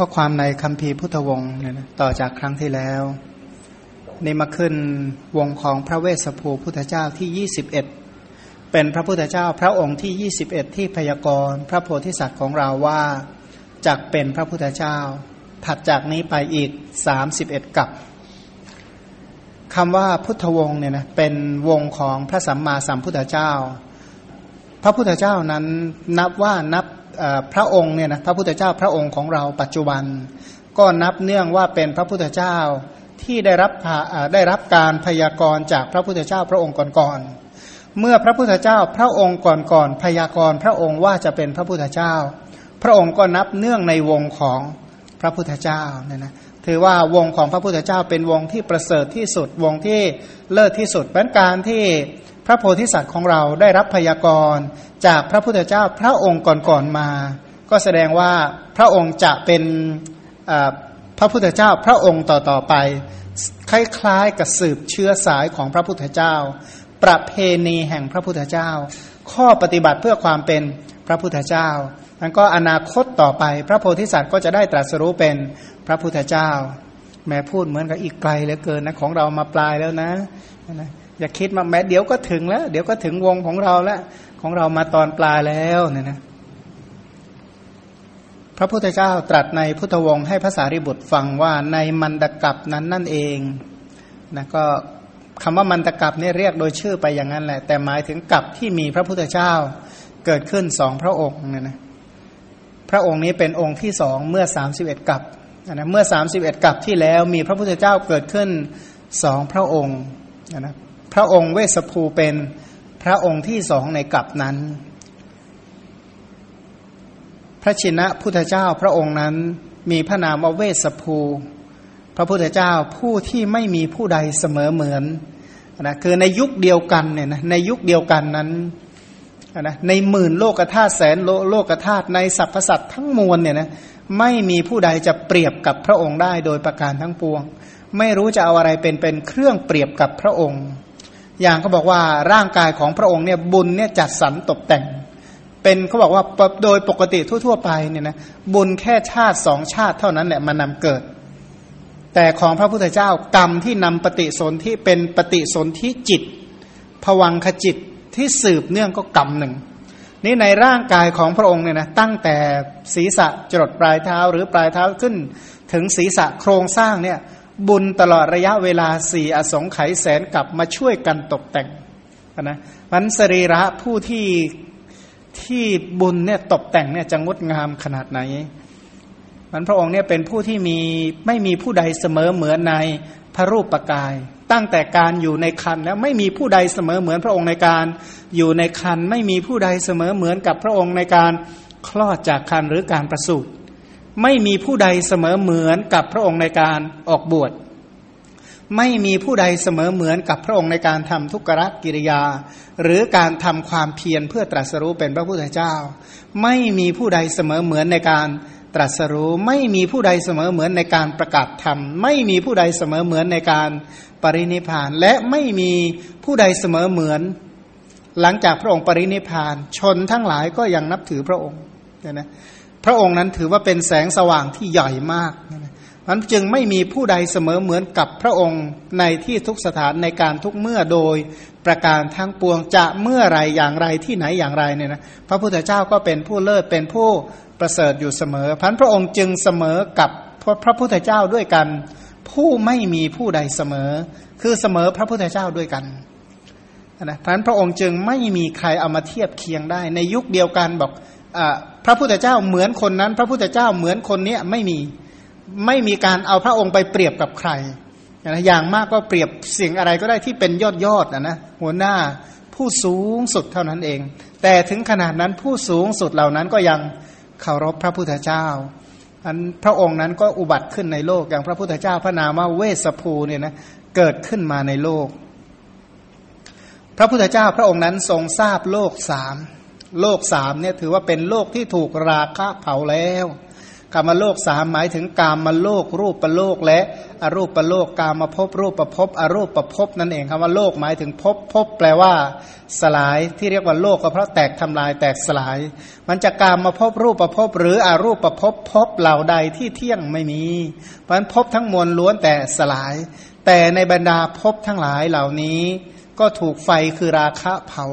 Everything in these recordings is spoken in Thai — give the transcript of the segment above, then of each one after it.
ข้อความในคัมภีร์พุทธวงศ์เนี่ยนะต่อจากครั้งที่แล้ว นี่มาขึ้นวงของพระเวสสภูพุทธเจ้าที่ 21 เป็นพระพุทธเจ้าพระองค์ที่ 21 ที่พยากรณ์พระโพธิสัตว์ของเราว่าจักเป็นพระพุทธเจ้า ถัดจากนี้ไปอีก 31 กับคำว่าพุทธวงศ์เนี่ยนะเป็นวงของพระสัมมาสัมพุทธเจ้า พระพุทธเจ้านั้นนับว่านับ พระองค์เนี่ยนะพระพุทธเจ้าพระองค์ของเราปัจจุบัน ก็นับเนื่องว่าเป็นพระพุทธเจ้าที่ได้รับได้รับการพยากรณ์จากพระพุทธเจ้าพระองค์ก่อนๆเมื่อพระพุทธเจ้าพระองค์ก่อนๆพยากรณ์พระองค์ว่าจะเป็นพระพุทธเจ้า พระองค์ก็นับเนื่องในวงของพระพุทธเจ้าเนี่ยนะถือว่าวงของพระพุทธเจ้าเป็นวงที่ประเสริฐที่สุดวงที่เลิศที่สุดเป็นการที่ พระโพธิสัตว์ของเราได้รับพยากรณ์จากพระพุทธเจ้าพระองค์ก่อนๆมา ก็แสดงว่าพระองค์จะเป็นพระพุทธเจ้าพระองค์ต่อๆไป คล้ายๆกับสืบเชื้อสายของพระพุทธเจ้า ประเพณีแห่งพระพุทธเจ้า ข้อปฏิบัติเพื่อความเป็นพระพุทธเจ้าแล้วก็อนาคตต่อไป พระโพธิสัตว์ก็จะได้ตรัสรู้เป็นพระพุทธเจ้า แม้พูดเหมือนกับอีกไกลเหลือเกินนะของเรามาปลายแล้วนะ อย่าคิดมาแม้เดี๋ยวก็ถึงแล้ว เดี๋ยวก็ถึงวงของเราแล้ว ของเรามาตอนปลายแล้วเนี่ยนะพระพุทธเจ้าตรัสในพุทธวงศ์ให้ภาษาริบุตรฟังว่าในมันดกับนั้นนั่นเองนะก็คำว่ามันตกับนี่เรียกโดยชื่อไปอย่างนั้นแหละ แต่หมายถึงกับที่มีพระพุทธเจ้าเกิดขึ้นสองพระองค์เนี่ยนะพระองค์นี้เป็นองค์ที่สองเมื่อสามสิบเอ็ดกับนะเมื่อสามสิบเอ็ดกับที่แล้วมีพระพุทธเจ้าเกิดขึ้นสองพระองค์นะ ระองค์เวสภูเป็นพระองค์ที่สองในกลับนั้น พระชินะพุทธเจ้าพระองค์นั้นมีพระนามว่าเวสภู พระพุทธเจ้าผู้ที่ไม่มีผู้ใดเสมอเหมือนนะคือในยุคเดียวกันเนี่ยนะในยุคเดียวกันนั้นนะในหมื่นโลกธาตุแสนโลโลกธาตุในสรรพสัตว์ทั้งมวลเนี่ยนะไม่มีผู้ใดจะเปรียบกับพระองค์ได้โดยประการทั้งปวง ไม่รู้จะเอาอะไรเป็นเป็นเครื่องเปรียบกับพระองค์ อย่างเขาบอกว่าร่างกายของพระองค์เนี่ยบุญเนี่ยจัดสรรตกแต่ง เป็นเขาบอกว่าโดยปกติทั่ว ๆ ไปเนี่ยนะบุญแค่ชาติสองชาติเท่านั้นแหละมานำเกิด แต่ของพระพุทธเจ้ากรรมที่นำปฏิสนธิเป็นปฏิสนธิจิตผวังขจิตที่สืบเนื่องก็กรรมหนึ่งนี่ในร่างกายของพระองค์เนี่ยนะตั้งแต่ศีรษะจรดปลายเท้าหรือปลายเท้าขึ้น ถึงศีรษะโครงสร้างเนี่ย บุญตลอดระยะเวลาสี่อสงไขยแสนกลับมาช่วยกันตกแต่งนะมันสรีระผู้ที่ที่บุญเนี่ยตกแต่งเนี่ยจะงดงามขนาดไหนมันพระองค์เนี่ยเป็นผู้ที่มีไม่มีผู้ใดเสมอเหมือนในพระรูปปกาย ตั้งแต่การอยู่ในคันแล้วไม่มีผู้ใดเสมอเหมือนพระองค์ในการอยู่ในคันไม่มีผู้ใดเสมอเหมือนกับพระองค์ในการคลอดจากคันหรือการประสูติ ไม่มีผู้ใดเสมอเหมือนกับพระองค์ในการออกบวช ไม่มีผู้ใดเสมอเหมือนกับพระองค์ในการทำทุกขกิริยา หรือการทำความเพียรเพื่อตรัสรู้เป็นพระพุทธเจ้า ไม่มีผู้ใดเสมอเหมือนในการตรัสรู้ ไม่มีผู้ใดเสมอเหมือนในการประกาศธรรม ไม่มีผู้ใดเสมอเหมือนในการปรินิพาน และไม่มีผู้ใดเสมอเหมือน หลังจากพระองค์ปรินิพาน ชนทั้งหลายก็ยังนับถือพระองค์นะ พระองค์นั้นถือว่าเป็นแสงสว่างที่ใหญ่มากมันจึงไม่มีผู้ใดเสมอเหมือนกับพระองค์ในที่ทุกสถานในการทุกเมื่อโดยประการทั้งปวงจะเมื่อไรอย่างไรที่ไหนอย่างไรเนี่ยนะพระพุทธเจ้าก็เป็นผู้เลิศเป็นผู้ประเสริฐอยู่เสมอพันพระองค์จึงเสมอกับพระพุทธเจ้าด้วยกัน ผู้ไม่มีผู้ใดเสมอ คือเสมอพระพุทธเจ้าด้วยกันนะพันพระองค์จึงไม่มีใครเอามาเทียบเคียงได้ ในยุคเดียวกันบอกอ พระพุทธเจ้าเหมือนคนนั้น พระพุทธเจ้าเหมือนคนนี้ไม่มีไม่มีการเอาพระองค์ไปเปรียบกับใครอย่างมากก็เปรียบสิ่งอะไรก็ได้ที่เป็นยอดยอดนะนะหัวหน้าผู้สูงสุดเท่านั้นเอง แต่ถึงขนาดนั้นผู้สูงสุดเหล่านั้นก็ยังเคารพพระพุทธเจ้าอันพระองค์นั้นก็อุบัติขึ้นในโลกอย่างพระพุทธเจ้าพระนามว่าเวสภูเนี่ยนะเกิดขึ้นมาในโลก พระพุทธเจ้าพระองค์นั้นทรงทราบโลกสาม โลกสามเนี่ยถือว่าเป็นโลกที่ถูกราคะเผาแล้วกามโลกสามหมายถึงกามมาโลกรูปประโลกและอรูปประโลกกามมาพบรูปประพบอรูปประพบนั่นเองคำว่าโลกหมายถึงพบพบแปลว่า สลายที่เรียกว่าโลกก็เพราะแตกทำลายแตกสลาย มันจะกามมาพบรูปประพบหรืออรูปประพบพบเหล่าใดที่เที่ยงไม่มีเพราะฉะนั้นพบทั้งมวลล้วนแต่สลาย แต่ในบรรดาพบทั้งหลายเหล่านี้ ก็ถูกไฟคือราคะเผา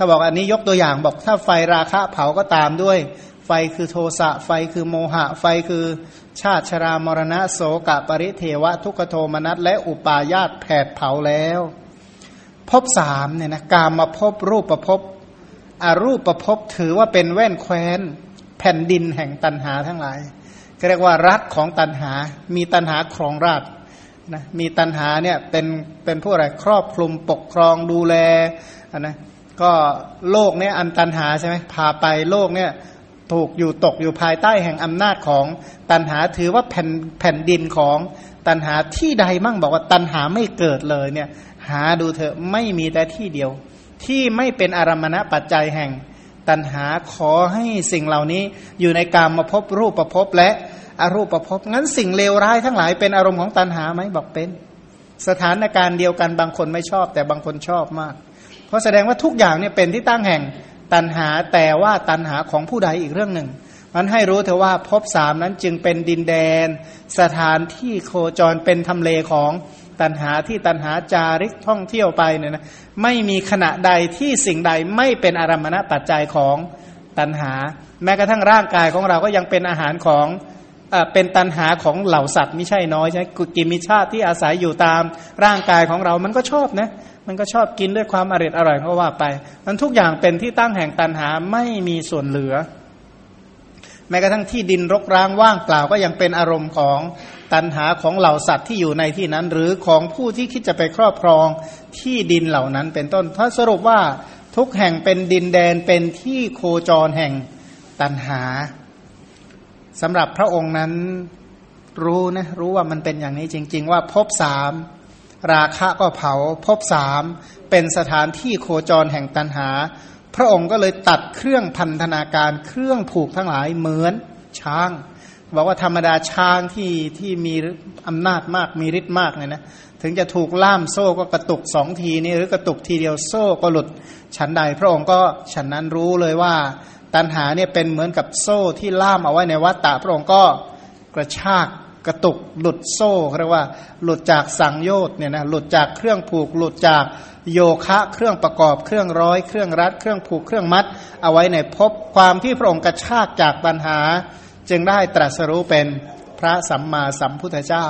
ถ้าบอกอันนี้ยกตัวอย่างบอกถ้าไฟราคะเผาก็ตามด้วย ไฟคือโทสะไฟคือโมหะ ไฟคือชาติชรามรณะโสกะปริเทวะ ทุกโทมนัสและอุปาญาตแผดเผาแล้วพบสามเนี่ยนะกามมาพบรูปประพบอรูปประพบถือว่าเป็นแว่นแคว้น แผ่นดินแห่งตันหาทั้งหลายเรียกว่ารัฐของตันหา มีตันหาครองราชนะมีตันหาเนี่ยเป็นเป็นผู้อะไรครอบคลุมปกครองดูแลนะ ก็โลกเนี่ยอันตันหาใช่ไหมพาไปโลกเนี่ยถูกอยู่ตกอยู่ภายใต้แห่งอำนาจของตันหาถือว่าแผ่นแผ่นดินของตันหาที่ใดมั่งบอกว่าตันหาไม่เกิดเลยเนี่ยหาดูเถอะไม่มีแต่ที่เดียว ที่ไม่เป็นอารมณะปัจจัยแห่งตันหาขอให้สิ่งเหล่านี้อยู่ในกามมาพบรูปประพบและอรูปประพบงั้นสิ่งเลวร้ายทั้งหลายเป็นอารมณ์ของตันหาไหมบอกเป็น สถานการณ์เดียวกันบางคนไม่ชอบ แต่บางคนชอบมาก เพราะแสดงว่าทุกอย่างเนี่ยเป็นที่ตั้งแห่งตันหาแต่ว่าตันหาของผู้ใดอีกเรื่องหนึ่ง มันให้รู้เถอะว่าภพสามนั้นจึงเป็นดินแดน สถานที่โคจรเป็นทำเลของตันหาที่ตันหาจาริกท่องเที่ยวไปเนี่ยนะไม่มีขณะใดที่สิ่งใดไม่เป็นอารมณะปัจจัยของตันหา แม้กระทั่งร่างกายของเราก็ยังเป็นอาหารของเป็นตันหาของเหล่าสัตว์ไม่ใช่น้อยใช่กิมิชาติที่อาศัยอยู่ตามร่างกายของเรามันก็ชอบนะ มันก็ชอบกินด้วยความอร่อยอร่อยก็ว่าไปมันทุกอย่างเป็นที่ตั้งแห่งตันหาไม่มีส่วนเหลือ แม้กระทั่งที่ดินรกร้างว่างเปล่าก็ยังเป็นอารมณ์ของตันหาของเหล่าสัตว์ที่อยู่ในที่นั้น หรือของผู้ที่คิดจะไปครอบครองที่ดินเหล่านั้นเป็นต้นถ้าสรุปว่าทุกแห่งเป็นดินแดนเป็นที่โคจรแห่งตันหาสำหรับพระองค์นั้นรู้นะรู้ว่ามันเป็นอย่างนี้จริง ๆ ว่าพบสาม ราคะก็เผาพบสามเป็นสถานที่โคจรแห่งตันหา พระองค์ก็เลยตัดเครื่องพันธนาการเครื่องผูกทั้งหลายเหมือนช้าง บอกว่าธรรมดาช้างที่ที่มีอำนาจมากมีฤทธิ์มากเนี่ยนะถึงจะถูกล่ามโซ่ก็กระตุกสองทีนี่หรือกระตุกทีเดียวโซ่ก็หลุดฉันใด พระองค์ก็ฉันนั้นรู้เลยว่า ตันหาเนี่ยเป็นเหมือนกับโซ่ที่ล่ามเอาไว้ในวัฏฏะพระองค์ก็กระชาก กระตุกหลุดโซ่เรียกว่า หลุดจากสังโยชน์เนี่ยนะหลุดจากเครื่องผูก หลุดจากโยคะเครื่องประกอบเครื่องร้อย เครื่องรัด เครื่องผูกเครื่องมัด เอาไว้ในพบความที่พระองค์กระชากจากปัญหา จึงได้ตรัสรู้เป็นพระสัมมาสัมพุทธเจ้า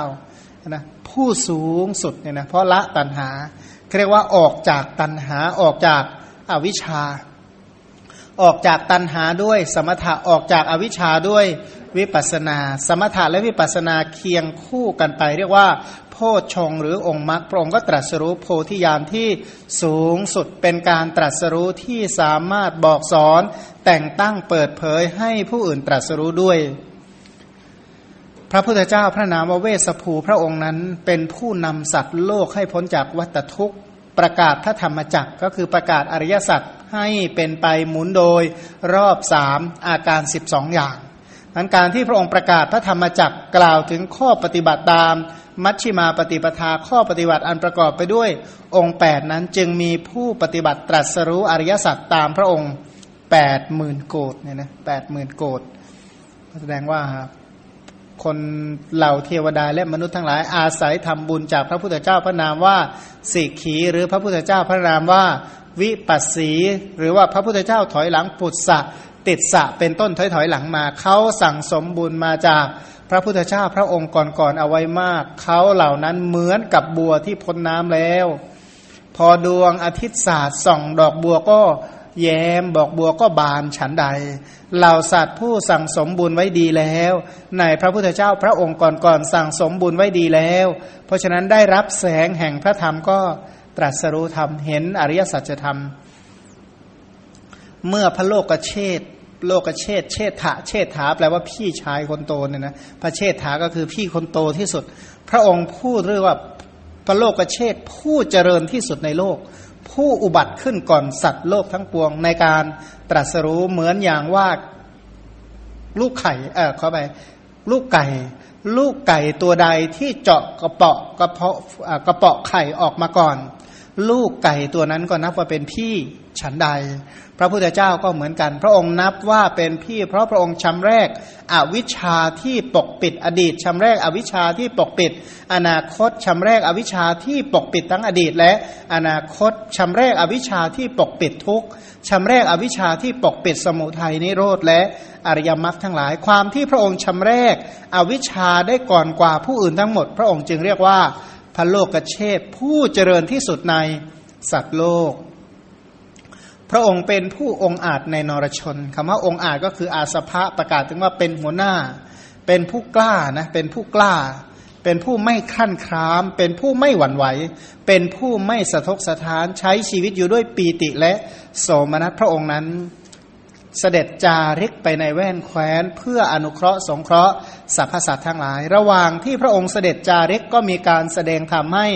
นะผู้สูงสุดเนี่ยนะเพราะละตัณหาเรียกว่าออกจากตัณหาออกจากอวิชชา ออกจากตัณหาด้วย สมถะออกจากอวิชชาด้วยวิปัสนา สมถะและวิปัสนาเคียงคู่กันไป เรียกว่า โพชงหรือองค์มรรคพระองค์ก็ตรัสรู้โพธิญาณที่สูงสุดเป็นการตรัสรู้ที่สามารถบอกสอน แต่งตั้งเปิดเผยให้ผู้อื่นตรัสรู้ด้วย พระพุทธเจ้าพระนามวเวสภูพระองค์นั้นเป็นผู้นำสัตว์โลกให้พ้นจากวัฏทุกข์ ประกาศพระธรรมจักรก็คือประกาศอริยสัจให้เป็นไปหมุนโดยรอบสามอาการสิบสองอย่างอันการที่พระองค์ประกาศพระธรรมจักรกล่าวถึงข้อปฏิบัติตาม มัชชิมาปฏิปทาข้อปฏิบัติอันประกอบไปด้วยองค์ 8 นั้นจึงมีผู้ปฏิบัติตรัสรู้อริยสัจตามพระองค์แปดหมื่นโกดเนี่ยนะแปดหมื่นโกดแสดงว่า คนเหล่าเทวดาและมนุษย์ทั้งหลายอาศัยทำบุญจากพระพุทธเจ้าพระนามว่าสิกขี หรือพระพุทธเจ้าพระนามว่าวิปัสสี หรือว่าพระพุทธเจ้าถอยหลังปุตสะติดสะเป็นต้นถอยถอยหลังมาเขาสั่งสมบุญมาจากพระพุทธเจ้าพระองค์ก่อนๆเอาไว้มาก เขาเหล่านั้นเหมือนกับบัวที่พ้นน้ำแล้ว พอดวงอาทิตย์ศาสตร์ส่องดอกบัวก็ แย้มบอกบัวก็บานฉันใด เหล่าสัตว์ผู้สั่งสมบุญไว้ดีแล้ว ในพระพุทธเจ้าพระองค์ก่อนๆสั่งสมบุญไว้ดีแล้ว เพราะฉะนั้นได้รับแสงแห่งพระธรรมก็ตรัสรู้ธรรมเห็นอริยสัจธรรม เมื่อพระโลกเชษโลกเชษเชษฐะเชษฐาแปลว่าพี่ชายคนโตเนี่ยนะพระเชษฐาก็คือพี่คนโตที่สุด พระองค์พูดเรื่องว่าพระโลกเชษผู้เจริญที่สุดในโลก ผู้อุบัติขึ้นก่อนสัตว์โลกทั้งปวง ในการตรัสรู้เหมือนอย่างว่าลูกไข่เออเข้าไป ลูกไก่ ลูกไก่ตัวใดที่เจาะกระเปาะกระเพาะกระเปาะไข่ออกมาก่อน ลูกไก่ตัวนั้นก็นับว่าเป็นพี่ฉันใด พระพุทธเจ้าก็เหมือนกัน พระองค์นับว่าเป็นพี่เพราะพระองค์ชำแรก อวิชชาที่ปกปิดอดีตชำแรก อวิชชาที่ปกปิด อนาคตชำแรก อวิชชาที่ปกปิดทั้งอดีต และอนาคตชำแรก อวิชชาที่ปกปิดทุกชำแรก อวิชชาที่ปกปิดสมุทัยนิโรธและอริยมรรคทั้งหลาย ความที่พระองค์ชำแรก อวิชชาได้ก่อนกว่าผู้อื่นทั้งหมด พระองค์จึงเรียกว่าพระโลกเชษผู้เจริญที่สุดในสัตว์โลก พระองค์เป็นผู้องอาจในนรชนคำว่าองอาจก็คืออาสภะประกาศถึงว่าเป็นหัวหน้า เป็นผู้กล้านะเป็นผู้กล้า เป็นผู้ไม่ขั้นคราม เป็นผู้ไม่หวั่นไหว เป็นผู้ไม่สะทกสะท้านใช้ชีวิตอยู่ด้วยปีติและโสมนัสพระองค์นั้น เสด็จจาริกไปในแว่นแคว้น เพื่ออนุเคราะห์สงเคราะห์สรรพสัตว์ทั้งหลาย ระหว่างที่พระองค์เสด็จจาริกก็มีการแสดงธรรมให้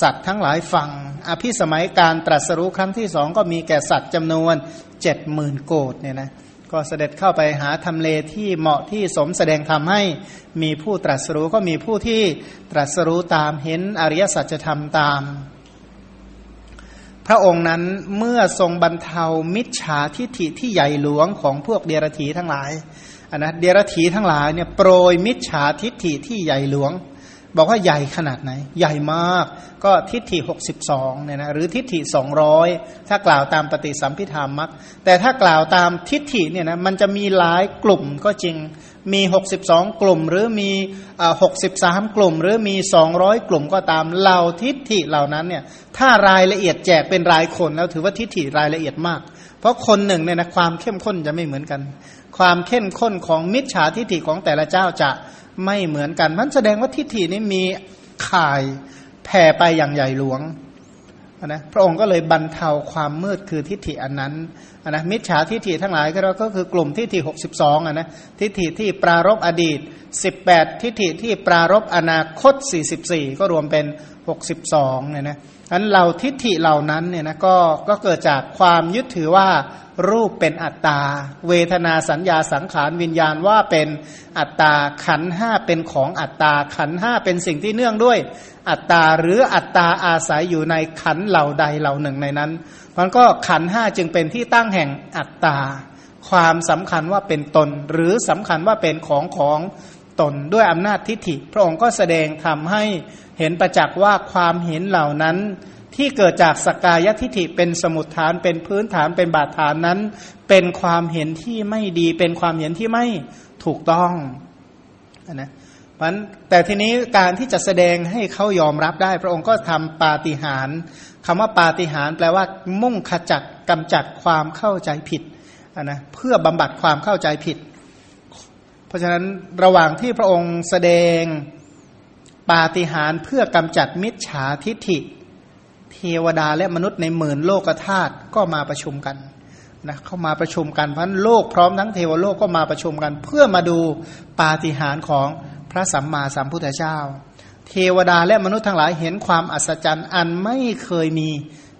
สัตว์ทั้งหลายฟัง อภิสมัยการตรัสรู้ครั้งที่สองก็มีแก่สัตว์จำนวนเจ็ดหมื่นโกดเนี่ยนะก็เสด็จเข้าไปหาทำเลที่เหมาะที่สมแสดงธรรมให้มีผู้ตรัสรู้ก็มีผู้ที่ตรัสรู้ตามเห็นอริยสัจธรรมตาม พระองค์นั้นเมื่อทรงบรรเทามิจฉาทิฐิที่ใหญ่หลวงของพวกเดรถีทั้งหลายอันนะเดรถีทั้งหลายเนี่ยโปรยมิจฉาทิฐิที่ใหญ่หลวง บอกว่าใหญ่ขนาดไหน ใหญ่มาก ก็ทิฏฐิ62เนี่ยนะหรือทิฏฐิ200ถ้ากล่าวตามปฏิสัมพิธามักแต่ถ้ากล่าวตามทิฏฐิเนี่ยนะมันจะมีหลายกลุ่มก็จริงมี62กลุ่ม หรือมี63กลุ่ม หรือมี200กลุ่มก็ตามเหล่าทิฏฐิเหล่านั้นเนี่ยถ้ารายละเอียดแจกเป็นรายคนแล้วถือว่าทิฏฐิรายละเอียดมาก เพราะคนหนึ่งเนี่ยนะความเข้มข้นจะไม่เหมือนกัน ความเข้มข้นของมิจฉาทิฏฐิของแต่ละเจ้าจะ ไม่เหมือนกัน มันแสดงว่าทิฏฐินี้มีข่ายแผ่ไปอย่างใหญ่หลวงนะพระองค์ก็เลยบรรเทาความมืดคือทิฏฐิอันนั้นนะมิจฉาทิฏฐิทั้งหลายก็คือกลุ่มทิฏฐิหกสิบสองนะทิฏฐิที่ปรารบอดีตสิบแปดทิฏฐิที่ปรารบอนาคตสี่สิบสี่ก็รวมเป็นหกสิบสองเนี่ยนะ อันเราทิฏฐิเหล่านั้นเนี่ยนะก็ก็เกิดจากความยึดถือว่ารูปเป็นอัตตา เวทนาสัญญาสังขารวิญญาณว่าเป็นอัตตาขันห้าเป็นของอัตตาขันห้าเป็นสิ่งที่เนื่องด้วย อัตตาหรืออัตตาอาศัยอยู่ในขันเหล่าใดเหล่าหนึ่งในนั้นมันก็ขันห้าจึงเป็นที่ตั้งแห่งอัตตา ความสำคัญว่าเป็นตน หรือสำคัญว่าเป็นของของตนด้วยอำนาจทิฏฐิ พระองค์ก็แสดงทำให้ เห็นประจักษ์ว่าความเห็นเหล่านั้นที่เกิดจากสกายทิฐิเป็นสมุดฐานเป็นพื้นฐานเป็นบาดฐานนั้น เป็นความเห็นที่ไม่ดี เป็นความเห็นที่ไม่ถูกต้องนะมันแต่ทีนี้การที่จะแสดงให้เขายอมรับได้ พระองค์ก็ทำปาฏิหาริย์คำว่าปาฏิหาริย์แปลว่า มุ่งขจัดกำจัดความเข้าใจผิดนะเพื่อบำบัดความเข้าใจผิด เพราะฉะนั้นระหว่างที่พระองค์แสดง ปาฏิหาริย์เพื่อกำจัดมิจฉาทิฐิ เทวดาและมนุษย์ในหมื่นโลกธาตุก็มาประชุมกันนะเข้ามาประชุมกันเพราะโลกพร้อมทั้งเทวโลกก็มาประชุมกัน เพื่อมาดูปาฏิหาริย์ของพระสัมมาสัมพุทธเจ้า เทวดาและมนุษย์ทั้งหลายเห็นความอัศจรรย์อันไม่เคยมี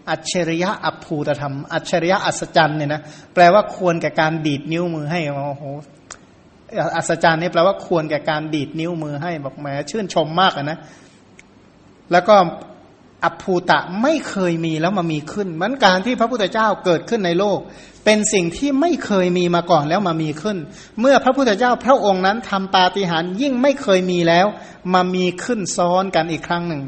อัจฉริยะอัภูตธรรม อัจฉริยะอัศจรรย์เนี่ยนะแปลว่าควรแก่การดีดนิ้วมือให้โอ้โห อัศจรรย์นี่แปลว่าควรแก่การดีดนิ้วมือให้บอกแหมชื่นชมมากนะ แล้วก็อภูตะไม่เคยมีแล้วมามีขึ้นเหมือนการที่พระพุทธเจ้าเกิดขึ้นในโลก เป็นสิ่งที่ไม่เคยมีมาก่อนแล้วมามีขึ้น เมื่อพระพุทธเจ้าพระองค์นั้นทำปาฏิหาริย์ยิ่งไม่เคยมีแล้ว มามีขึ้นซ้อนกันอีกครั้งหนึ่ง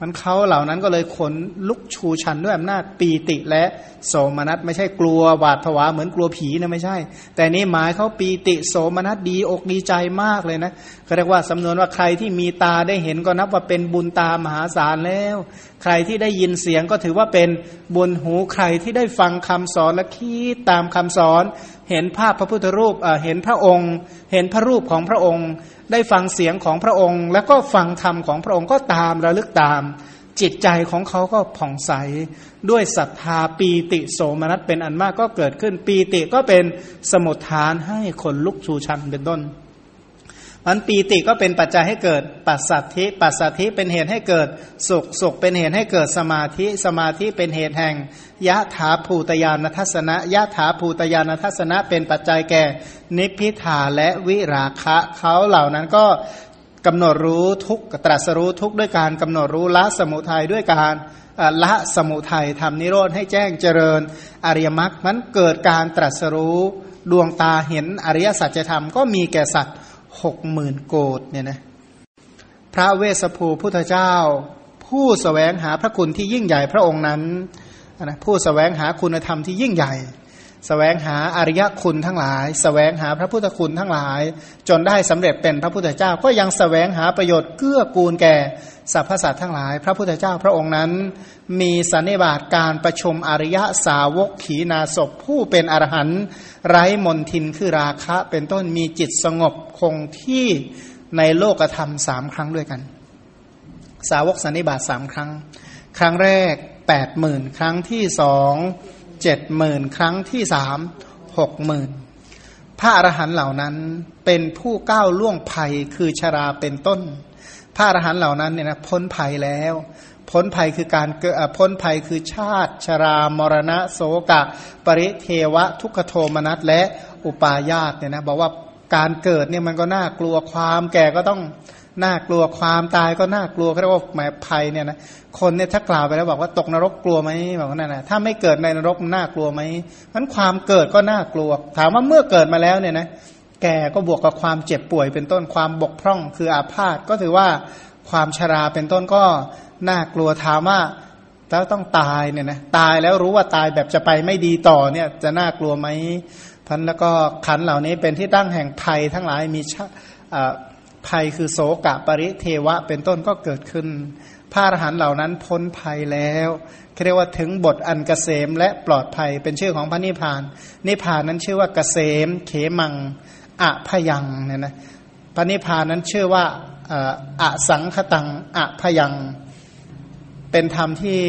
มันเขาเหล่านั้นก็เลยขนลุกชูชันด้วยอำนาจปีติและโสมนัสไม่ใช่กลัวหวาดผวาเหมือนกลัวผีนะไม่ใช่ แต่นี่หมายเขาปีติโสมนัสดีอกดีใจมากเลยนะเขาเรียกว่าสำนวนว่าใครที่มีตาได้เห็นก็นับว่าเป็นบุญตามหาศาลแล้ว ใครที่ได้ยินเสียงก็ถือว่าเป็นบุญหูใครที่ได้ฟังคำสอนและคิดตามคำสอน เห็นภาพพระพุทธรูปเห็นพระองค์ เห็นพระรูปของพระองค์ ได้ฟังเสียงของพระองค์ แล้วก็ฟังธรรมของพระองค์ก็ตามระลึกตาม จิตใจของเขาก็ผ่องใส ด้วยศรัทธาปีติโสมนัสเป็นอันมากก็เกิดขึ้นปีติก็เป็นสมุทฐานให้คนลุกชูชันเป็นต้น มันปีติก็เป็นปัจจัยให้เกิดปัสสัทธิ ปัสสัทธิเป็นเหตุให้เกิดสุข สุขเป็นเหตุให้เกิดสมาธิ สมาธิเป็นเหตุแห่งยะถาภูตยานทัศนะยะถาภูตยานทัศนะเป็นปัจจัยแก่ นิพพิทาและวิราคะเขาเหล่านั้นก็กำหนดรู้ทุกตรัสรู้ทุกด้วยการกำหนดรู้ละสมุทัยด้วยการละสมุทัยทำนิโรธให้แจ้งเจริญ อริยมรรคมันเกิดการตรัสรู้ดวงตาเห็นอริยสัจธรรมก็มีแก่สัตว์ หกหมื่นโกดเนี่ยนะพระเวสสภูพุทธเจ้า ผู้สแสวงหาพระคุณที่ยิ่งใหญ่พระองค์นั้นนะผู้สแสวงหาคุณธรรมที่ยิ่งใหญ่ สแสวงหาอริยคุณทั้งหลายสแสวงหาพระพุทธคุณทั้งหลาย จนได้สำเร็จเป็นพระพุทธเจ้า ก็ยังสแสวงหาประโยชน์เกื้อกูลแก่สรรพสัตว์ทั้งหลาย พระพุทธเจ้าพระองค์นั้น มีสันนิบาตการประชุมอริยสาวกขีนาศพผู้เป็นอรหันต์ไร้มนทินคือราคะ เป็นต้นมีจิตสงบคงที่ในโลกธรรมสามครั้งด้วยกัน สาวกสันนิบาตสามครั้ง ครั้งแรกแปดหมื่นครั้งที่สอง เจ็ดหมื่นครั้งที่สามหกหมื่นพระอรหันต์เหล่านั้นเป็นผู้ก้าวล่วงภัยคือชราเป็นต้น พระอรหันต์เหล่านั้นเนี่ยนะพ้นภัยแล้ว พ้นภัยคือการเกิดพ้นภัยคือชาติ ชรามรณะโสกะ ปริเทวะ ทุกขโทมนัสและอุปาญาตเนี่ยนะบอกว่าการเกิดเนี่ยมันก็น่ากลัวความแก่ก็ต้อง น่ากลัวความตายก็น่ากลัวเขาเรียกว่าหมายภัยเนี่ยนะคนเนี่ยถ้ากล่าวไปแล้วบอกว่าตกนรกกลัวไหมบอกว่านั่นนะถ้าไม่เกิดในนรกน่ากลัวไหมนั้นความเกิดก็น่ากลัว ถามว่าเมื่อเกิดมาแล้วเนี่ยนะแก่ก็บวกกับความเจ็บป่วยเป็นต้นความบกพร่องคืออาพาธก็ถือว่าความชราเป็นต้นก็น่ากลัวถามว่าแล้วต้องตายเนี่ยนะตายแล้วรู้ว่าตายแบบจะไปไม่ดีต่อเนี่ยจะน่ากลัวไหมพันแล้วก็ขันเหล่านี้เป็นที่ตั้งแห่งภัยทั้งหลายมีชา ภัยคือโสกะปริเทวะเป็นต้นก็เกิดขึ้น พระอรหันต์เหล่านั้นพ้นภัยแล้วเรียกว่าถึงบทอันกเกษมและปลอดภัยเป็นชื่อของพระนิพพาน นิพพานนั้นชื่อว่าเกษม เขมังอะพยังเนี่ยนะพระนิพพานนั้นชื่อว่าอะสังคตังอะพยัง เป็นธรรมที่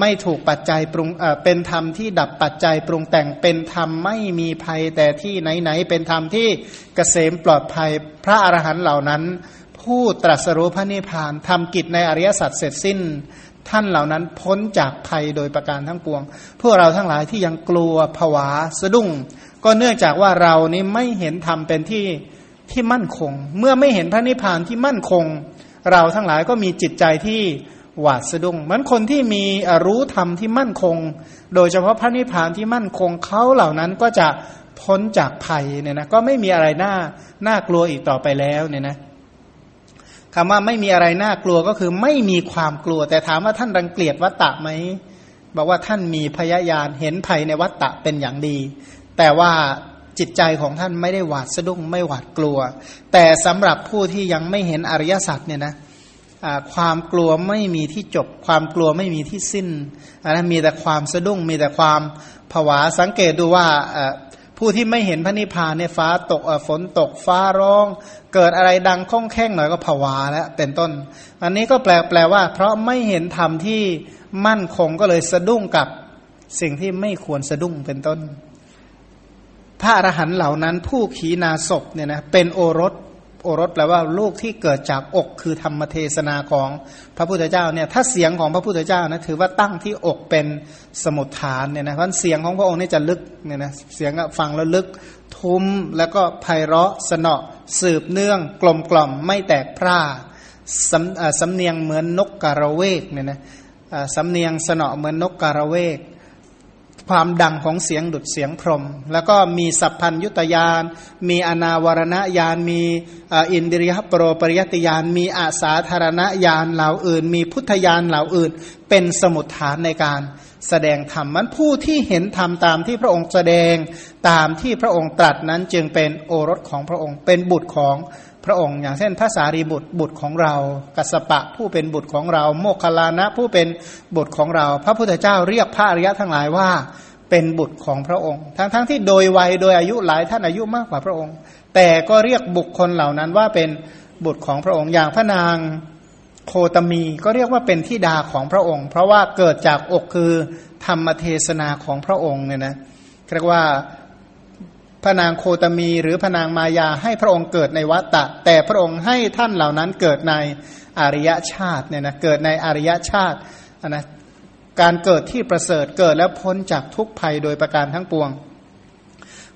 ไม่ถูกปัจจัยปรุงเป็นธรรมที่ดับปัจจัยปรุงแต่งเป็นธรรมไม่มีภัยแต่ที่ไหน ๆ เป็นธรรมที่เกษมปลอดภัยพระอรหันต์เหล่านั้น ผู้ตรัสรู้พระนิพพานทำกิจในอริยสัจเสร็จสิ้น ท่านเหล่านั้นพ้นจากภัยโดยประการทั้งปวง พวกเราทั้งหลายที่ยังกลัวผวาสะดุ้ง ก็เนื่องจากว่าเรานี้ไม่เห็นธรรมเป็นที่ที่มั่นคง เมื่อไม่เห็นพระนิพพานที่มั่นคง เราทั้งหลายก็มีจิตใจที่ หวาดสะดุ้ง เหมือนคนที่มีรู้ธรรมที่มั่นคง โดยเฉพาะพระนิพพานที่มั่นคงเขาเหล่านั้นก็จะพ้นจากภัยเนี่ยนะก็ไม่มีอะไรน่าน่ากลัวอีกต่อไปแล้วเนี่ยนะคำว่าไม่มีอะไรน่ากลัวก็คือไม่มีความกลัว แต่ถามว่าท่านรังเกียจวัตตะไหมบอกว่าท่านมีพยายานเห็นภัยในวัตตะเป็นอย่างดี แต่ว่าจิตใจของท่านไม่ได้หวาดสะดุ้งไม่หวาดกลัว แต่สำหรับผู้ที่ยังไม่เห็นอริยสัจเนี่ยนะ ความกลัวไม่มีที่จบ ความกลัวไม่มีที่สิ้นนะมีแต่ความสะดุ้ง มีแต่ความผวาสังเกตดูว่าผู้ที่ไม่เห็นพระนิพพานเนี่ยฟ้าตกฝนตกฟ้าร้อง เกิดอะไรดังข้องแข้งหน่อยก็ผวาแล้วเป็นต้น อันนี้ก็แปลแปลว่า เพราะไม่เห็นธรรมที่มั่นคงก็เลยสะดุ้งกับสิ่งที่ไม่ควรสะดุ้งเป็นต้น พระอรหันต์เหล่านั้นผู้ขีนาศพเนี่ยนะเป็นโอรส โอรสแปลว่าลูกที่เกิดจากอกคือธรรมเทศนาของพระพุทธเจ้าเนี่ยถ้าเสียงของพระพุทธเจ้านะถือว่าตั้งที่อกเป็นสมุทฐานเนี่ยนะเพราะเสียงของพระองค์นี่จะลึกเนี่ยนะเสียงฟังแล้วลึกทุ้มแล้วก็ไพเราะสนอสืบเนื่องกลมกล่อมไม่แตกพร่าสำสำเนียงเหมือนนกกระเวกเนี่ยนะสำเนียงสนอเหมือนนกกระเวก ความดังของเสียงดุดเสียงพรม แล้วก็มีสัพพัญยุตยาน มีอนาวรณญาณ มีอินดิริยโปรปริยติยาน มีอาสาธารณญาณเหล่าอื่น มีพุทธญาณเหล่าอื่น เป็นสมุดฐานในการแสดงธรรมมันผู้ที่เห็นธรรมตามที่พระองค์แสดงตามที่พระองค์ตรัสนั้นจึงเป็นโอรสของพระองค์เป็นบุตรของ พระองค์อย่างเช่นพระสารีบุตรบุตรของเรากัสปะผู้เป็นบุตรของเรา โมคคลานะผู้เป็นบุตรของเรา พระพุทธเจ้าเรียกพระอริยะทั้งหลายว่าเป็นบุตรของพระองค์ ทั้งๆทที่โดยวัยโดยอายุหลายท่านอายุมากกว่าพระองค์ แต่ก็เรียกบุคคลเหล่านั้นว่าเป็นบุตรของพระองค์อย่างพระนางโคตมีก็เรียกว่าเป็นที่ดาของพระองค์ เพราะว่าเกิดจากอกคือธรรมเทศนาของพระองค์เนี่ยนะเรียกว่า พระนางโคตมีหรือพระนางมายาให้พระองค์เกิดในวัตตะ แต่พระองค์ให้ท่านเหล่านั้นเกิดในอริยชาติเนี่ยนะเกิดในอริยชาตินะการเกิดที่ประเสริฐเกิดแล้วพ้นจากทุกภัยโดยประการทั้งปวง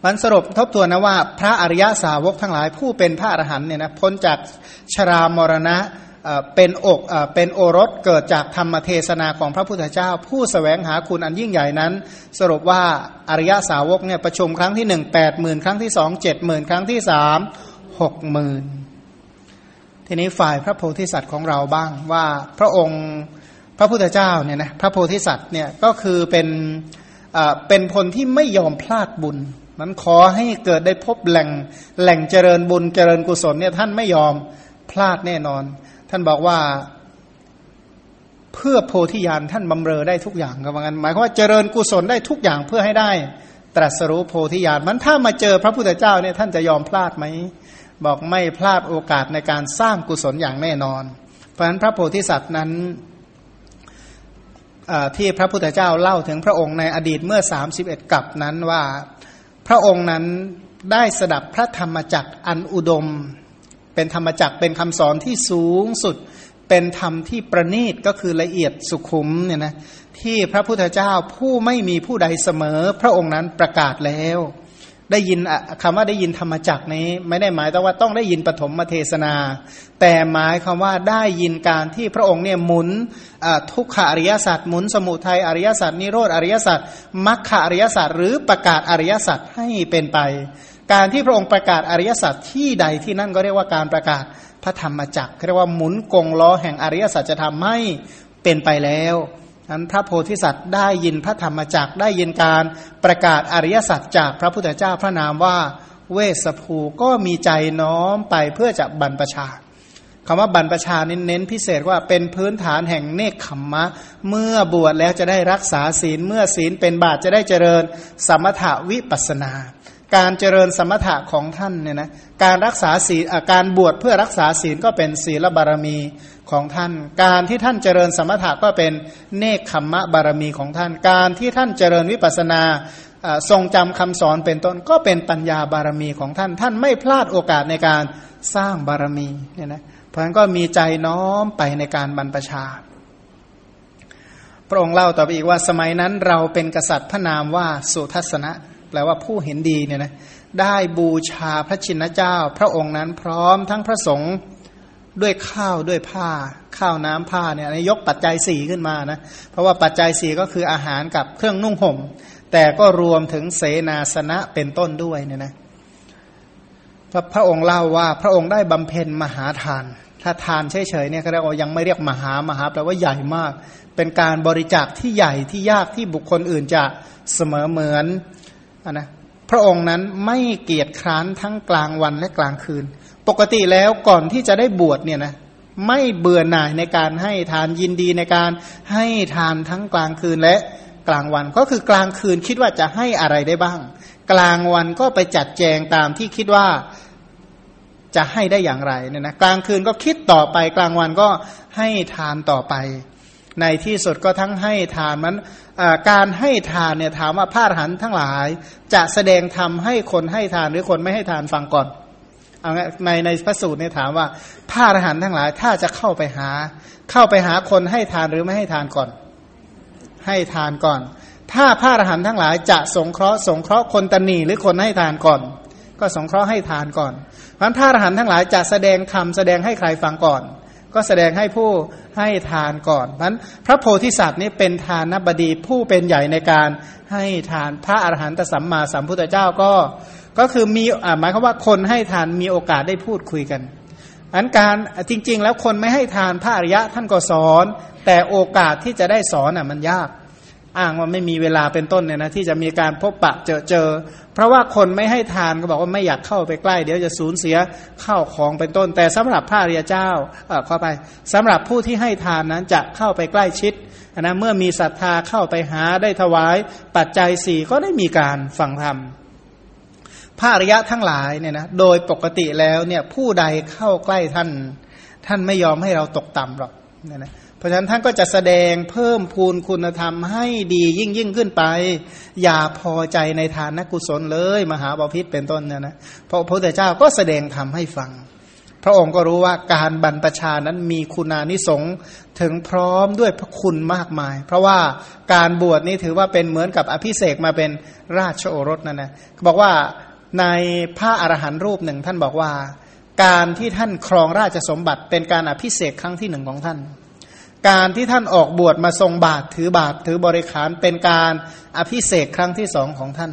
มันสรุปทบทวนนะว่าพระอริยสาวกทั้งหลายผู้เป็นพระอรหันต์เนี่ยนะพ้นจากชรามรณะ เป็นอกเป็นโอรสเกิดจากธรรมเทศนาของพระพุทธเจ้า ผู้สแสวงหาคุณอันยิ่งใหญ่นั้น สรุปว่าอริยสาวกเนี่ยประชุมครั้งที่หนึ่งแปดหมื่นครั้งที่สองเจ็ดหมื่นครั้งที่สามหกหมื่นทีนี้ฝ่ายพระโพธิสัตว์ของเราบ้างว่าพระองค์พระพุทธเจ้าเนี่ยนะพระโพธิสัตว์เนี่ยก็คือเป็นเป็นคนที่ไม่ยอมพลาดบุญมันขอให้เกิดได้พบแหล่งแหล่งเจริญบุญเจริญกุศลเนี่ยท่านไม่ยอมพลาดแน่นอน ท่านบอกว่า เพื่อโพธิญาณท่านบำเรอได้ทุกอย่างก็ว่างั้นหมายความว่าเจริญกุศลได้ทุกอย่างเพื่อให้ได้ ตรัสรู้โพธิญาณมันถ้ามาเจอพระพุทธเจ้าเนี่ยท่านจะยอมพลาดไหมบอกไม่พลาดโอกาสในการสร้างกุศลอย่างแน่นอน เพราะฉะนั้นพระโพธิสัตว์นั้นที่พระพุทธเจ้าเล่าถึงพระองค์ในอดีตเมื่อ 31กับนั้นว่าพระองค์นั้นได้สดับพระธรรมจักรอันอุดม เป็นธรรมจักรเป็นคำสอนที่สูงสุด เป็นธรรมที่ประณีตก็คือละเอียดสุขุมเนี่ยนะที่พระพุทธเจ้าผู้ไม่มีผู้ใดเสมอ พระองค์นั้นประกาศแล้ว ได้ยินคำว่าได้ยินธรรมจักนี้ ไม่ได้หมายแต่ว่าต้องได้ยินปฐมเทศนา แต่หมายคำว่าได้ยินการที่พระองค์เนี่ยหมุนทุกขอริยสัจหมุนสมุทัยอริยสัจนิโรธอริยสัจมรรคอริยสัจหรือประกาศอริยสัจให้เป็นไป การที่พระองค์ประกาศอริยสัจที่ใดที่นั่นก็เรียกว่าการประกาศพระธรรมจักรเรียกว่าหมุนกงล้อแห่งอริยสัจจะทำให้เป็นไปแล้วนั้นพระโพธิสัตว์ได้ยินพระธรรมจักได้ยินการประกาศอริยสัจจากพระพุทธเจ้าพระนามว่าเวสภูก็มีใจน้อมไปเพื่อจะบรรพชาคำว่าบรรพชาเน้นพิเศษว่าเป็นพื้นฐานแห่งเนคขมมะ เมื่อบวชแล้วจะได้รักษาศีลเมื่อศีลเป็นบาตจะได้เจริญ สมถาวิปัสนา การเจริญสมถะของท่านเนี่ยนะการรักษาศีลการบวชเพื่อรักษาศีลก็เป็นศีลบารมีของท่าน การที่ท่านเจริญสมถะก็เป็นเนคขมมะบารมีของท่าน การที่ท่านเจริญวิปัสนาทรงจำคำสอนเป็นต้นก็เป็นปัญญาบารมีของท่าน ท่านไม่พลาดโอกาสในการสร้างบารมีเนี่ยนะเพราะฉะนั้นก็มีใจน้อมไปในการบรรพชา พระองค์เล่าต่อไปอีกว่าสมัยนั้นเราเป็นกษัตริย์พระนามว่าสุทัศนะ แปลว่าผู้เห็นดีเนี่ยนะได้บูชาพระชินเจ้า พระองค์นั้นพร้อมทั้งพระสงฆ์ด้วยข้าวด้วยผ้า ข้าวน้ำผ้าเนี่ยยกปัจจัยสี่ขึ้นมานะเพราะว่าปัจจัยสี่ก็คืออาหารกับเครื่องนุ่งห่ม แต่ก็รวมถึงเสนาสนะเป็นต้นด้วยเนี่ยนะพระพระองค์เล่าว่าพระองค์ได้บำเพ็ญมหาทาน ถ้าทานเฉยๆเนี่ยเขาเรียกว่ายังไม่เรียกมหามหาแปลว่าใหญ่มาก เป็นการบริจาคที่ใหญ่ที่ยากที่บุคคลอื่นจะเสมอเหมือน นะพระองค์นั้นไม่เกียจคร้านทั้งกลางวันและกลางคืน ปกติแล้วก่อนที่จะได้บวชเนี่ยนะไม่เบื่อหน่ายในการให้ทานยินดีในการให้ทานทั้งกลางคืนและกลางวันก็คือกลางคืนคิดว่าจะให้อะไรได้บ้าง กลางวันก็ไปจัดแจงตามที่คิดว่าจะให้ได้อย่างไรเนี่ยนะกลางคืนก็คิดต่อไปกลางวันก็ให้ทานต่อไป ในที่สุดก็ทั้งให้ทานมันการให้ทานเนี่ยถามว่าพระอรหันทั้งหลาย จะแสดงธรรมให้คนให้ทานหรือคนไม่ให้ทานฟังก่อนเอาในในพระสูตรเนี่ยถามว่าพระอรหันทั้งหลาย ถ้าจะเข้าไปหา เข้าไปหาคนให้ทานหรือไม่ให้ทานก่อน ให้ทานก่อน ถ้าพระอรหันทั้งหลายจะสงเคราะห์สงเคราะห์คนตนีหรือคนให้ทานก่อน ก็สงเคราะห์ให้ทานก่อนเพราะพระอรหันทั้งหลายจะแสดงธรรมแสดงให้ใครฟังก่อน ก็แสดงให้ผู้ให้ทานก่อนเพราะพระโพธิสัตว์นี่เป็นทานนบดีผู้เป็นใหญ่ในการให้ทานพระอรหันตสัมมาสัมพุทธเจ้าก็ ก็คือมีหมายความว่าคนให้ทานมีโอกาสได้พูดคุยกันอันการจริง ๆ แล้วคนไม่ให้ทานพระอริยะท่านก็สอน แต่โอกาสที่จะได้สอนอะมันยาก อ้างว่าไม่มีเวลาเป็นต้นเนี่ยนะที่จะมีการพบปะเจอเจอ พราะว่าคนไม่ให้ทานก็บอกว่าไม่อยากเข้าไปใกล้ เดี๋ยวจะสูญเสียเข้าของเป็นต้น แต่สำหรับพระอริยเจ้าเออเข้าไปสำหรับผู้ที่ให้ทานนั้นจะเข้าไปใกล้ชิดนะเมื่อมีศรัทธาเข้าไปหาได้ถวาย ปัจจัยสี่ก็ได้มีการฟังธรรมพระอริยะทั้งหลายเนี่ยนะโดยปกติแล้วเนี่ยผู้ใดเข้าใกล้ท่าน ท่านไม่ยอมให้เราตกต่ำหรอกเนี่ยนะ เพราะฉะนั้นท่านก็จะแสดงเพิ่มพูนคุณธรรมให้ดียิ่งยิ่งขึ้นไป อย่าพอใจในทานกุศลเลย มหาบาพิษเป็นต้นเนี่ยนะเพราะพระพุทธเจ้าก็แสดงธรรมให้ฟัง พระองค์ก็รู้ว่าการบรรพชานั้นมีคุณานิสงถึงพร้อมด้วยพระคุณมากมาย เพราะว่าการบวชนี้ถือว่าเป็นเหมือนกับอภิเษกมาเป็นราชโอรสนั่นนะบอกว่าในพระอรหันต์รูปหนึ่งท่านบอกว่า การที่ท่านครองราชสมบัติเป็นการอภิเษกครั้งที่หนึ่งของท่าน การที่ท่านออกบวชมาทรงบาตรถือบาตรถือบริขารเป็นการอภิเษกครั้งที่สองของท่าน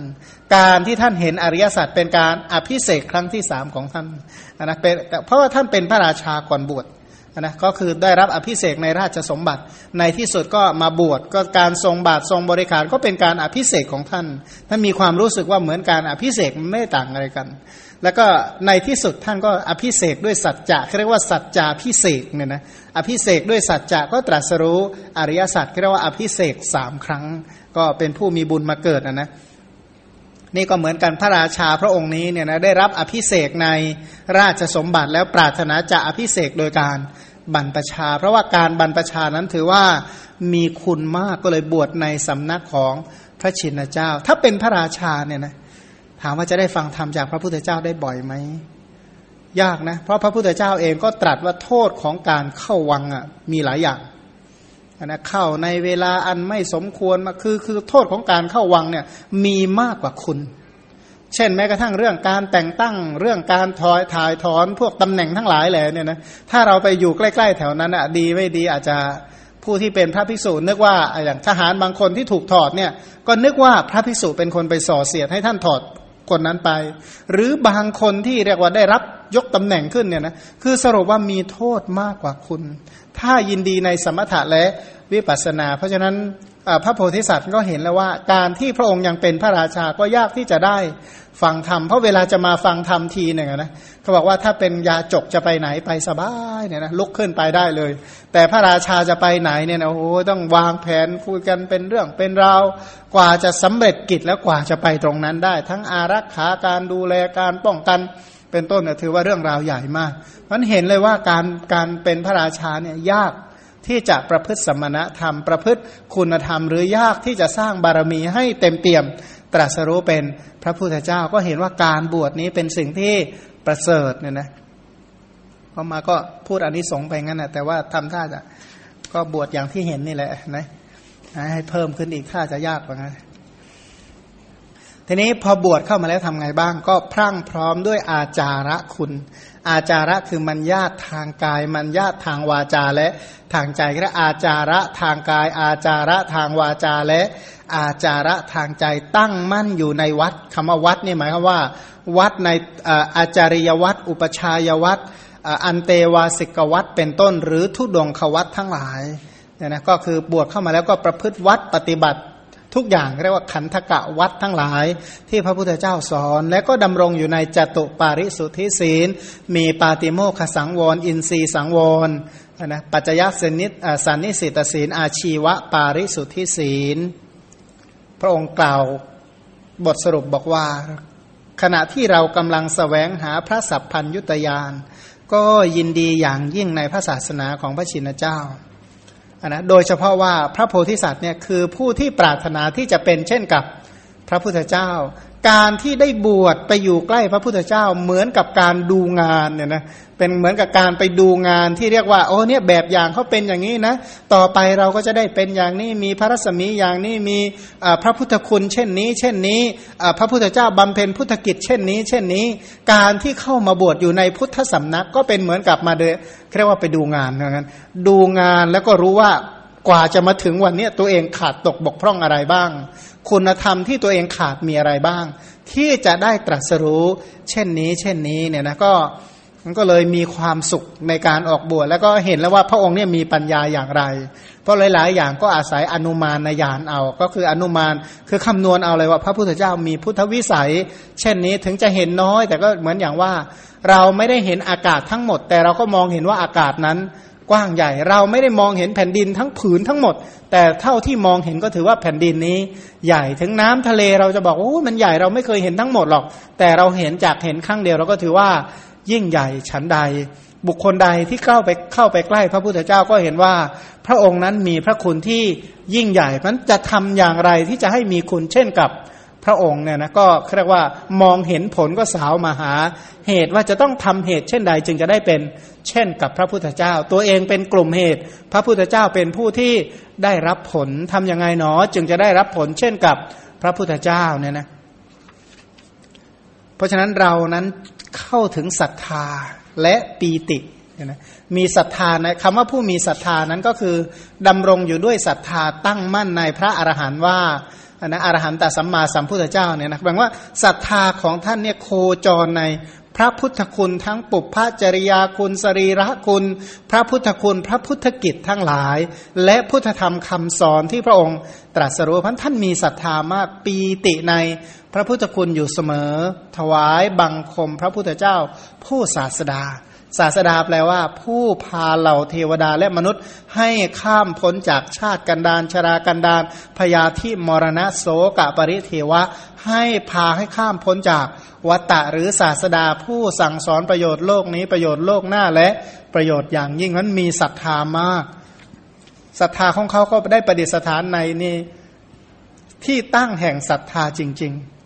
การที่ท่านเห็นอริยสัจเป็นการอภิเษกครั้งที่สามของท่านนะเป็นเพราะว่าท่านเป็นพระราชาก่อนบวชนะก็คือได้รับอภิเษกในราชสมบัติในที่สุดก็มาบวชก็การทรงบาตรทรงบริขารก็เป็นการอภิเษกของท่านท่านมีความรู้สึกว่าเหมือนการอภิเษกไม่ต่างอะไรกัน แล้วก็ในที่สุดท่านก็อภิเษกด้วยสัจจะเขาเรียกว่าสัจจาพิเศษเนี่ยนะอภิเษกด้วยสัจจะก็ตรัสรู้อริยสัจเรียกว่าอภิเษกสามครั้ง ก็เป็นผู้มีบุญมาเกิดนะนะนี่ก็เหมือนกันพระราชาพระองค์นี้เนี่ยนะได้รับอภิเษกในราชสมบัติแล้วปรารถนาจะอภิเษกโดยการบรรพชา เพราะว่าการบรรพชานั้นถือว่ามีคุณมากก็เลยบวชในสำนักของพระชินเจ้า ถ้าเป็นพระราชาเนี่ยนะ ถามว่าจะได้ฟังธรรมจากพระพุทธเจ้าได้บ่อยไหมยากนะ เพราะพระพุทธเจ้าเองก็ตรัสว่าโทษของการเข้าวังอะมีหลายอย่างนะเข้าในเวลาอันไม่สมควรมาคือคือโทษของการเข้าวังเนี่ยมีมากกว่าคุณ เช่นแม้กระทั่งเรื่องการแต่งตั้งเรื่องการถอยถ่ายถอนพวกตำแหน่งทั้งหลายแหละเนี่ยนะถ้าเราไปอยู่ใกล้ ๆ แถวนั้นอะดีไม่ดีอาจจะผู้ที่เป็นพระภิกษุนึกว่าอย่างทหารบางคนที่ถูกถอดเนี่ยก็นึกว่าพระภิกษุเป็นคนไปส่อเสียดให้ท่านถอด คนนั้นไป หรือบางคนที่เรียกว่าได้รับยกตำแหน่งขึ้นเนี่ยนะคือสรุปว่ามีโทษมากกว่าคุณ ถ้ายินดีในสมถะและวิปัสสนา เพราะฉะนั้น พระโพธิสัตว์ก็เห็นแล้วว่า การที่พระองค์ยังเป็นพระราชาก็ยากที่จะได้ฟังธรรมเพราะเวลาจะมาฟังธรรมทีหนึ่งนะเขาบอกว่าถ้าเป็นยาจกจะไปไหนไปสบายเนี่ยนะลุกขึ้นไปได้เลย แต่พระราชาจะไปไหนเนี่ยนะโอ้โหต้องวางแผนคุยกันเป็นเรื่องเป็นราวกว่าจะสำเร็จกิจแล้วกว่าจะไปตรงนั้นได้ ทั้งอารักขาการดูแลการป้องกันเป็นต้นเนี่ยถือว่าเรื่องราวใหญ่มากมันเห็นเลยว่าการการเป็นพระราชาเนี่ยยาก ที่จะประพฤติสมณธรรม ประพฤติคุณธรรม หรือยากที่จะสร้างบารมีให้เต็มเปี่ยมตรัสรู้เป็นพระพุทธเจ้าก็เห็นว่าการบวชนี้เป็นสิ่งที่ประเสริฐเนี่ยนะพอมาก็พูดอนนิสงส์ไปงั้นนะแต่ว่าทำท่าจะก็บวชอย่างที่เห็นนี่แหละนะให้เพิ่มขึ้นอีกท่าจะยากกว่านั้น ทีนี้พอบวชเข้ามาแล้วทำไงบ้าง ก็พรั่งพร้อมด้วยอาจาระคุณ อาจาระคือมันญาติทางกาย มันญาติทางวาจาและทางใจก็อาจาระทางกาย อาจาระทางวาจาและ อาจาระทางใจตั้งมั่นอยู่ในวัดคำว่าวัดนี่หมายความว่า วัดในอาจาริยวัดอุปชายวัดอันเตวาสิกวัดเป็นต้น หรือทุดงควัดทั้งหลายเนี่ยนะก็คือบวชเข้ามาแล้วก็ประพฤติวัดปฏิบัติ ทุกอย่างเรียกว่าขันธกะวัดทั้งหลาย ที่พระพุทธเจ้าสอน และก็ดำรงอยู่ในจตุปาริสุทธิศีล มีปาติโมขสังวร อินทรีสังวรนะปัจจยัสนิสันนิสิตศีล อาชีวะปาริสุทธิศีล พระองค์กล่าวบทสรุปบอกว่า ขณะที่เรากำลังสแสวงหาพระสัพพัญยุตยาน ก็ยินดีอย่างยิ่งในพระศาสนาของพระชินเจ้า นะโดยเฉพาะว่าพระโพธิสัตว์เนี่ยคือผู้ที่ปรารถนาที่จะเป็นเช่นกับพระพุทธเจ้า การที่ได้บวชไปอยู่ใกล้พระพุทธเจ้าเหมือนกับการดูงานเนี่ยนะเป็นเหมือนกับการไปดูงานที่เรียกว่าโอ้เนี่ยแบบอย่างเขาเป็นอย่างนี้นะต่อไปเราก็จะได้เป็นอย่างนี้มีพระรัศมีอย่างนี้มีพระพุทธคุณเช่นนี้ เช่นนี้พระพุทธเจ้าบำเพ็ญพุทธกิจเช่นนี้ เช่นนี้ การที่เข้ามาบวชอยู่ในพุทธสำนักก็เป็นเหมือนกับมาเดเรียกว่าไปดูงานเหมือนกันดูงานแล้วก็รู้ว่า กว่าจะมาถึงวันนี้ตัวเองขาดตกบกพร่องอะไรบ้าง คุณธรรมที่ตัวเองขาดมีอะไรบ้าง ที่จะได้ตรัสรู้เช่นนี้ เช่นนี้เนี่ยนะก็มันก็เลยมีความสุขในการออกบวชแล้วก็เห็นแล้วว่าพระองค์เนี่ยมีปัญญาอย่างไร เพราะหลาย ๆ อย่างก็อาศัยอนุมานในยานเอา ก็คืออนุมานคือคำนวณเอาเลยว่าพระพุทธเจ้ามีพุทธวิสัย เช่นนี้ถึงจะเห็นน้อย แต่ก็เหมือนอย่างว่า เราไม่ได้เห็นอากาศทั้งหมด แต่เราก็มองเห็นว่าอากาศนั้น กว้างใหญ่ เราไม่ได้มองเห็นแผ่นดินทั้งผืนทั้งหมด แต่เท่าที่มองเห็นก็ถือว่าแผ่นดินนี้ ใหญ่ถึงน้ำทะเลเราจะบอกโอ้มันใหญ่เราไม่เคยเห็นทั้งหมดหรอก แต่เราเห็นจากเห็นครั้งเดียวเราก็ถือว่ายิ่งใหญ่ฉันใด บุคคลใดที่เข้าไปเข้าไปใกล้พระพุทธเจ้าก็เห็นว่า พระองค์นั้นมีพระคุณที่ยิ่งใหญ่มันจะทำอย่างไรที่จะให้มีคุณเช่นกับ พระองค์เนี่ยนะก็เรียกว่ามองเห็นผลก็สาวมาหาเหตุว่าจะต้องทำเหตุเช่นใดจึงจะได้เป็นเช่นกับพระพุทธเจ้า ตัวเองเป็นกลุ่มเหตุ พระพุทธเจ้าเป็นผู้ที่ได้รับผลทํำยังไงหนอ จึงจะได้รับผลเช่นกับพระพุทธเจ้าเนี่ยนะเพราะฉะนั้นเรานั้นเข้าถึงศรัทธาและปีตินะมีศรัทธาในคำว่าผู้มีศรัทธานั้นก็คือดำรงอยู่ด้วยศรัทธาตั้งมั่นในพระอรหันต์ว่า นะอรหันตสัมมาสัมพุทธเจ้าเนี่ยนะแปลว่าศรัทธาของท่านเนี่ยโคจรในพระพุทธคุณทั้งปุพพจริยาคุณสรีระคุณ พระพุทธคุณ พระพุทธกิจทั้งหลาย และพุทธธรรมคำสอนที่พระองค์ตรัสรู้พันท่านมีศรัทธามากปีติในพระพุทธคุณอยู่เสมอ ถวายบังคมพระพุทธเจ้าผู้ศาสดา ศาสดาแปลว่า ผู้พาเหล่าเทวดาและมนุษย์ให้ข้ามพ้นจากชาติกันดานชรากันดานพยาธิมรณะโสกะปริเทวะ ให้พาให้ข้ามพ้นจากวัตตะหรือศาสดาผู้สั่งสอนประโยชน์โลกนี้ประโยชน์โลกหน้าและประโยชน์อย่างยิ่งนั้นมีศรัทธามากศรัทธาของเขาก็ได้ประดิษฐานในนี่ที่ตั้งแห่งศรัทธาจริง ๆ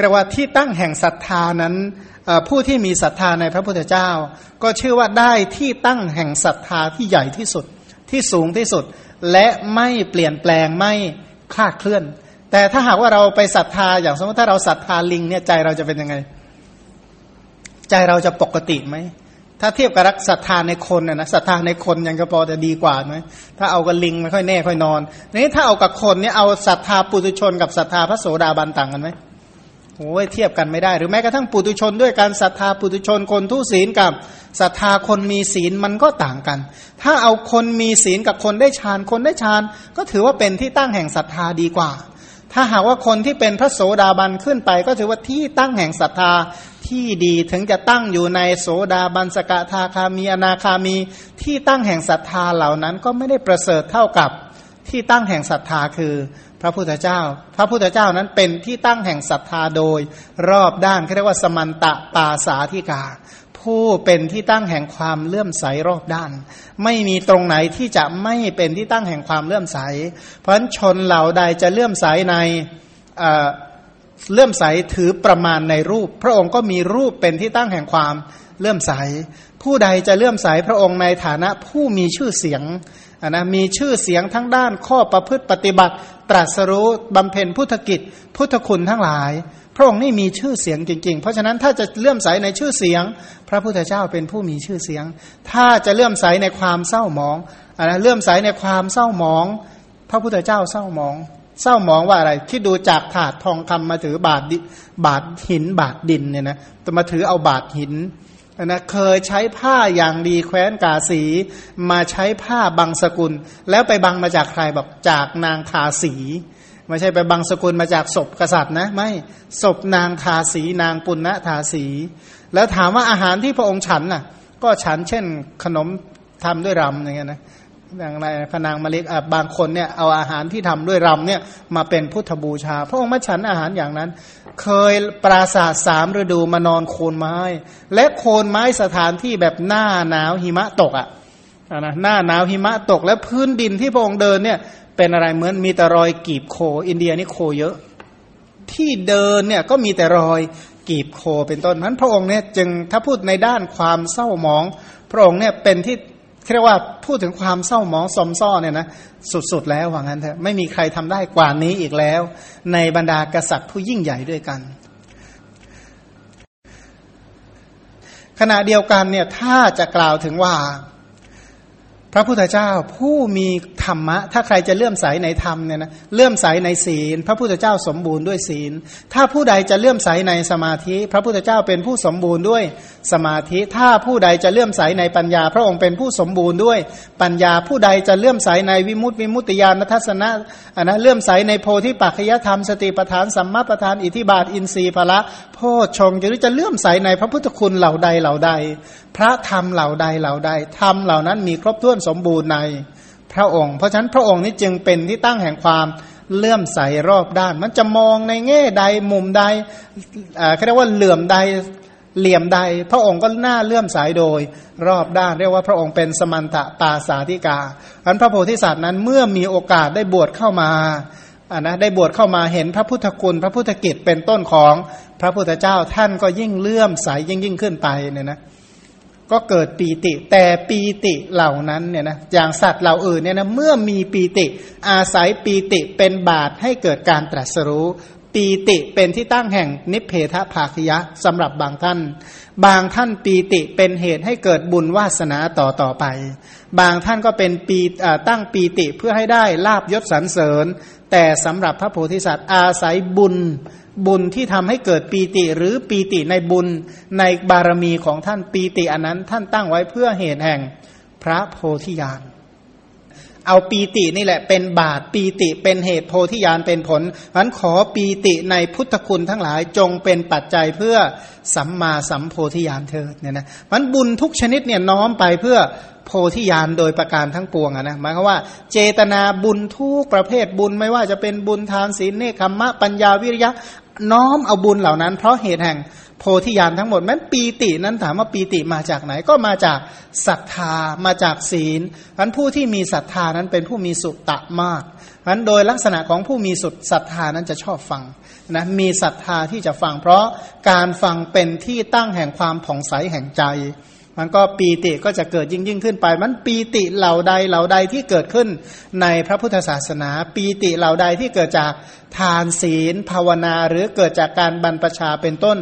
เรียกว่าที่ตั้งแห่งศรัทธานั้นผู้ที่มีศรัทธาในพระพุทธเจ้า ก็ชื่อว่าได้ที่ตั้งแห่งศรัทธาที่ใหญ่ที่สุดที่สูงที่สุด และไม่เปลี่ยนแปลงไม่คลาดเคลื่อน แต่ถ้าหากว่าเราไปศรัทธาอย่างสมมติถ้าเราศรัทธาลิงเนี่ยใจเราจะเป็นยังไง ใจเราจะปกติไหมถ้าเทียบกับรักศรัทธาในคนนะศรัทธาในคนยังก็พอจะดีกว่าไหมถ้าเอากับลิงไม่ค่อยแน่ค่อยนอนนี้ถ้าเอากับคนเนี่ยเอาศรัทธาปุถุชนกับศรัทธาพระโสดาบันต่างกันไหม โอ้ยเทียบกันไม่ได้ หรือแม้กระทั่งปุตุชนด้วยการศรัทธาปุตุชนคนทุศีลกับศรัทธาคนมีศีลมันก็ต่างกัน ถ้าเอาคนมีศีลกับคนได้ฌานคนได้ฌานก็ถือว่าเป็นที่ตั้งแห่งศรัทธาดีกว่า ถ้าหากว่าคนที่เป็นพระโสดาบันขึ้นไป ก็ถือว่าที่ตั้งแห่งศรัทธาที่ดีถึงจะตั้งอยู่ในโสดาบันสกทาคามีอนาคามี ที่ตั้งแห่งศรัทธาเหล่านั้นก็ไม่ได้ประเสริฐเท่ากับที่ตั้งแห่งศรัทธาคือ พระพุทธเจ้า พระพุทธเจ้านั้นเป็นที่ตั้งแห่งศรัทธาโดย รอบด้านเรียกว่าสมันตะปาสาธิกา ผู้เป็นที่ตั้งแห่งความเลื่อมใสรอบด้าน ไม่มีตรงไหนที่จะไม่เป็นที่ตั้งแห่งความเลื่อมใส เพราะฉะนั้นชนเหล่าใดจะเลื่อมใสในเลื่อมใสถือประมาณในรูป พระองค์ก็มีรูปเป็นที่ตั้งแห่งความเลื่อมใส ผู้ใดจะเลื่อมใสพระองค์ในฐานะผู้มีชื่อเสียงนะมีชื่อเสียงทั้งด้านข้อประพฤติปฏิบัติ ตรัสรู้บำเพ็ญพุทธกิจ พุทธคุณทั้งหลาย พระองค์นี่มีชื่อเสียงจริง ๆ เพราะฉะนั้นถ้าจะเลื่อมใสในชื่อเสียง พระพุทธเจ้าเป็นผู้มีชื่อเสียง ถ้าจะเลื่อมใสในความเศร้าหมองนะเลื่อมใสในความเศร้าหมอง พระพุทธเจ้าเศร้าหมอง เศร้าหมองว่าอะไรที่ดูจากถาดทองคำมาถือบาทบาทหินบาทดินเนี่ยนะจะมาถือเอาบาทหิน นะเคยใช้ผ้าอย่างดีแคว้นกาสี มาใช้ผ้าบางสกุล แล้วไปบังมาจากใครบอกจากนางทาสีไม่ใช่ไปบังสกุลมาจากศพกษัตริย์นะไม่ศพนางทาสีนางปุณณทาสี แล้วถามว่าอาหารที่พระองค์ฉันน่ะ ก็ฉันเช่นขนมทำด้วยรำอย่างเงี้ยนะ อย่างไรพนางมาล็กบางคนเนี่ยเอาอาหารที่ทำด้วยรำเนี่ยมาเป็นพุทธบูชา พระองค์มาฉันอาหารอย่างนั้น เคยปราศาสสามฤดูมานอนโคนไม้ และโคนไม้สถานที่แบบหน้าหนาวหิมะตกอะนะหน้าหนาวหิมะตกและพื้นดินที่พระองค์เดินเนี่ยเป็นอะไรเหมือนมีแต่รอยกีบโค อินเดียนี่โคเยอะ ที่เดินเนี่ยก็มีแต่รอยกีบโคเป็นต้นนั้นพระองค์เนี่ยจึงถ้าพูดในด้านความเศร้าหมอง พระองค์เนี่ยเป็นที่ เรียกว่าพูดถึงความเศร้าหมองสมซ้อเนี่ยนะสุดๆแล้วว่างั้นเถอะไม่มีใครทำได้กว่านี้อีกแล้ว ในบรรดากษัตริย์ผู้ยิ่งใหญ่ด้วยกัน ขณะเดียวกันเนี่ยถ้าจะกล่าวถึงว่า พระพุทธเจ้าผู้มีธรรมะ ถ้าใครจะเลื่อมใสในธรรมเนี่ยนะเลื่อมใสในศีล พระพุทธเจ้าสมบูรณ์ด้วยศีล ถ้าผู้ใดจะเลื่อมใสในสมาธิ พระพุทธเจ้าเป็นผู้สมบูรณ์ด้วยสมาธิถ้าผู้ใดจะเลื่อมใสในปัญญา พระองค์เป็นผู้สมบูรณ์ด้วยปัญญาผู้ใดจะเลื่อมใสในวิมุตติวิมุตติญาณทัศนะอันนะเลื่อมใสในโพธิปัจจยธรรมสติปทานสัมมาปทานอิทิบาทอินทรีย์พละโพชงจะจะเลื่อมใสในพระพุทธคุณเหล่าใดเหล่าใด พระธรรมเหล่าใดเหล่าใดธรรมเหล่านั้นมีครบถ้วนสมบูรณ์ในพระองค์ เพราะฉะนั้นพระองค์นี้จึงเป็นที่ตั้งแห่งความเลื่อมใสรอบด้าน มันจะมองในแง่ใดมุมใดเขาเรียกว่าเหลื่อมใด เหลี่ยมใด พระองค์ก็น่าเลื่อมสายโดย รอบด้านเรียกว่าพระองค์เป็นสมันตะปาสาธิกาอันพระโพธิสัตว์นั้นเมื่อมีโอกาสได้บวชเข้ามาอ่านะได้บวชเข้ามาเห็นพระพุทธคุณ พระพุทธกิจเป็นต้นของพระพุทธเจ้าท่านก็ยิ่งเลื่อมใสยยิ่งยิ่งขึ้นไปเนี่ยนะก็เกิดปีติ แต่ปีติเหล่านั้นเนี่ยนะอย่างสัตว์เหล่าอื่นเนี่ยนะเมื่อมีปีติ อาศัยปีติเป็นบาตให้เกิดการตรัสรู้ ปีติเป็นที่ตั้งแห่งนิเพทภาคยะสำหรับบางท่าน บางท่านปีติเป็นเหตุให้เกิดบุญวาสนาต่อต่อไป บางท่านก็เป็นปีตั้งปีติเพื่อให้ได้ลาบยศสรรเสริญ แต่สำหรับพระโพธิสัตว์อาศัยบุญบุญที่ทำให้เกิดปีติหรือปีติในบุญในบารมีของท่านปีติอันนั้น ท่านตั้งไว้เพื่อเหตุแห่งพระโพธิญาณ เอาปีตินี่แหละเป็นบาตปีติเป็นเหตุโพธิญาณเป็นผลฉันขอปีติในพุทธคุณทั้งหลายจงเป็นปัจจัยเพื่อสัมมาสัมโพธิญาณเถิดเนี่ยนะมันบุญทุกชนิดเนี่ยน้อมไปเพื่อโพธิญาณโดยประการทั้งปวงอะนะหมายความว่า เจตนาบุญทุกประเภทบุญไม่ว่าจะเป็นบุญทานศีลเนคขมะปัญญาวิริยะน้อมเอาบุญเหล่านั้นเพราะเหตุแห่ง โพธิญาณทั้งหมดแม้นปีตินั้นถามว่าปีติมาจากไหนก็มาจากศรัทธามาจากศีลอันผู้ที่มีศรัทธานั้นเป็นผู้มีสุตตะมากอันโดยลักษณะของผู้มีสุดศรัทธานั้นจะชอบฟังนะมีศรัทธาที่จะฟังเพราะการฟังเป็นที่ตั้งแห่งความผ่องใสแห่งใจ มันก็ปีติก็จะเกิดยิ่งยิ่งขึ้นไป มันปีติเหล่าใดเหล่าใดที่เกิดขึ้นในพระพุทธศาสนา ปีติเหล่าใดที่เกิดจากทานศีล ภาวนา หรือเกิดจากการบรรพชาเป็นต้น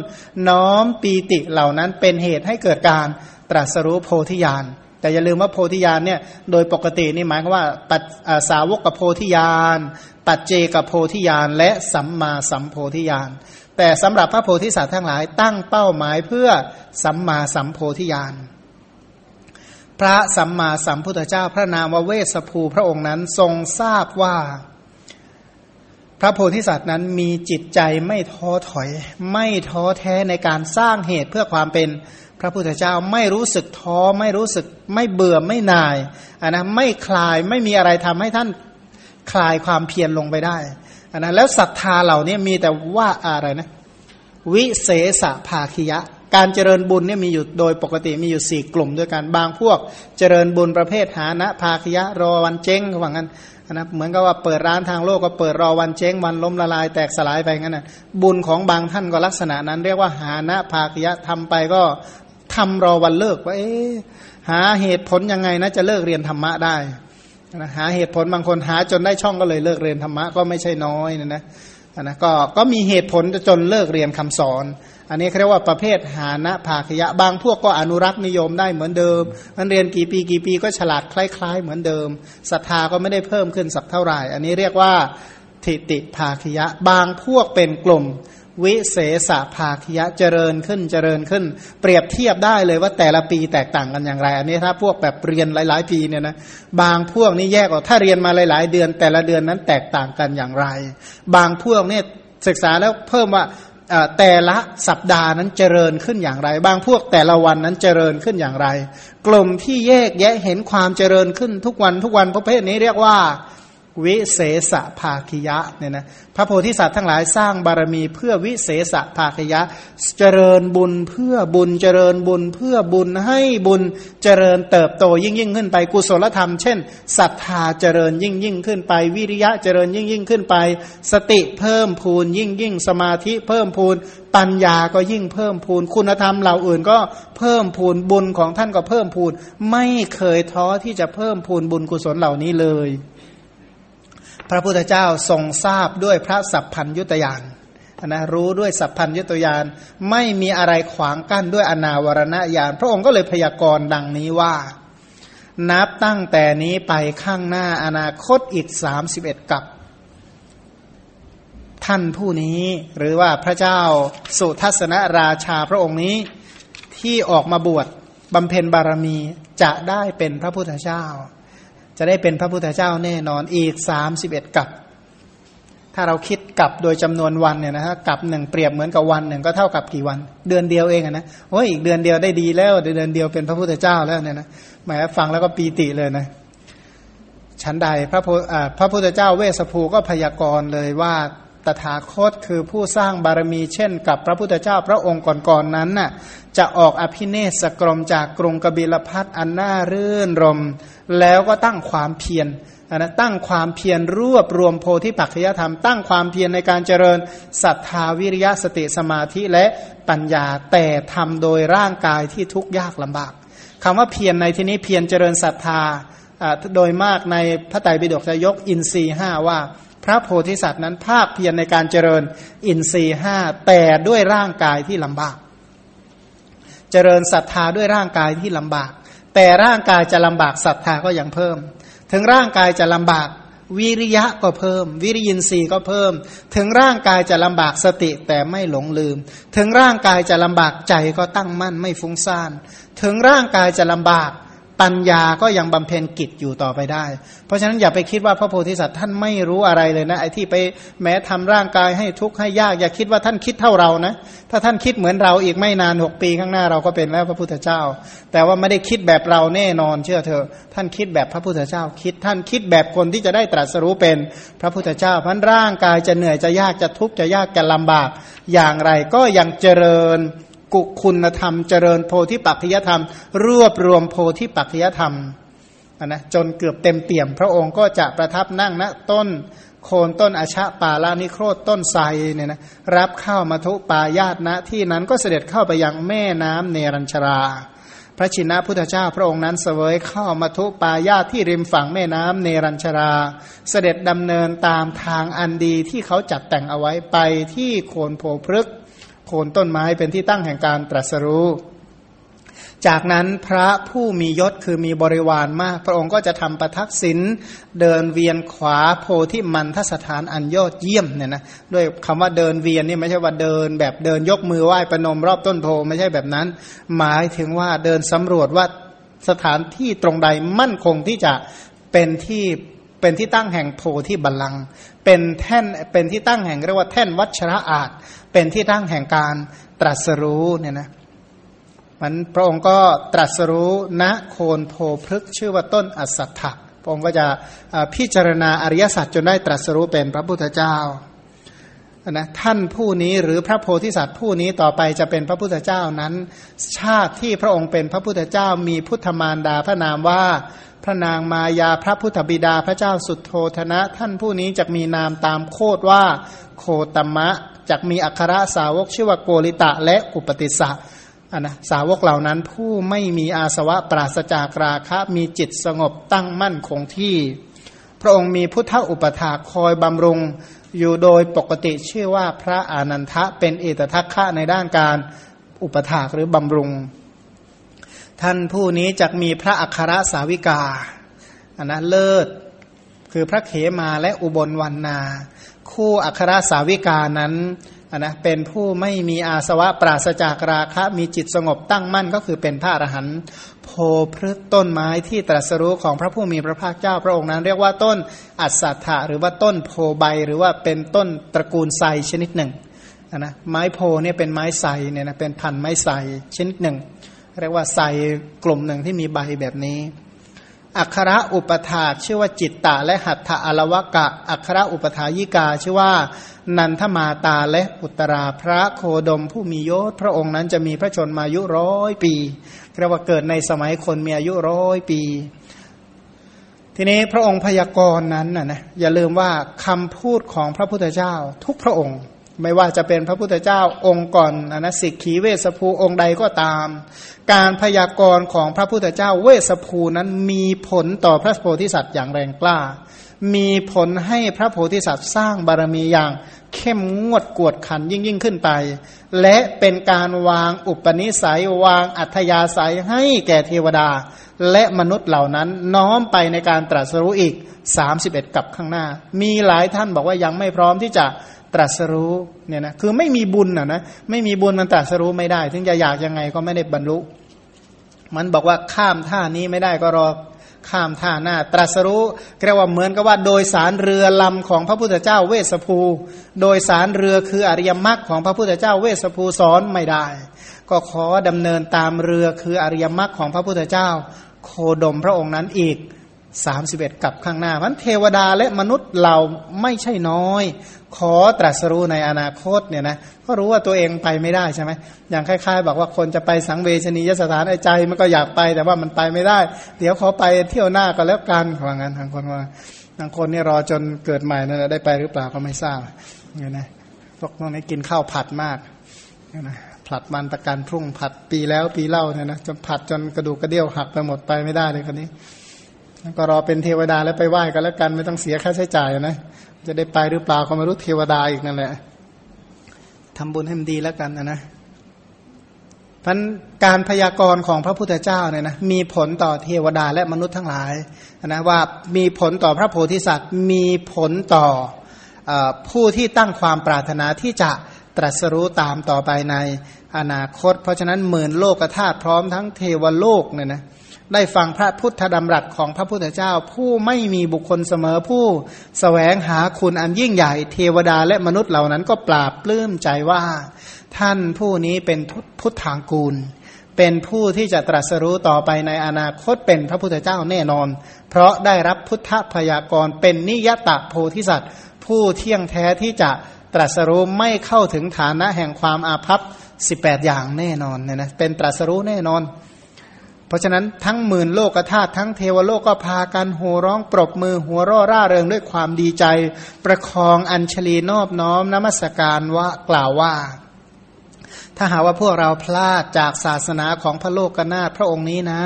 น้อมปีติเหล่านั้นเป็นเหตุให้เกิดการตรัสรู้โพธิญาณแต่อย่าลืมว่าโพธิญาณเนี่ยโดยปกตินี่หมายความว่าปัจสาวกกับโพธิญาณปัจเจกับโพธิญาณและสัมมาสัมโพธิญาณ แต่สำหรับพระโพธิสัตว์ทั้งหลาย ตั้งเป้าหมายเพื่อสัมมาสัมโพธิญาณพระสัมมาสัมพุทธเจ้าพระนามวเวสภูพระองค์นั้นทรงทราบว่า พระโพธิสัตว์นั้นมีจิตใจไม่ท้อถอย ไม่ท้อแท้ในการสร้างเหตุเพื่อความเป็นพระพุทธเจ้าไม่รู้สึกท้อไม่รู้สึกไม่เบื่อไม่นายอันนะไม่คลายไม่มีอะไรทำให้ท่านคลายความเพียรลงไปได้ อันนั้นแล้วศรัทธาเหล่านี้มีแต่ว่าอะไรนะ วิเศษภาคิยะ การเจริญบุญเนี่ยมีอยู่โดยปกติมีอยู่สี่กลุ่มด้วยกันบางพวก เจริญบุญประเภทหานะภาคิยะรอวันเจ๊งว่างั้นนะเหมือนกับว่าเปิดร้านทางโลกก็เปิดรอวันเจ๊งวันล้มละลายแตกสลายไปงั้นนะบุญของบางท่านก็ลักษณะนั้น เรียกว่าหานะภาคิยะทำไปก็ทำรอวันเลิกว่าเอ๊หาเหตุผลยังไงนะจะเลิกเรียนธรรมะได้ นะหาเหตุผลบางคนหาจนได้ช่องก็เลยเลิกเรียนธรรมะก็ไม่ใช่น้อยนะนะนะก็ก็มีเหตุผลจนเลิกเรียนคำสอน อันนี้เรียกว่าประเภทหานะภาคยะบางพวกก็อนุรักษ์นิยมได้เหมือนเดิม มันเรียนกี่ปีกี่ปีก็ฉลาดคล้าย ๆ เหมือนเดิมศรัทธาก็ไม่ได้เพิ่มขึ้นสักเท่าไหร่ อันนี้เรียกว่าทิติภาคยะ บางพวกเป็นกลุ่ม วิเศษภาคยะเจริญขึ้นเจริญขึ้น เปรียบเทียบได้เลยว่าแต่ละปีแตกต่างกันอย่างไร อันนี้ถ้าพวกแบบเรียนหลาย ๆ ปีเนี่ยนะบางพวกนี่แยกออกถ้าเรียนมาหลาย ๆ เดือน แต่ละเดือนนั้นแตกต่างกันอย่างไร บางพวกเนี่ยศึกษาแล้วเพิ่มว่าแต่ละสัปดาห์นั้นเจริญขึ้นอย่างไร บางพวกแต่ละวันนั้นเจริญขึ้นอย่างไร กลุ่มที่แยกแยะเห็นความเจริญขึ้นทุกวันทุกวันประเภทนี้เรียกว่า วิเศษภาคิยะเนี่ยนะพระโพธิสัตว์ทั้งหลายสร้างบารมีเพื่อวิเศษภาคิยะ เจริญบุญเพื่อบุญเจริญบุญเพื่อบุญให้บุญเจริญเติบโตยิ่งยิ่งขึ้นไปกุศลธรรม เช่นศรัทธาเจริญยิ่งยิ่งขึ้นไป วิริยะเจริญยิ่งยิ่งขึ้นไป สติเพิ่มพูนยิ่งยิ่งสมาธิเพิ่มพูนปัญญาก็ยิ่งเพิ่มพูนคุณธรรมเหล่าอื่นก็เพิ่มพูนบุญของท่านก็เพิ่มพูน ไม่เคยท้อที่จะเพิ่มพูนบุญกุศลเหล่านี้เลย พระพุทธเจ้าทรงทราบด้วยพระสัพพัญยุตยานนะรู้ด้วยสัพพัญยุตยานไม่มีอะไรขวางกั้นด้วยอนาวรณญาณพระองค์ก็เลยพยากรณ์ดังนี้ว่า นับตั้งแต่นี้ไปข้างหน้าอนาคตอีกสามสิบเอ็ดกับ ท่านผู้นี้หรือว่าพระเจ้าสุทัศนราชาพระองค์นี้ที่ออกมาบวชบำเพ็ญบารมีจะได้เป็นพระพุทธเจ้า จะได้เป็นพระพุทธเจ้าแน่นอนอีกสามสิบเอ็ดกับ ถ้าเราคิดกับโดยจำนวนวันเนี่ยนะฮะกับหนึ่งเปรียบเหมือนกับวันหนึ่งก็เท่ากับกี่วัน เดือนเดียวเองนะโอ้ยอีกเดือนเดียวได้ดีแล้วเดือนเดียวเป็นพระพุทธเจ้าแล้วเนี่ยนะหมายฟังแล้วก็ปีติเลยนะชั้นใดพระพระพุทธเจ้าเวสภูก็พยากรณ์เลยว่าตถาคตคือผู้สร้างบารมีเช่นกับพระพุทธเจ้าพระองค์ก่อนๆนนั้นน่ะจะออกอภิเนศกรมจากกรุงกบิลพัทอันน่ารื่นรม แล้วก็ตั้งความเพียรนะตั้งความเพียรรวบรวมโพธิปัจจยธรรม ตั้งความเพียรในการเจริญศรัทธาวิริยะสติสมาธิและปัญญาแต่ทำโดยร่างกายที่ทุกข์ยากลำบากคำว่าเพียรในที่นี้เพียรเจริญศรัทธาโดยมากในพระไตรปิฎกจะยกอินทรีห้าว่า พระโพธิสัตว์นั้นภาคเพียรในการเจริญอินทรีห้าแต่ด้วยร่างกายที่ลำบาก เจริญศรัทธาด้วยร่างกายที่ลำบาก แต่ร่างกายจะลำบากศรัทธาก็ยังเพิ่ม ถึงร่างกายจะลำบากวิริยะก็เพิ่ม วิริยินทรีย์ก็เพิ่ม ถึงร่างกายจะลำบากสติแต่ไม่หลงลืม ถึงร่างกายจะลำบากใจก็ตั้งมั่นไม่ฟุ้งซ่าน ถึงร่างกายจะลำบาก ปัญญาก็ยังบำเพ็ญกิจอยู่ต่อไปได้ เพราะฉะนั้นอย่าไปคิดว่าพระโพธิสัตว์ท่านไม่รู้อะไรเลยนะไอ้ที่ไปแม้ทำร่างกายให้ทุกข์ให้ยาก อย่าคิดว่าท่านคิดเท่าเรานะถ้าท่านคิดเหมือนเราอีกไม่นานหกปีข้างหน้าเราก็เป็นแล้วพระพุทธเจ้า แต่ว่าไม่ได้คิดแบบเราแน่นอนเชื่อเถอะท่านคิดแบบพระพุทธเจ้า คิดท่านคิดแบบคนที่จะได้ตรัสรู้เป็นพระพุทธเจ้าพันร่างกายจะเหนื่อยจะยากจะทุกข์จะยากจะลำบากอย่างไรก็ยังเจริญ กุคุณธรรม เจริญโพธิปัจจยธรรม รวบรวมโพธิปัจจยธรรมนะจนเกือบเต็มเปี่ยม พระองค์ก็จะประทับนั่งณต้นโคนต้นอชะปาลานิโครธต้นไทรเนี่ยนะรับเข้ามาทุปายาตนะที่นั้นก็เสด็จเข้าไปยังแม่น้ำเนรัญชรา พระชินะพุทธเจ้าพระองค์นั้นเสวยเข้ามาทุปายาตที่ริมฝั่งแม่น้ำเนรัญชรา เสด็จดำเนินตามทางอันดีที่เขาจัดแต่งเอาไว้ไปที่โคนโพพฤกโคนต้นไม้เป็นที่ตั้งแห่งการตรัสรู้ จากนั้นพระผู้มียศคือมีบริวารมาก พระองค์ก็จะทำประทักษิณเดินเวียนขวาโพธิมันทสถานอันยอดเยี่ยมเนี่ยนะด้วยคำว่าเดินเวียนนี่ไม่ใช่ว่าเดินแบบเดินยกมือไหว้ประนมรอบต้นโพไม่ใช่แบบนั้น หมายถึงว่าเดินสำรวจว่าสถานที่ตรงใดมั่นคงที่จะเป็นที่เป็นที่ตั้งแห่งโพธิบัลลังก์เป็นแท่นเป็นที่ตั้งแห่งเรียกว่าแท่นวัชระอาจ เป็นที่ตั้งแห่งการตรัสรู้เนี่ยนะมันพระองค์ก็ตรัสรู้ณโคนโพพฤกชื่อว่าต้นอสัตถะพระองค์ก็จะพิจารณาอริยสัจจนได้ตรัสรู้เป็นพระพุทธเจ้า นะท่านผู้นี้หรือพระโพธิสัตว์ผู้นี้ต่อไปจะเป็นพระพุทธเจ้านั้น ชาติที่พระองค์เป็นพระพุทธเจ้ามีพุทธมารดาพระนามว่าพระนางมายาพระพุทธบิดาพระเจ้าสุดโทธนะ ท่านผู้นี้จะมีนามตามโคดว่าโคตมะจะมีอัครสาวกชื่อว่าโกริตะและอุปติสสะอันนะสาวกเหล่านั้นผู้ไม่มีอาสวะปราศจากราคะมีจิตสงบตั้งมั่นคงที่ พระองค์มีพุทธอุปถาคอยบำรุง อยู่โดยปกติชื่อว่าพระอานันทะเป็นเอตทัคคะในด้านการอุปถากหรือบำรุง ท่านผู้นี้จะมีพระอัครสาวิกาอันนะเลิศ คือพระเขมาและอุบลวันนา คู่อัครสาวิกานั้น นะเป็นผู้ไม่มีอาสวะปราศจากราคะ มีจิตสงบตั้งมั่นก็คือเป็นพระอรหันต์โพพฤกต้นไม้ที่ตรัสรู้ของพระผู้มีพระภาคเจ้าพระองค์นั้น เรียกว่าต้นอัศถะหรือว่าต้นโพใบหรือว่าเป็นต้นตระกูลไทรชนิดหนึ่งนะไม้โพเนี่ยเป็นไม้ไทรเนี่ยนะเป็นพันไม้ไทรชนิดหนึ่ง เรียกว่าไทรกลุ่มหนึ่งที่มีใบแบบนี้อัคระอุปถาชื่อว่าจิตตะและหัตถะอลวกะ อัคระอุปถายิกาชื่อว่า นันทมาตาและอุตราพระโคดมผู้มียศพระองค์นั้นจะมีพระชนมายุร้อยปีเรียกว่าเกิดในสมัยคนมีอายุร้อยปี ทีนี้พระองค์พยากรณ์นั้นนะนะอย่าลืมว่าคำพูดของพระพุทธเจ้า ทุกพระองค์ ไม่ว่าจะเป็นพระพุทธเจ้าองค์ก่อนอนะสิกขีเวสภูองค์ใดก็ตาม การพยากรณ์ของพระพุทธเจ้าเวสภูนั้นมีผลต่อพระโพธิสัตว์อย่างแรงกล้า มีผลให้พระโพธิสัตว์สร้างบารมีอย่าง เข้มงวดกวดขันยิ่งยิ่งขึ้นไป และเป็นการวางอุปนิสัยวางอัธยาศัยให้แก่เทวดา และมนุษย์เหล่านั้นน้อมไปในการตรัสรู้อีก 31 กับข้างหน้า มีหลายท่านบอกว่ายังไม่พร้อมที่จะตรัสรู้เนี่ยนะคือไม่มีบุญอะนะไม่มีบุญมันตรัสรู้ไม่ได้ ถึงจะอยากยังไงก็ไม่ได้บรรลุ มันบอกว่าข้ามท่านี้ไม่ได้ก็รอ ข้ามท่าหน้า ตรัสรู้เรียกว่าเหมือนกับว่า โดยสารเรือลำของพระพุทธเจ้าเวสภู โดยสารเรือคืออริยมรรคของพระพุทธเจ้าเวสภูสอนไม่ได้ ก็ขอดำเนินตามเรือคืออริยมรรคของพระพุทธเจ้า โคดมพระองค์นั้นอีก สามสิบเอ็ดกับข้างหน้ามันเทวดาและมนุษย์เราไม่ใช่น้อย ขอตรัสรู้ในอนาคตเนี่ยนะก็รู้ว่าตัวเองไปไม่ได้ใช่ไหมอย่างคล้าย ๆ บอกว่าคนจะไปสังเวชนียสถานไอ้ใจ มันก็อยากไปแต่ว่ามันไปไม่ได้ เดี๋ยวขอไปเที่ยวหน้าก็แล้วกันว่างั้นทางคนว่าบางคนนี่รอจนเกิดใหม่นั่นได้ไปหรือเปล่าก็ไม่ทราบเนี่ยนะพวกน้องนี้กินข้าวผัดมากเนี่ยนะผัดมันตะการพรุ่งผัดปีแล้วปีเล่าเนี่ยนะจนผัดจนกระดูกกระเดี่ยวหักไปหมดไปไม่ได้เลยคนนี้ ก็รอเป็นเทวดาแล้วไปไหว้กันแล้วกันไม่ต้องเสียค่าใช้จ่ายนะจะได้ไปหรือเปล่าก็ไม่รู้เทวดาอีกนั่นแหละทำบุญให้มันดีแล้วกันนะนะพันการพยากรณ์ของพระพุทธเจ้าเนี่ยนะมีผลต่อเทวดาและมนุษย์ทั้งหลายนะว่ามีผลต่อพระโพธิสัตว์ มีผลต่ออผู้ที่ตั้งความปรารถนาที่จะตรัสรู้ตามต่อไปในอนาคต เพราะฉะนั้นหมื่นโลกธาตุพร้อมทั้งเทวโลกเนี่ยนะ ได้ฟังพระพุทธดำรัสของพระพุทธเจ้า ผู้ไม่มีบุคคลเสมอผู้สแสวงหาคุณอันยิ่งใหญ่ เทวดาและมนุษย์เหล่านั้นก็ปราบปลื้มใจว่า ท่านผู้นี้เป็นพุทธางกูล เป็นผู้ที่จะตรัสรู้ต่อไปในอนาคตเป็นพระพุทธเจ้าแน่นอน เพราะได้รับพุทธพยากรเป็นนิยตะโพธิสัตว์ ผู้เที่ยงแท้ที่จะตรัสรู้ไม่เข้าถึงฐานะแห่งความอาภัพสิบแปดอย่างแน่นอนเนี่ยนะเป็นตรัสรู้แน่นอน เพราะฉะนั้นทั้งหมื่นโลกธาตุทั้งเทวโลกก็พากันโห่ร้องปรบมือหัวร่อร่าเริงด้วยความดีใจ ประคองอัญชลีนอบน้อมนมัสการว่ากล่าวว่า ถ้าหาว่าพวกเราพลาดจากศาสนาของพระโลกนาถพระองค์นี้นะ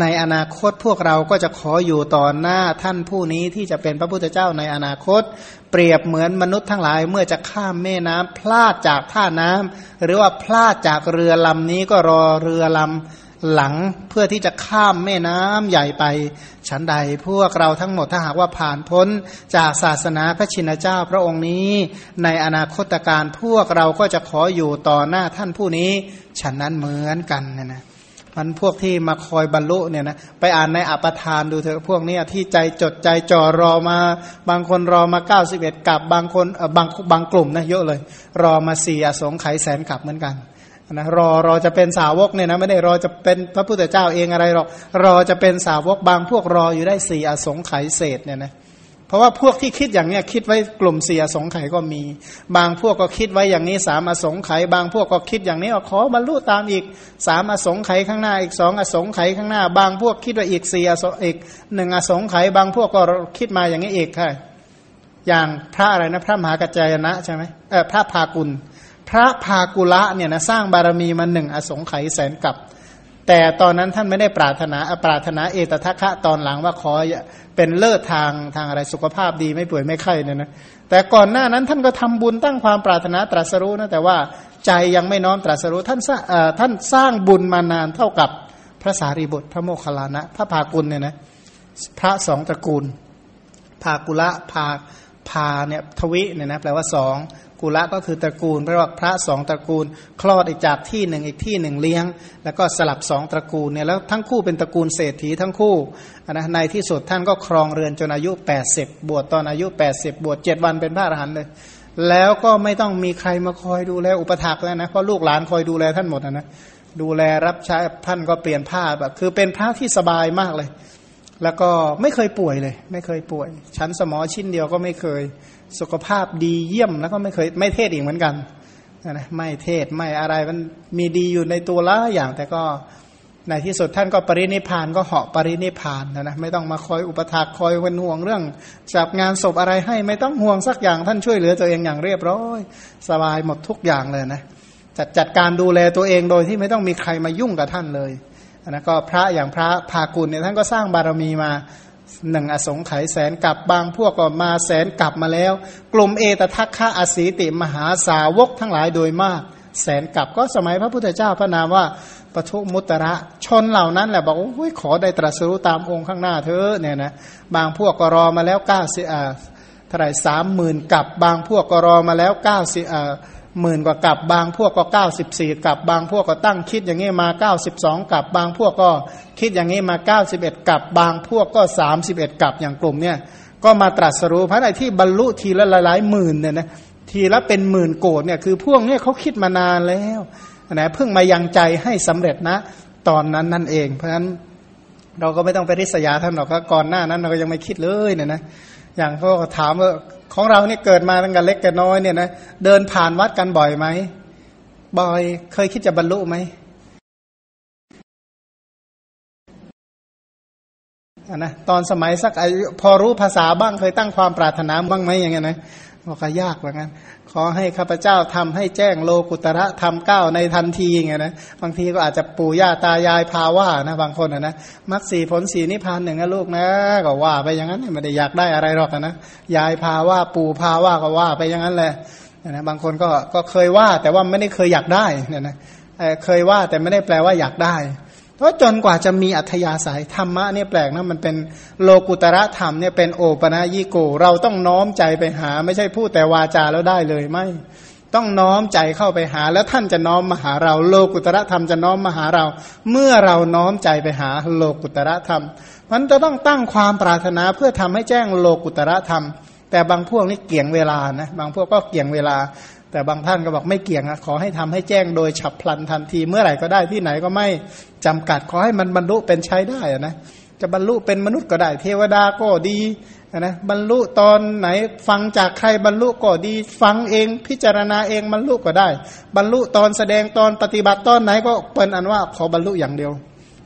ในอนาคตพวกเราก็จะขออยู่ต่อหน้าท่านผู้นี้ที่จะเป็นพระพุทธเจ้าในอนาคต เปรียบเหมือนมนุษย์ทั้งหลายเมื่อจะข้ามแม่น้ำพลาดจากท่าน้ำหรือว่าพลาดจากเรือลำนี้ก็รอเรือลำ หลังเพื่อที่จะข้ามแม่น้ำใหญ่ไปฉันใดพวกเราทั้งหมดถ้าหากว่าผ่านพ้นจากศาสนาพระชินเจ้าพระองค์นี้ ในอนาคตการพวกเราก็จะขออยู่ต่อหน้าท่านผู้นี้ ฉันนั้นเหมือนกันนะนะมันพวกที่มาคอยบรรลุเนี่ยนะไปอ่านในอัปทานดูเถอะพวกนี้ที่ใจจดใจจ่อรอมา บางคนรอมา 91 กับบางคนบางบางกลุ่มนะเยอะเลย รอมาสี่อสงไขยแสนกับเหมือนกัน นะรอรอจะเป็นสาวกเนี่ยนะไม่ได้รอจะเป็นพระพุทธเจ้าเองอะไรหรอกรอจะเป็นสาวกบางพวกรออยู่ได้สี่อสงไขยเศษเนี่ยนะเพราะว่าพวกที่คิดอย่างเนี้ยคิดไว้กลุ่มสี่อสงไขยก็มี บางพวกก็คิดไว้อย่างนี้สามอสงไขยบางพวกก็คิดอย่างนี้ขอบรรลุตามอีกสามอสงไขยข้างหน้าอีกสองอสงไขยข้างหน้า บางพวกคิดว่าอีกสี่อสงอีกหนึ่งอสงไขยบางพวกก็คิดมาอย่างนี้อีกค่ะอย่างพระอะไรนะพระมหากัจจายนะใช่ไหมเออพระพากุล พระพากุละเนี่ยนะสร้างบารมีมาหนึ่งอสงไขยแสนกับ แต่ตอนนั้นท่านไม่ได้ปรารถนาปรารถนาเอตทัคคะตอนหลังว่าขอเป็นเลิศทางทางอะไรสุขภาพดีไม่ป่วยไม่ไข้เนี่ยนะแต่ก่อนหน้านั้นท่านก็ทำบุญตั้งความปรารถนาตรัสรู้นะแต่ว่าใจยังไม่น้อมตรัสรู้ท่านท่านสร้างบุญมานานเท่ากับพระสารีบุตรพระโมคคัลลานะพระภากุลเนี่ยนะพระสองตระกูลภากุละภาพาเนี่ยทวิเนี่ยนะแปลว่าสอง กุละก็คือตระกูลเพระว่าพระสองตระกูล คลอดอีกจากที่หนึ่งอีกที่หนึ่งเลี้ยง แล้วก็สลับสองตระกูลเนี่ยแล้วทั้งคู่เป็นตระกูลเศรษฐีทั้งคู่นะในที่สุดท่านก็ครองเรือนจนอายุ 80 บวชตอนอายุ 80 บวชเจ็ดวันเป็นพระอรหันต์เลย แล้วก็ไม่ต้องมีใครมาคอยดูแลอุปถักแล้วนะเพราะลูกหลานคอยดูแลท่านหมดนะดูแลรับใช้ท่านก็เปลี่ยนผ้าแบบคือเป็นพระที่สบายมากเลย แล้วก็ไม่เคยป่วยเลย ไม่เคยป่วย ชั้นสมอชิ้นเดียวก็ไม่เคย สุขภาพดีเยี่ยมแล้วก็ไม่เคยไม่เทศอีกเหมือนกันนะไม่เทศไม่อะไรมันมีดีอยู่ในตัวละอย่างแต่ก็ในที่สุดท่านก็ปรินิพานก็เหาะปรินิพานนะนะไม่ต้องมาคอยอุปถากคอยวันห่วงเรื่องจับงานศพอะไรให้ไม่ต้องห่วงสักอย่างท่านช่วยเหลือตัวเองอย่างเรียบร้อย สบายหมดทุกอย่างเลยนะจัดจัดการดูแลตัวเองโดยที่ไม่ต้องมีใครมายุ่งกับท่านเลยนะก็พระอย่างพระภากุลเนี่ยท่านก็สร้างบารมีมา หนึ่งอสงไขยแสนกับบางพวกก็มาแสนกลับมาแล้ว กลุ่มเอตทัคคะอสีติมหาสาวกทั้งหลายโดยมาก แสนกลับก็สมัยพระพุทธเจ้าพระนามว่าปทุมุตระชนเหล่านั้นแหละบอกโอ้ยขอได้ตรัสรู้ตามองค์ข้างหน้าเธอเนี่ยนะบางพวกก็รอมาแล้วเก้าสิอ่าเท่าไรสามหมื่นกับบางพวกก็รอมาแล้วเก้าสิอ่า หมื่นกว่ากับบางพวกก็เก้าสิบสี่กับบางพวกก็ตั้งคิดอย่างนี้มาเก้าสิบสองกับบางพวกก็คิดอย่างนี้มาเก้าสิบเอ็ดกับบางพวกก็สามสิบเอ็ดกับอย่างกลุ่มเนี่ยก็มาตรัสรู้พระในที่บรรลุทีละหลายหมื่นเนี่ยนะทีละเป็นหมื่นโกดเนี่ยคือพวกเนี้เขาคิดมานานแล้วนะเพิ่งมายังใจให้สำเร็จนะ ตอนนั้นนั่นเอง เพราะฉะนั้นเราก็ไม่ต้องไปริษยาท่านหรอกก็ก่อนหน้านั้นเราก็ยังไม่คิดเลยเนี่ยนะอย่างเขาถามว่า ของเราเนี่ยเกิดมาตั้งแต่เล็กแต่น้อยเนี่ยนะเดินผ่านวัดกันบ่อยไหมบ่อยเคยคิดจะบรรลุไหมนะตอนสมัยสักอายุพอรู้ภาษาบ้างเคยตั้งความปรารถนาบ้างไหมอย่างเงี้ยนะ บอกก็ยากเหมือนกันขอให้ข้าพเจ้าทำให้แจ้งโลกุตระทำก้าวในทันทีอย่างนะบางทีก็อาจจะปู่ย่าตายายพาว่านะบางคนนะมักสี่ผลสีนิพพานหนึ่งนะลูกนะ ก็ว่าไปอย่างนั้นไม่ได้อยากได้อะไรหรอกนะยายพาว่าปู่พาว่าก็ว่าไปอย่างนั้นแหละนะบางคนก็ก็เคยว่าแต่ว่าไม่ได้เคยอยากได้เนี่ยนะเคยว่าแต่ไม่ได้แปลว่าอยากได้ เพราะจนกว่าจะมีอัธยาศัยธรรมะเนี่ยแปลกนะมันเป็นโลกุตระธรรมเนี่ยเป็นโอปนายิโก เราต้องน้อมใจไปหา ไม่ใช่พูดแต่วาจาแล้วได้เลยไม่ ต้องน้อมใจเข้าไปหา แล้วท่านจะน้อมมาหาเรา โลกุตระธรรมจะน้อมมาหาเรา เมื่อเราน้อมใจไปหาโลกุตระธรรม มันจะต้องตั้งความปรารถนาเพื่อทำให้แจ้งโลกุตระธรรม แต่บางพวกนี่เกี่ยงเวลานะบางพวกก็เกี่ยงเวลา แต่บางท่านก็บอกไม่เกี่ยงอะขอให้ทำให้แจ้งโดยฉับพลันทันที เมื่อไหร่ก็ได้ที่ไหนก็ไม่จำกัดขอให้มันบรรลุเป็นใช้ได้อะนะจะบรรลุเป็นมนุษย์ก็ได้ เทวดาก็ดีนะบรรลุตอนไหนฟังจากใครบรรลุก็ดี ฟังเองพิจารณาเองบรรลุก็ได้ บรรลุตอนแสดงตอนปฏิบัติตอนไหนก็เป็นอันว่าขอบรรลุอย่างเดียว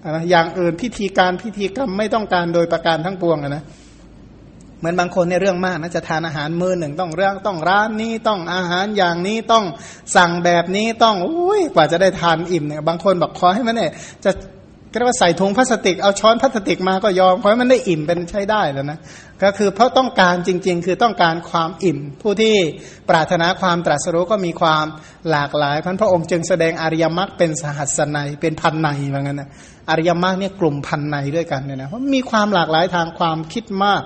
นะอย่างอื่นพิธีการพิธีกรรมไม่ต้องการโดยประการทั้งปวงนะ เหมือนบางคนในเรื่องมากนะจะทานอาหารมือหนึ่งต้องเรื่องต้องร้านนี้ต้องอาหารอย่างนี้ต้องสั่งแบบนี้ต้องอุ้ยกว่าจะได้ทานอิ่มเนี่ยบางคนบอกขอให้มันเนี่ยจะก็เรียกว่าใส่ถุงพลาสติกเอาช้อนพลาสติกมาก็ยอมขอให้มันได้อิ่มเป็นใช้ได้แล้วนะก็คือเพราะต้องการจริง ๆ คือต้องการความอิ่ม ผู้ที่ปรารถนาความตรัสรู้ก็มีความหลากหลายพันพระองค์จึงแสดงอริยมรรคเป็นสหัสนัยเป็นพันในเหมือนกันนะอริยมรรคเนี่ยกลุ่มพันในด้วยกันเนี่ยนะเพราะมีความหลากหลายทางความคิดมาก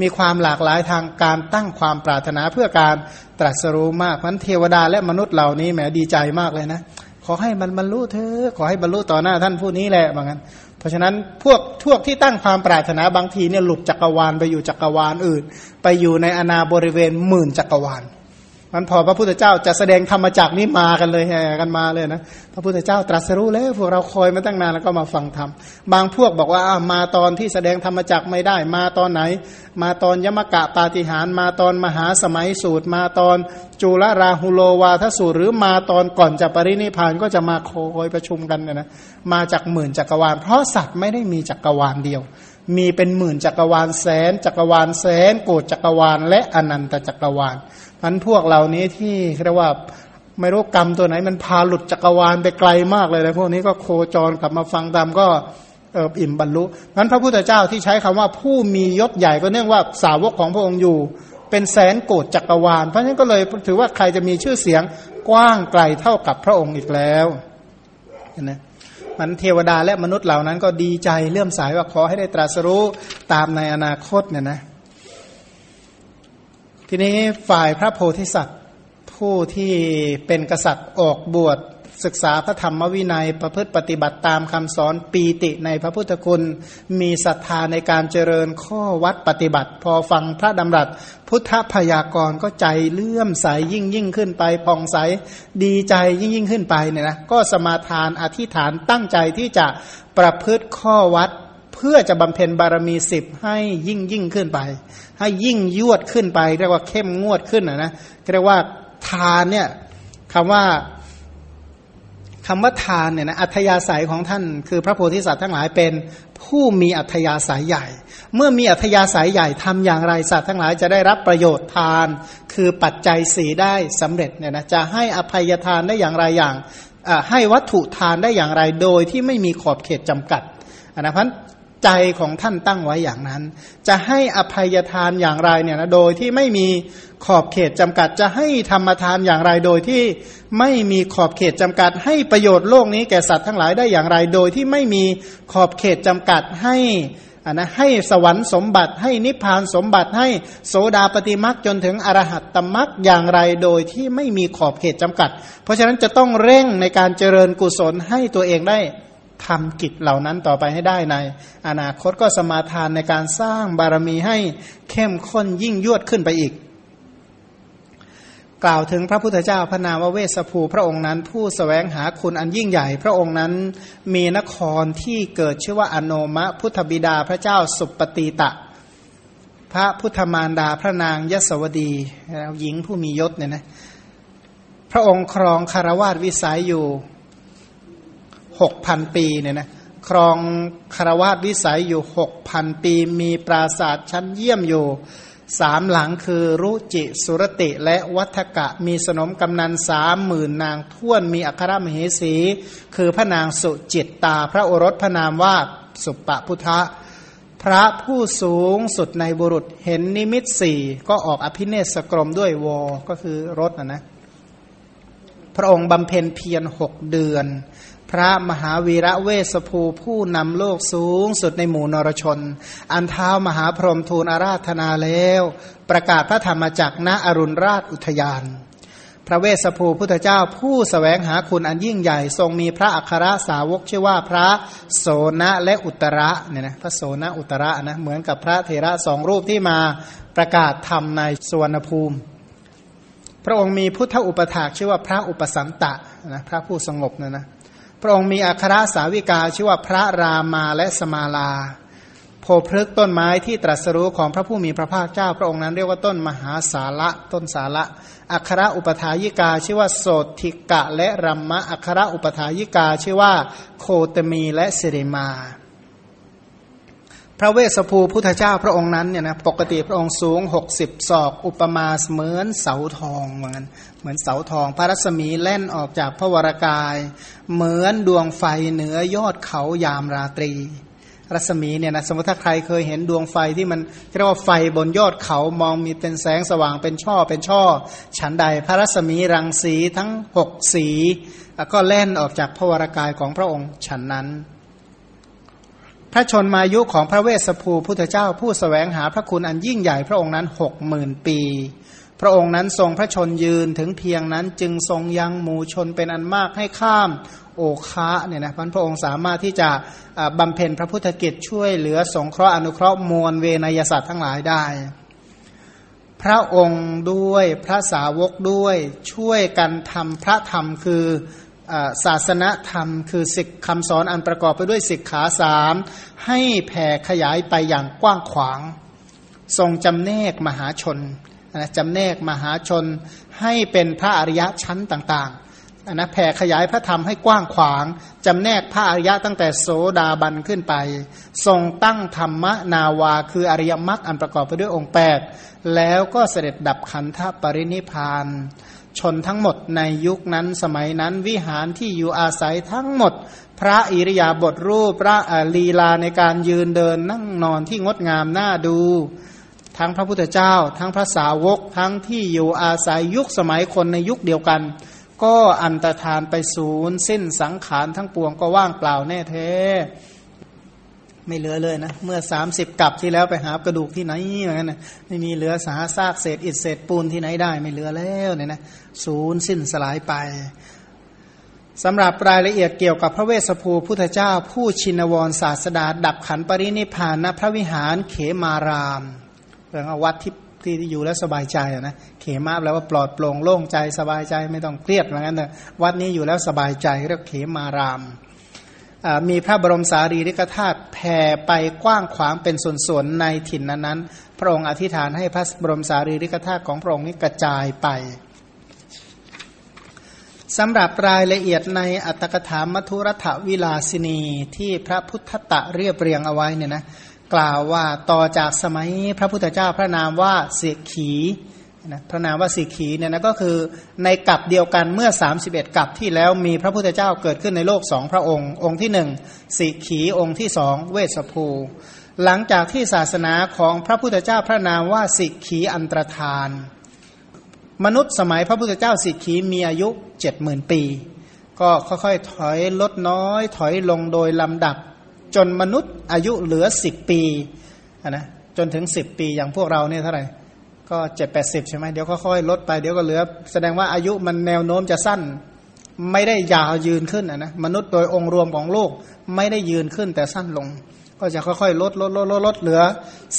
มีความหลากหลายทางการตั้งความปรารถนาเพื่อการตรัสรู้มากพันเทวดาและมนุษย์เหล่านี้แหมดีใจมากเลยนะ ขอให้มันบรรลุเถอะขอให้บรรลุต่อหน้าท่านผู้นี้แหละบางั้น เพราะฉะนั้นพวกพวกที่ตั้งความปรารถนาบางทีเนี่ยหลุดจักรวาลไปอยู่จักรวาลอื่น ไปอยู่ในอนาบริเวณหมื่นจักรวาล มันพอพระพุทธเจ้าจะแสดงธรรมจักนี้มากันเลยแห่กันมาเลยนะพระพุทธเจ้าตรัสรู้แล้วพวกเราคอยมาตั้งนานแล้วก็มาฟังธรรมบางพวกบอกว่ามาตอนที่แสดงธรรมจักไม่ได้ มาตอนไหน มาตอนยมกะปาฏิหารมาตอนมหาสมัยสูตร มาตอนจุลราหุโลวาทสูตร หรือมาตอนก่อนจะปรินิพานก็จะมาคอยประชุมกันนะมาจากหมื่นจักรวาล เพราะสัตว์ไม่ได้มีจักรวาลเดียว มีเป็นหมื่นจักรวาลแสนจักรวาลแสนโกดจักรวาลและอนันตจักรวาล อันพวกเหล่านี้ที่เรียกว่าไม่รู้กรรมตัวไหน มันพาหลุดจักรวาลไปไกลมากเลยนะพวกนี้ก็โคจรกลับมาฟังตามก็เอออิ่มบรรลุนั้นพระพุทธเจ้าที่ใช้คำว่าผู้มียศใหญ่ก็เนื่องว่าสาวกของพระองค์อยู่ เป็นแสนโกดจักรวาล เพราะฉะนั้นก็เลยถือว่าใครจะมีชื่อเสียงกว้างไกลเท่ากับพระองค์อีกแล้วนะมันเทวดาและมนุษย์เหล่านั้นก็ดีใจเลื่อมสายว่าขอให้ได้ตรัสรู้ตามในอนาคตเนี่ยนะ ทีนี้ฝ่ายพระโพธิสัตว์ ผู้ที่เป็นกษัตริย์ออกบวชศึกษาพระธรรมวินัยประพฤติปฏิบัติตามคำสอนปีติในพระพุทธคุณ มีศรัทธาในการเจริญข้อวัดปฏิบัติ พอฟังพระดำรัส พุทธพยากรก็ใจเลื่อมใสยยิ่งยิ่งขึ้นไปผ่องใสดีใจยิ่งยิ่งขึ้นไปเนี่ยนะก็สมาทานอธิษฐานตั้งใจที่จะประพฤติข้อวัดเพื่อจะบำเพ็ญบารมีสิบให้ยิ่งยิ่งขึ้นไป ให้ยิ่งยวดขึ้นไป เรียกว่าเข้มงวดขึ้นนะนะเรียกว่าทานเนี่ยคำว่าคำว่าทานเนี่ยนะอัธยาศัยของท่านคือพระโพธิสัตว์ทั้งหลายเป็นผู้มีอัธยาศัยใหญ่ เมื่อมีอัธยาศัยใหญ่ทำอย่างไรสัตว์ทั้งหลายจะได้รับประโยชน์ทาน คือปัจจัยสีได้สำเร็จเนี่ยนะจะให้อภัยทานได้อย่างไรอย่างให้วัตถุทานได้อย่างไรโดยที่ไม่มีขอบเขตจำกัดนะพัน ใจของท่านตั้งไว้อย่างนั้น จะให้อภัยทานอย่างไรเนี่ยนะโดยที่ไม่มีขอบเขตจำกัด จะให้ธรรมทานอย่างไรโดยที่ไม่มีขอบเขตจำกัด ให้ประโยชน์โลกนี้แก่สัตว์ทั้งหลายได้อย่างไร โดยที่ไม่มีขอบเขตจำกัดให้อันนะให้สวรรค์สมบัติให้นิพพานสมบัติให้โสดาปฏิมักจนถึงอรหัตตมักอย่างไรโดยที่ไม่มีขอบเขตจำกัด เพราะฉะนั้นจะต้องเร่งในการเจริญกุศลให้ตัวเองได้ ทำกิจเหล่านั้นต่อไปให้ได้ใน อนาคตก็สมาทานในการสร้างบารมีให้เข้มข้นยิ่งยวดขึ้นไปอีก กล่าวถึงพระพุทธเจ้าพระนามวเวสภูพระองค์นั้น ผู้สแสวงหาคุณอันยิ่งใหญ่ พระองค์นั้นมีนครที่เกิดชื่อว่าอโนมะพุทธบิดาพระเจ้าสุปฏิตะ พระพุทธมารดาพระนางยศวดีหญิงผู้มียศเนี่ยนะพระองค์ครองคารวาสวิสัยอยู่ หกพันปีเนี่ยนะครองคารวาสวิสัยอยู่หกพันปี มีปราสาทชั้นเยี่ยมอยู่สามหลังคือรุจิสุรติและวัฏกะมีสนมกำนันสามหมื่นนางท่วนมีอัครมเหสี คือพระนางสุจิตตา พระโอรสพระนามว่าสุปปพุทธะพระผู้สูงสุดในบุรุษเห็นนิมิตสี่ก็ออกอภิเนศกรมด้วยวอก็คือรถนะนะ พระองค์บำเพ็ญเพียรหกเดือน พระมหาวีระเวสภูผู้นำโลกสูงสุดในหมู่นรชน อันเท้ามหาพรหมทูลอาราธนาแล้ว ประกาศพระธรรมจักรณอรุณราชอุทยาน พระเวสภูพุทธเจ้าผู้สแสวงหาคุณอันยิ่งใหญ่ ทรงมีพระอัครสาวกชื่อว่าพระโสนะและอุตระเนี่ยนะพระโสนะอุตระนะเหมือนกับพระเถระสองรูปที่มาประกาศธรรมในสวนภูมิ พระองค์มีพุทธอุปถากชื่อว่าพระอุปสันตะนะพระผู้สงบนะนะ พระองค์มีอัครสาวิกาชื่อว่าพระรามาและสมาลา โพพฤกต้นไม้ที่ตรัสรู้ของพระผู้มีพระภาคเจ้า พระองค์นั้นเรียกว่าต้นมหาสาระต้นสาระอัครอุปถายิกาชื่อว่าโสติกะและรัมมะอัครอุปถายิกาชื่อว่าโคตมีและสิริมา พระเวสสภูพุทธเจ้าพระองค์นั้นเนี่ยนะปกติพระองค์สูงหกสิบศอก อุปมาเหมือนเสาทองเหมือนเหมือนเสาทอง พระรัศมีแล่นออกจากพระวรากาย เหมือนดวงไฟเหนือยอดเขายามราตรี รัศมีเนี่ยนะสมมติถ้าใครเคยเห็นดวงไฟที่มันเรียกว่าไฟบนยอดเขามองมีเป็นแสงสว่างเป็นช่อเป็นช่อ ฉันใดพระรัศมีรังสีทั้งหกสี แล้วก็แล่นออกจากพระวรากายของพระองค์ฉันนั้น พระชนมายุของพระเวสสภูพุทธเจ้าผู้สแสวงหาพระคุณอันยิ่งใหญ่พระองค์นั้นหกหมื่นปี พระองค์นั้นทรงพระชนยืนถึงเพียงนั้นจึงทรงยังหมู่ชนเป็นอันมากให้ข้ามโอคะเนี่ยนะพระองค์สามารถที่จะบำเพ็ญพระพุทธกิจช่วยเหลือสงเคราะห์อนุเคราะห์มวลเวนยศาสตว์ทั้งหลายได้ พระองค์ด้วยพระสาวกด้วยช่วยกันทำพระธรรมคือ ศาสนธรรมคือสิกคำสอนอันประกอบไปด้วยสิกขาสามให้แผ่ขยายไปอย่างกว้างขวาง ทรงจำแนกมหาชนนะจำแนกมหาชนให้เป็นพระอริยะชั้นต่างๆนะแผ่ขยายพระธรรมให้กว้างขวาง จำแนกพระอริยะตั้งแต่โสดาบันขึ้นไป ทรงตั้งธรรมนาวาคืออริยมรรคอันประกอบไปด้วยองค์แปดแล้วก็เสด็จดับขันธปรินิพาน ชนทั้งหมดในยุคนั้นสมัยนั้นวิหารที่อยู่อาศัยทั้งหมด พระอิริยาบถรูปพระลีลาในการยืนเดินนั่งนอนที่งดงามน่าดู ทั้งพระพุทธเจ้า ทั้งพระสาวกทั้งที่อยู่อาศัยยุคสมัยคนในยุคเดียวกัน ก็อันตรธานไปศูนย์สิ้นสังขารทั้งปวงก็ว่างเปล่าแน่แท้ ไม่เหลือเลยนะ เมื่อสามสิบกับที่แล้วไปหากระดูกที่ไหนอย่างนั้นนะไม่มีเหลือสาซากเศษอิฐเศษปูนที่ไหนได้ ไม่เหลือแล้วเนี่ยนะศูนย์สิ้นสลายไปสำหรับรายละเอียดเกี่ยวกับพระเวสสุภูพุทธเจ้า ผู้ชินวรศาสดา ดับขันปรินิพานณพระวิหารเขมารามเรื่องวัดที่ที่อยู่แล้วสบายใจนะเขมาแล้วว่าปลอดโปร่งโล่งใจสบายใจไม่ต้องเครียดเหมือนกันแต่วัดนี้อยู่แล้วสบายใจเรียกเขมาราม มีพระบรมสารีริกธาตุแผ่ไปกว้างขวางเป็นส่วนๆในถิ่นนั้นๆ พระองค์อธิษฐานให้พระบรมสารีริกธาตุของพระองค์นี้กระจายไปสำหรับรายละเอียดในอัตถกถามัทุรัฐวิลาสินีที่พระพุทธตะเรียบเรียงเอาไว้เนี่ยนะกล่าวว่าต่อจากสมัยพระพุทธเจ้าพระนามว่าเสกขี นะพระนามว่าสีขีเนี่ยนะก็คือในกับเดียวกันเมื่อ 31กับที่แล้วมีพระพุทธเจ้าเกิดขึ้นในโลกสองพระองค์ องค์ที่หนึ่งสีขีองค์ที่สองเวสภู หลังจากที่ศาสนาของพระพุทธเจ้าพระนามว่าสิขีอันตรธาน มนุษย์สมัยพระพุทธเจ้าสิขีมีอายุเจ็ดหมื่นปี ก็ค่อยๆถอยลดน้อย ถอยลงโดยลำดับ จนมนุษย์อายุเหลือสิบปีนะจนถึงสิบปีอย่างพวกเราเนี่ยเท่าไหร่ ก็เจ็ดแปดสิบใช่ไหมเดี๋ยวค่อยๆลดไปเดี๋ยวก็เหลือ แสดงว่าอายุมันแนวโน้มจะสั้น ไม่ได้ยาวยืนขึ้นนะมนุษย์โดยองค์รวมของโลกไม่ได้ยืนขึ้นแต่สั้นลง ก็จะค่อยๆ ลดลดลดลดลดเหลือ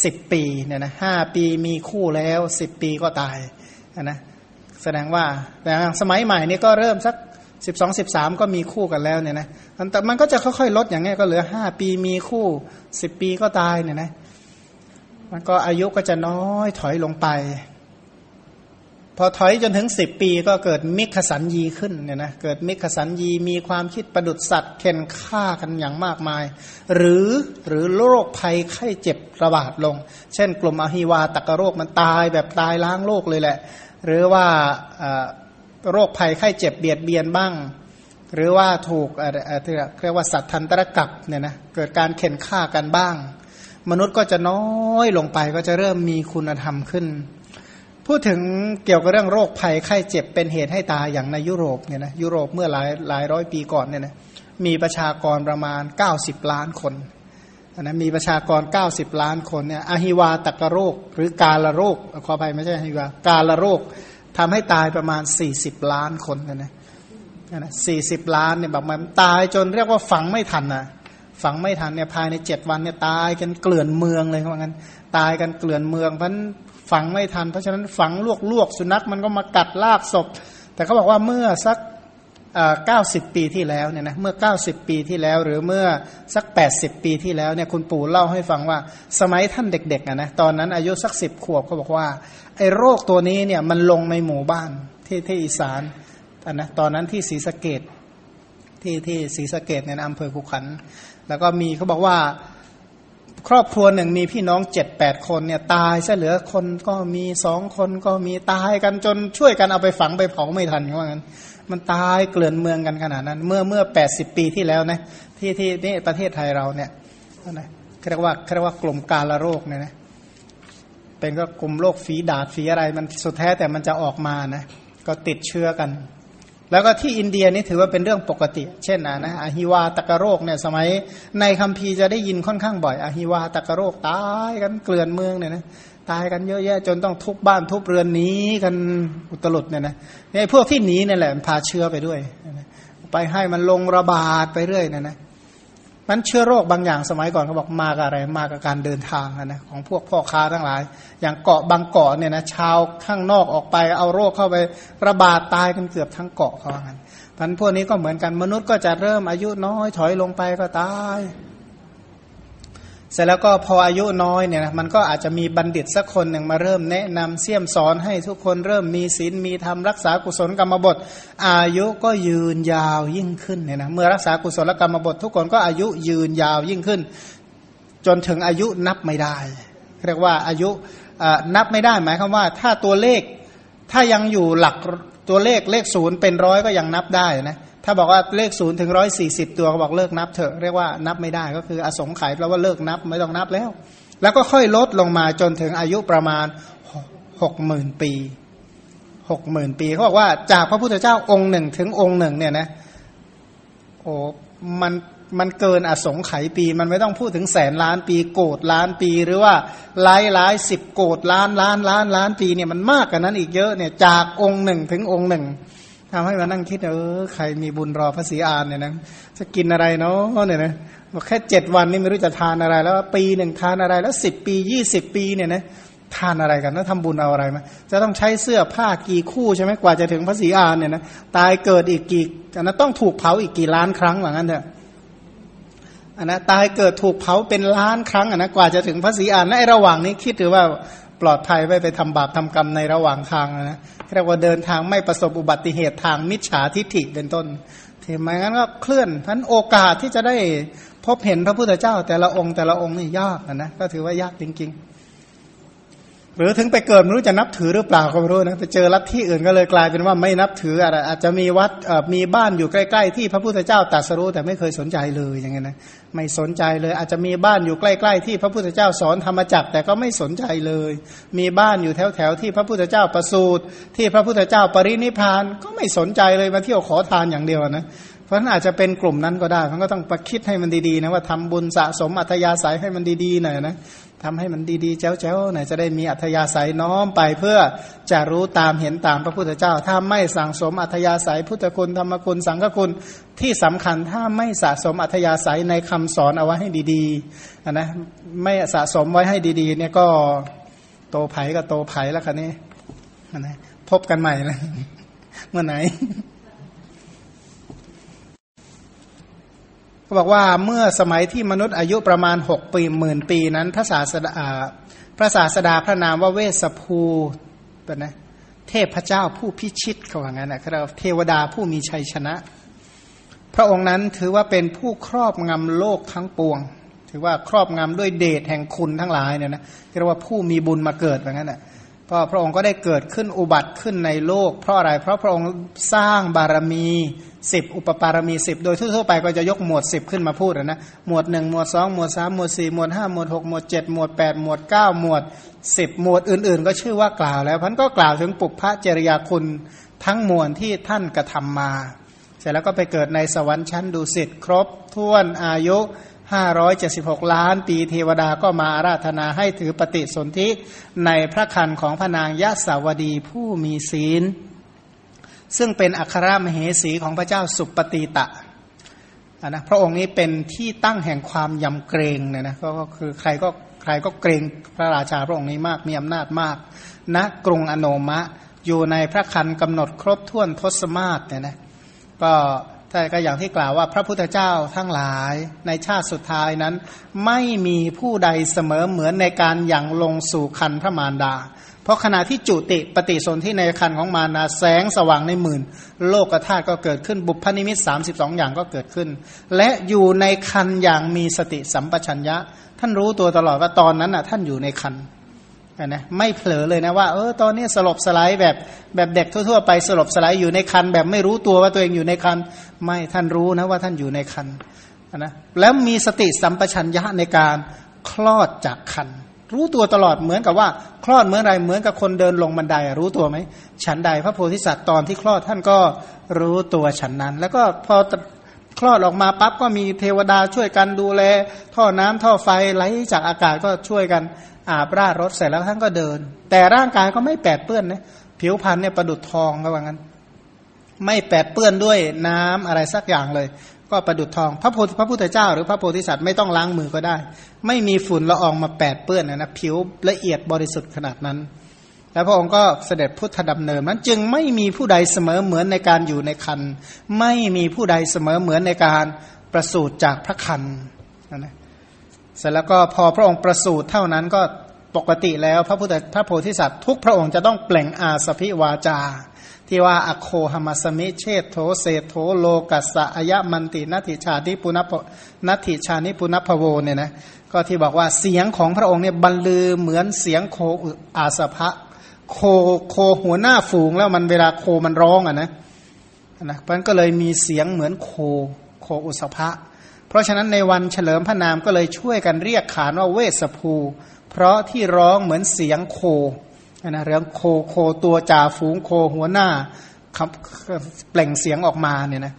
สิบปีเนี่ยนะห้าปีมีคู่แล้วสิบปีก็ตายนะแสดงว่าแต่สมัยใหม่นี่ก็เริ่มสักสิบสองสิบสามก็มีคู่กันแล้วเนี่ยนะแต่มันก็จะค่อยๆ ลดอย่างเงี้ยก็เหลือห้าปีมีคู่สิบปีก็ตายเนี่ยนะันก็อายุก็จะน้อยถอยลงไป พอถอยจนถึงสิบปีก็เกิดมิขสัญญีขึ้นเนี่ยนะเกิดมิขสัญญีมีความคิดประดุดสัตว์เข็นฆ่ากันอย่างมากมาย หรือหรือโรคภัยไข้เจ็บระบาดลง เช่น กลุ่มอหิวาตกโรคมันตายแบบตายล้างโลกเลยแหละ หรือว่าโรคภัยไข้เจ็บเบียดเบียนบ้างหรือว่าถูกเรียกว่าสัตว์ทันตรกับเนี่ยนะเกิดการเข็นฆ่ากันบ้าง มนุษย์ก็จะน้อยลงไปก็จะเริ่มมีคุณธรรมขึ้น พูดถึงเกี่ยวกับเรื่องโรคภัยไข้เจ็บเป็นเหตุให้ตายอย่างในยุโรปเนี่ยนะยุโรปเมื่อหลายหลายร้อยปีก่อนเนี่ยนะมีประชากรประมาณ 90 ล้านคนนะมีประชากร 90 ล้านคนเนี่ยอหิวาตกโรค หรือกาลโรคขออภัยไม่ใช่อหิวากาลโรคทำให้ตายประมาณ 40 ล้านคนนะนะนะสี่สิบล้านเนี่ยแบบมันตายจนเรียกว่าฝังไม่ทันนะ ฝังไม่ทันเนี่ยภายในเจ็ดวันเนี่ยตายกันเกลื่อนเมืองเลยว่างั้น ตายกันเกลื่อนเมืองเพราะฝังไม่ทัน เพราะฉะนั้นฝังลวกลวกสุนัขมันก็มากัดลากศพ แต่เขาบอกว่าเมื่อสักเก้าสิบปีที่แล้วเนี่ยนะเมื่อเก้าสิบปีที่แล้ว หรือเมื่อสักแปดสิบปีที่แล้วเนี่ยคุณปู่เล่าให้ฟังว่า สมัยท่านเด็กๆนะตอนนั้นอายุสักสิบขวบเขาบอกว่าไอ้โรคตัวนี้เนี่ยมันลงในหมู่บ้านที่ที่อีสานนะตอนนั้นที่ศรีสะเกดที่ที่ศรีสะเกดเนี่ยอำเภอขุขัน แล้วก็มีเขาบอกว่าครอบครัวหนึ่งมีพี่น้องเจ็ดแปดคนเนี่ยตายซะเหลือคนก็มีสองคนก็มีตายกันจนช่วยกันเอาไปฝังไปเผาไม่ทันเขาว่างั้น มันตายเกลื่อนเมืองกันขนาดนั้น เมื่อเมื่อแปดสิบปีที่แล้วนะที่ที่นี่ประเทศไทยเราเนี่ยนะเรียกว่าเรียกว่ากลุ่มกาลโรคเนี่ยนะเป็นก็กลุ่มโรคฝีดาดฝีอะไรมันสุดแท้แต่มันจะออกมานะก็ติดเชื้อกัน แล้วก็ที่อินเดียนี่ถือว่าเป็นเรื่องปกติ เช่นนะนะอหิวาตกโรคเนี่ยสมัยในคัมภีร์จะได้ยินค่อนข้างบ่อยอหิวาตกโรคตายกันเกลื่อนเมืองเนี่ยนะตายกันเยอะแยะจนต้องทุบบ้านทุบเรือนหนีกันอุตลุดเนี่ยนะไอ้พวกที่หนีนี่แหละพาเชื้อไปด้วย ไปให้มันลงระบาดไปเรื่อยเนี่ยนะ มันเชื้อโรคบางอย่างสมัยก่อนเขาบอกมากับอะไร มากับการเดินทางนะของพวกพ่อค้าทั้งหลาย อย่างเกาะบางเกาะเนี่ยนะชาวข้างนอกออกไปเอาโรคเข้าไประบาดตายกันเกือบทั้งเกาะเขากันพันพวกนี้ก็เหมือนกันมนุษย์ก็จะเริ่มอายุน้อยถอยลงไปก็ตาย เสร็จแล้วก็พออายุน้อยเนี่ยนะมันก็อาจจะมีบัณฑิตสักคนหนึ่งมาเริ่มแนะนำเสี่ยมสอนให้ทุกคนเริ่มมีศีลมีธรรมรักษากุศลกรรมบท อายุก็ยืนยาวยิ่งขึ้นเนี่ยนะเมื่อรักษากุศลกรรมบท ทุกคนก็อายุยืนยาวยิ่งขึ้น จนถึงอายุนับไม่ได้เรียกว่าอายุนับไม่ได้หมายความว่า ถ้าตัวเลขถ้ายังอยู่หลักตัวเลขเลขศูนย์เป็นร้อยก็ยังนับได้นะ ถ้าบอกว่าเลขศูนย์ถึงร้อยสี่สิบตัวก็บอกเลิกนับเถอะเรียกว่านับไม่ได้ก็คืออสงไขยแปลว่าเลิกนับไม่ต้องนับแล้ว แล้วก็ค่อยลดลงมาจนถึงอายุประมาณหกหมื่นปีหกหมื่นปีเขาบอกว่าจากพระพุทธเจ้าองค์หนึ่งถึงองค์หนึ่งเนี่ยนะโอ้มันมันเกินอสงไขยปี มันไม่ต้องพูดถึงแสนล้านปีโกดล้านปี หรือว่าหลายหลายสิบโกดล้านล้านล้านล้านปีเนี่ยมันมากกว่านั้นอีกเยอะเนี่ยจากองค์หนึ่งถึงองค์หนึ่ง ทำให้มานั่งคิดเออใครมีบุญรอพระศรีอานเนี่ยนะจะกินอะไรเนาะเนี่ยนะบอกแค่เจ็ดวันนี่ไม่รู้จะทานอะไร แล้วปีหนึ่งทานอะไรแล้วสิบปียี่สิบปีเนี่ยนะทานอะไรกันแล้วทำบุญเอาอะไรมาจะต้องใช้เสื้อผ้ากี่คู่ใช่ไหมกว่าจะถึงพระศรีอานเนี่ยนะตายเกิดอีกกี่อันนั้นต้องถูกเผาอีกกี่ล้านครั้งหลังนั้นเถอะอันนะตายเกิดถูกเผาเป็นล้านครั้งอันนะกว่าจะถึงพระศรีอานในระหว่างนี้คิดถือว่า ปลอดภัยไว้ไปทำบาปทำกรรมในระหว่างทางนะเรียกว่าเดินทางไม่ประสบอุบัติเหตุทางมิจฉาทิฐิเป็นต้นถึงแม้งั้นก็เคลื่อนท่านโอกาสที่จะได้พบเห็นพระพุทธเจ้า แต่ละองค์แต่ละองค์นี่ยากนะนะก็ถือว่ายากจริง ๆ หรือถึงไปเกิดไม่รู้จะนับถือหรือเปล่าก็ไม่รู้นะไปเจอรัฐที่อื่นก็เลยกลายเป็นว่าไม่นับถืออะไรอาจจะมีวัดมีบ้านอยู่ใกล้ ๆ ที่พระพุทธเจ้าตรัสรู้แต่ไม่เคยสนใจเลยอย่างเงี้ยนะ ไม่สนใจเลย อาจจะมีบ้านอยู่ใกล้ ๆ ที่พระพุทธเจ้าสอนธรรมจักแต่ก็ไม่สนใจเลย มีบ้านอยู่แถวๆที่พระพุทธเจ้าประสูติที่พระพุทธเจ้าปรินิพานก็ไม่สนใจเลยมาเที่ยวขอทานอย่างเดียวนะเพราะนั้นอาจจะเป็นกลุ่มนั้นก็ได้มันก็ต้องประคิดให้มันดีๆนะว่าทำบุญสะสมอัธยาศัยให้มันดีๆหน่อยนะ ทำให้มันดีๆแจ้วๆหน่อยจะได้มีอัธยาศัยน้อมไปเพื่อจะรู้ตามเห็นตามพระพุทธเจ้า ถ้าไม่สั่งสมอัธยาศัยพุทธคุณธรรมคุณสังฆคุณที่สำคัญถ้าไม่สะสมอัธยาศัยในคำสอนเอาไว้ให้ดีๆนะไม่สะสมไว้ให้ดีๆ เนี่ยก็โตไผ่ก็โตไผ่แล้วคันนี้นะพบกันใหม่เลยเมื่อไหน เขาบอกว่าเมื่อสมัยที่มนุษย์อายุประมาณหกปีหมื่นปีนั้นพระศาสดาพระศาสดาพระนามว่าเวสภูเป็นนะเทพเจ้าผู้พิชิตเขาว่างั้นนะครับเทวดาผู้มีชัยชนะ พระองค์นั้นถือว่าเป็นผู้ครอบงำโลกทั้งปวง ถือว่าครอบงำด้วยเดชแห่งคุณทั้งหลายเนี่ยนะเรียกว่าผู้มีบุญมาเกิดแบบนั้นแหะ พราะพระองค์ก็ได้เกิดขึ้นอุบัติขึ้นในโลก เพราะอะไร เพราะพระองค์สร้างบารมีสิบอุปปารมีสิบโดยทั่วๆไปก็จะยกหมวดสิบขึ้นมาพูดนะหมวดหนึ่งหมวดสองหมวดสามหมวดสี่หมวดห้าหมวดหกหมวดเจ็ดหมวดแปดหมวดเก้าหมวดสิบหมวดอื่นๆ ก็ชื่อว่ากล่าวแล้วพันก็กล่าวถึงปุพพะเจริยาคุณทั้งมวลที่ท่านกระทำมา เสร็จแล้วก็ไปเกิดในสวรรค์ชั้นดุสิตครบถ้วนอายุ 576 ล้านปีเทวดาก็มาอาราธนาให้ถือปฏิสนธิในพระคันของพระนางยะสาวดีผู้มีศีล ซึ่งเป็นอัครมเหสีของพระเจ้าสุปฏิตะนะพระองค์นี้เป็นที่ตั้งแห่งความยำเกรงเนี่ยนะก็คือใครก็ใครก็เกรงพระราชาพระองค์นี้มากมีอำนาจมากณนะกรุงอโนมะ อยู่ในพระคันกำหนดครบถ้วนทศมาศเนี่ยนะก็ แต่ก็อย่างที่กล่าวว่าพระพุทธเจ้าทั้งหลายในชาติสุดท้ายนั้น ไม่มีผู้ใดเสมอเหมือนในการอย่างลงสู่คันพระมารดา เพราะขณะที่จุติปฏิสนธิในคันของมารดาแสงสว่างในหมื่น โลกธาตุก็เกิดขึ้นบุพนิมิต 32 อย่างก็เกิดขึ้น และอยู่ในครรภ์อย่างมีสติสัมปชัญญะ ท่านรู้ตัวตลอดว่าตอนนั้นน่ะท่านอยู่ในครรภ์ นะไม่เผลอเลยนะว่าเออตอนนี้สลบสไลด์แบบแบบเด็กทั่วๆไปสลบไสลอยู่ในครรภ์ แบบไม่รู้ตัวว่าตัวเองอยู่ในครรภ์ ไม่ท่านรู้นะว่าท่านอยู่ในครรภ์นะแล้วมีสติสัมปชัญญะในการคลอดจากครรภ์ รู้ตัวตลอดเหมือนกับว่า คลอดเหมือนไรเหมือนกับคนเดินลงบันไดรู้ตัวไหมฉันใดพระโพธิสัตว์ตอนที่คลอดท่านก็รู้ตัวฉันนั้น แล้วก็พอคลอดออกมาปั๊บก็มีเทวดาช่วยกันดูแล ท่อน้ำท่อไฟไหลจากอากาศก็ช่วยกัน อาบราดรถเสร็จแล้วท่านก็เดิน แต่ร่างกายก็ไม่แปดเปื้อนนะผิวพรรณเนี่ยประดุดทองก็ว่างั้น ไม่แปดเปื้อนด้วยน้ำอะไรสักอย่างเลย ก็ประดุดทอง พระโพธิพระพุทธเจ้า หรือพระโพธิสัตว์ไม่ต้องล้างมือก็ได้ ไม่มีฝุ่นละอองมาแปดเปื้อนนะนะผิวละเอียดบริสุทธิ์ขนาดนั้น แล้วพระองค์ก็เสด็จพุทธดำเนินนั้นจึงไม่มีผู้ใดเสมอเหมือนในการอยู่ในคันไม่มีผู้ใดเสมอเหมือนในการประสูติจากพระคันนะ เสร็จแล้วก็พอพระองค์ประสูติเท่านั้นก็ปกติแล้วพระพุทธพระโพธิสัตว์ทุกพระองค์จะต้องเปล่งอาสพิวาจา ที่ว่าอโคหมัสมิเชตโธเศโธโลกัสะอายะมันตินัติชานิปุณพนัติชานิปุณพโวเนี่ยนะก็ที่บอกว่าเสียงของพระองค์เนี่ยบรรลือเหมือนเสียงโคอาสภะโคโคหัวหน้าฝูงแล้วมันเวลาโคมันร้องอะนะนะมันก็เลยมีเสียงเหมือนโคโคอุสภะ ราะฉะนั้นในวันเฉลิมพระนามก็เลยช่วยกันเรียกขานว่าเวสภู เพราะที่ร้องเหมือนเสียงโคนะเรื่องโคโคตัวจ่าฝูงโคหัวหน้าเปล่งเสียงออกมาเนี่ยนะ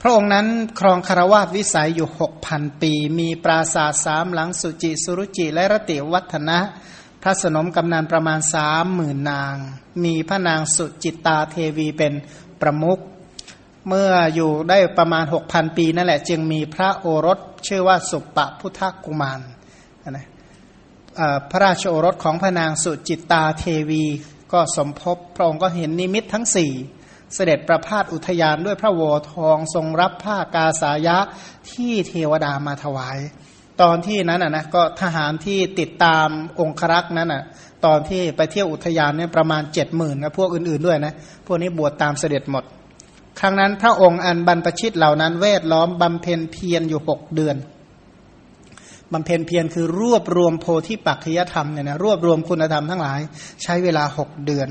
พระองค์นั้นครองคารวาสวิสัยอยู่หกพันปี มีปราสาทสามหลังสุจิ สุรุจิ และรติวัฒนะพระสนมกำนันประมาณสามหมื่นนาง มีพระนางสุจิตตาเทวีเป็นประมุข เมื่ออยู่ได้ประมาณหกพันปีนั่นแหละ จึงมีพระโอรสชื่อว่าสุปปพุทธกุมารนะพระราชโอรสของพระนางสุจิตตาเทวีก็สมภพพระองค์ก็เห็นนิมิตทั้งสี่เสด็จประพาสอุทยานด้วยพระวทองทรงรับผ้ากาสายะที่เทวดามาถวาย ตอนที่นั้นนะก็ทหารที่ติดตามองครักษ์นั้นอะตอนที่ไปเที่ยวอุทยานเนี่ยประมาณเจ็ดหมื่นนะพวกอื่นๆด้วยนะ พวกนี้บวชตามเสด็จหมด ครั้งนั้นพระองค์อันบรรพชิตเหล่านั้นเวทล้อมบำเพ็ญเพียรอยู่หกเดือนบำเพ็ญเพียรคือรวบรวมโพธิปัจจยธรรมเนี่ยนะรวบรวมคุณธรรมทั้งหลาย ใช้เวลาหกเดือน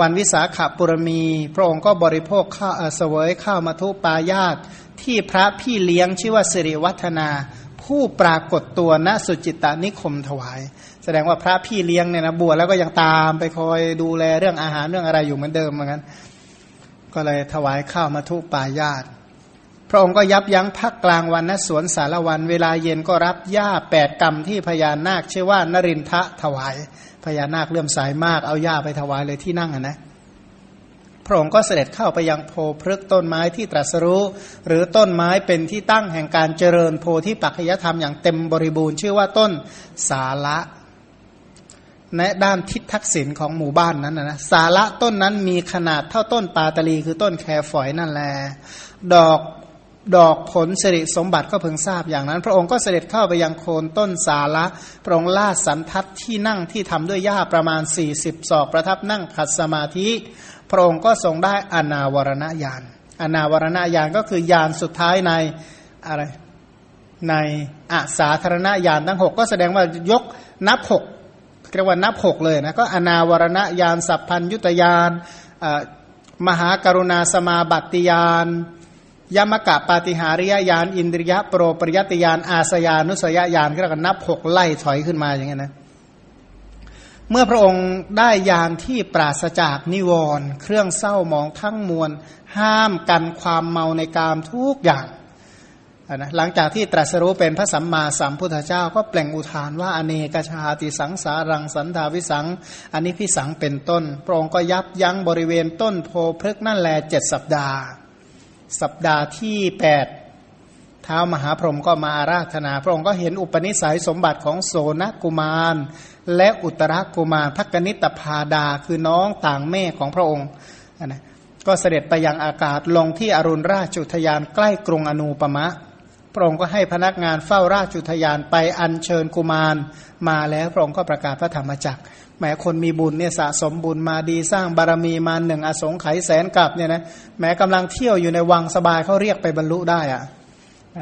วันวิสาขาปุรมี พระองค์ก็บริโภคข้าวเสวยข้าวมาทุปายาตที่พระพี่เลี้ยงชื่อว่าสิริวัฒนา ผู้ปรากฏตัวณสุจิตานิคมถวาย แสดงว่าพระพี่เลี้ยงเนี่ยนะบวชแล้วก็ยังตามไปคอยดูแลเรื่องอาหารเรื่องอะไรอยู่เหมือนเดิมเหมือนกัน ก็เลยถวายข้าวมาทุปายาตพระองค์ก็ยับยั้งพักกลางวันณสวนสารวันเวลาเย็นก็รับหญ้าแปดกรรมที่พญานาคชื่อว่านรินทะถวาย พญานาคเลื่อมสายมากเอาหญ้าไปถวายเลยที่นั่งนะพระองค์ก็เสด็จเข้าไปยังโพพฤกต้นไม้ที่ตรัสรู้ หรือต้นไม้เป็นที่ตั้งแห่งการเจริญโพธิปัจจยธรรมอย่างเต็มบริบูรณ์ชื่อว่าต้นสาระ ในด้านทิศทักษิณของหมู่บ้านนั้นนะสาระต้นนั้นมีขนาดเท่าต้นปาตลีคือต้นแคฝอยนั่นแหละดอกดอกผลสิริสมบัติก็เพิ่งทราบอย่างนั้น พระองค์ก็เสด็จเข้าไปยังโคนต้นสาระพระองค์ลาดสันทัดที่นั่งที่ทำด้วยหญ้าประมาณ 40 ศอกประทับนั่งขัดสมาธิ พระองค์ก็ทรงได้อนาวรณญาณอนาวรณญาณก็คือญาณสุดท้ายในอะไรในอาสาธารณญาณทั้งหกก็แสดงว่ายกนับหก เรียกว่านับหกเลยนะก็อนาวรณญาณสัพพัญยุตยานมหากรุณาสมาบัติยานยมกะปาติหาริยญาณอินทริยะโปรปริยติยานอาสยานุสยญาณก็เรียกว่านับหกไล่ถอยขึ้นมาอย่างเงี้ยนะเมื่อพระองค์ได้ยานที่ปราศจากนิวรณ์เครื่องเศร้ามองทั้งมวล ห้ามกันความเมาในกามทุกอย่าง นะหลังจากที่ตรัสรู้เป็นพระสัมมาสัมพุทธเจ้าก็เปลงอุทานว่าอเนกชาติสังสารังสันทาวิสังอันนี้พิสังเป็นต้นพระองค์ก็ยับยั้งบริเวณต้นโพพฤกนั่นแลเจ็ดสัปดาห์ สัปดาห์ที่แปดเท้ามหาพรหมก็มาอาราธนา พระองค์ก็เห็นอุปนิสัยสมบัติของโสนกุมาร และอุตรกุมารพักนิตพาดาคือน้องต่างแม่ของพระองค์นะก็เสด็จไปยังอากาศลงที่อรุณราชจุทยานใกล้กรุงอนูปมะ พระองค์ก็ให้พนักงานเฝ้าราชุทยานไปอัญเชิญกุมารมาแล้วพระองค์ก็ประกาศพระธรรมจักรแม้คนมีบุญเนี่ยสะสมบุญมาดีสร้างบารมีมาหนึ่งอสงไขยแสนกับเนี่ยนะแม้กำลังเที่ยวอยู่ในวังสบายเขาเรียกไปบรรลุได้อะ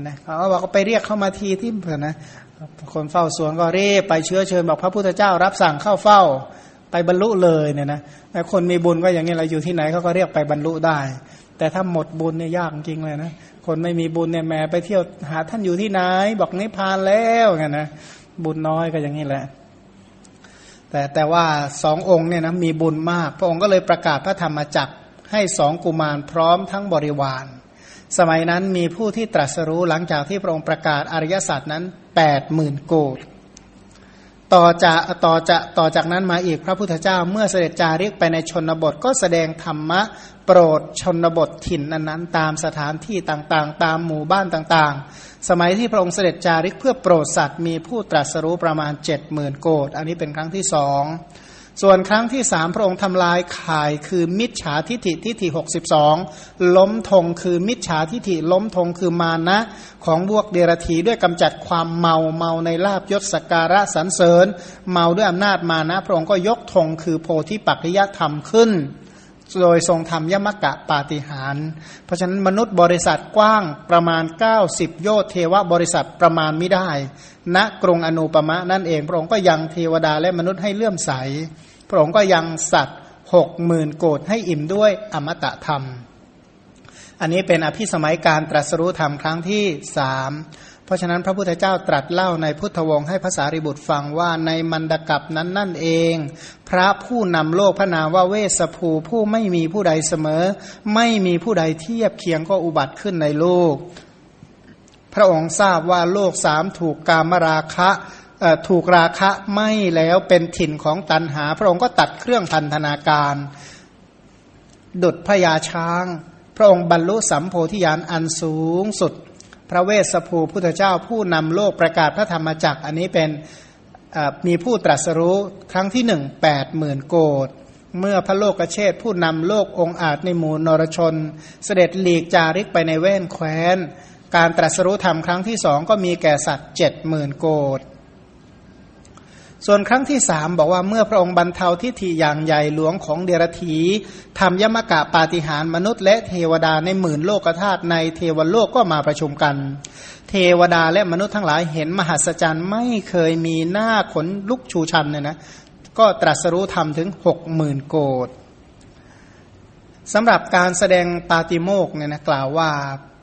นะเขาบอกก็ไปเรียกเข้ามาทีที่เผื่อนะคนเฝ้าสวนก็เรียไปเชื้อเชิญบอกพระพุทธเจ้ารับสั่งเข้าเฝ้าไปบรรลุเลยเนี่ยนะแต่คนมีบุญก็อย่างนี้เราอยู่ที่ไหนเขาก็เรียกไปบรรลุได้ แต่ถ้าหมดบุญเนี่ยยากจริงเลยนะ คนไม่มีบุญเนี่ยแม่ไปเที่ยวหาท่านอยู่ที่ไหน บอกนิพพานแล้วไงนะบุญน้อยก็อย่างนี้แหละ แต่แต่ว่าสององค์เนี่ยนะมีบุญมาก พระองค์ก็เลยประกาศพระธรรมจักรให้สองกุมารพร้อมทั้งบริวาร สมัยนั้นมีผู้ที่ตรัสรู้หลังจากที่พระองค์ประกาศอริยสัจนั้นแปดหมื่นโกดต่อจากต่อจากต่อจากนั้นมาอีกพระพุทธเจ้าเมื่อเสด็จจาริกไปในชนบทก็แสดงธรรมะ โปรดชนบทถิ่นนั้นๆตามสถานที่ต่างๆ ตามหมู่บ้านต่างๆ สมัยที่พระองค์เสด็จจาริกเพื่อโปรดสัตว์มีผู้ตรัสรู้ประมาณเจ็ดหมื่นโกดอันนี้เป็นครั้งที่สองส่วนครั้งที่สามพระองค์ทำลายข่ายคือมิจฉาทิฐิทิฐิหกสิบสองล้มธงคือมิจฉาทิฐิล้มธงคือมานะ ของบวกเดรธีด้วยกำจัดความเมาเมาในลาบยศสการะสรรเสริญ เมาด้วยอำนาจมานะ พระองค์ก็ยกธงคือโพธิปักขิยธรรมขึ้น โดยทรงทำยมกะปาฏิหาร เพราะฉะนั้นมนุษย์บริษัทกว้างประมาณ 90 โยธเทวบริษัทประมาณไม่ได้ ณกรุงอนุปมะนั่นเอง พระองค์ก็ยังเทวดาและมนุษย์ให้เลื่อมใส พระองค์ก็ยังสัตว์หกหมื่นโกดให้อิ่มด้วยอมตะธรรม อันนี้เป็นอภิสมัยการตรัสรู้ธรรมครั้งที่สาม เพราะฉะนั้นพระพุทธเจ้าตรัสเล่าในพุทธวงศ์ให้ภาษาริบุตรฟังว่าในมันดกับนั้นนั่นเอง พระผู้นำโลกพระนามว่าเวสภูผู้ไม่มีผู้ใดเสมอ ไม่มีผู้ใดเทียบเคียงก็อุบัติขึ้นในโลก พระองค์ทราบว่าโลกสามถูกกามราคะถูกราคะไม่แล้วเป็นถิ่นของตันหา พระองค์ก็ตัดเครื่องพันธนาการ ดุดพญาช้าง พระองค์บรรลุสัมโพธิญาณอันสูงสุด พระเวสสภูพุทธเจ้าผู้นำโลกประกาศพระธรรมจักรอันนี้เป็นมีผู้ตรัสรู้ครั้งที่หนึ่งแปดหมื่นโกดเมื่อพระโลกเชษผู้นำโลกองอาจในหมู่นรชน เสด็จหลีกจาริกไปในแว่นแคว้น การตรัสรู้ธรรมครั้งที่สองก็มีแก่สัตว์เจ็ดหมื่นโกด ส่วนครั้งที่สามบอกว่าเมื่อพระองค์บรรเทาทิฏฐิอย่างใหญ่หลวงของเดรธีทำยมกะปาฏิหารมนุษย์และเทวดาในหมื่นโลกธาตุในเทวโลกก็มาประชุมกัน เทวดาและมนุษย์ทั้งหลายเห็นมหัศจรรย์ไม่เคยมีหน้าขนลุกชูชันเนี่ยนะก็ตรัสรู้ธรรมถึงหกหมื่นโกดสำหรับการแสดงปาติโมกเนี่ยนะกล่าวว่า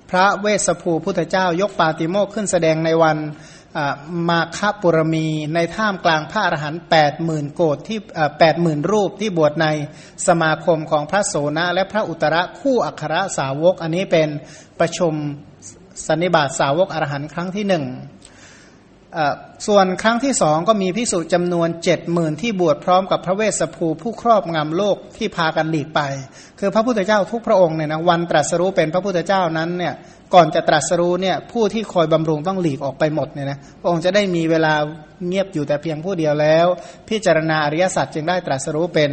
พระเวสสภูพุทธเจ้ายกปาติโมกขึ้นแสดงในวัน มาคปุรมี ในท่ามกลางพระอรหันต์แปดหมื่นโกดที่แปดหมื่นรูปที่บวชในสมาคมของพระโสนะและพระอุตระคู่อัครสาวก อันนี้เป็นประชุมสันนิบาตสาวกอรหันต์ครั้งที่หนึ่งส่วนครั้งที่สองก็มีพิสุจำนวนเจ็ดหมื่นที่บวชพร้อมกับพระเวสสภูผู้ครอบงำโลกที่พากันหลีกไป คือพระพุทธเจ้าทุกพระองค์เนี่ยนะวันตรัสรู้เป็นพระพุทธเจ้านั้นเนี่ย ก่อนจะตรัสรู้เนี่ยผู้ที่คอยบำรุงต้องหลีกออกไปหมดเนี่ยนะพระองค์จะได้มีเวลาเงียบอยู่แต่เพียงผู้เดียวแล้ว พิจารณาอริยสัจจึงได้ตรัสรู้เป็น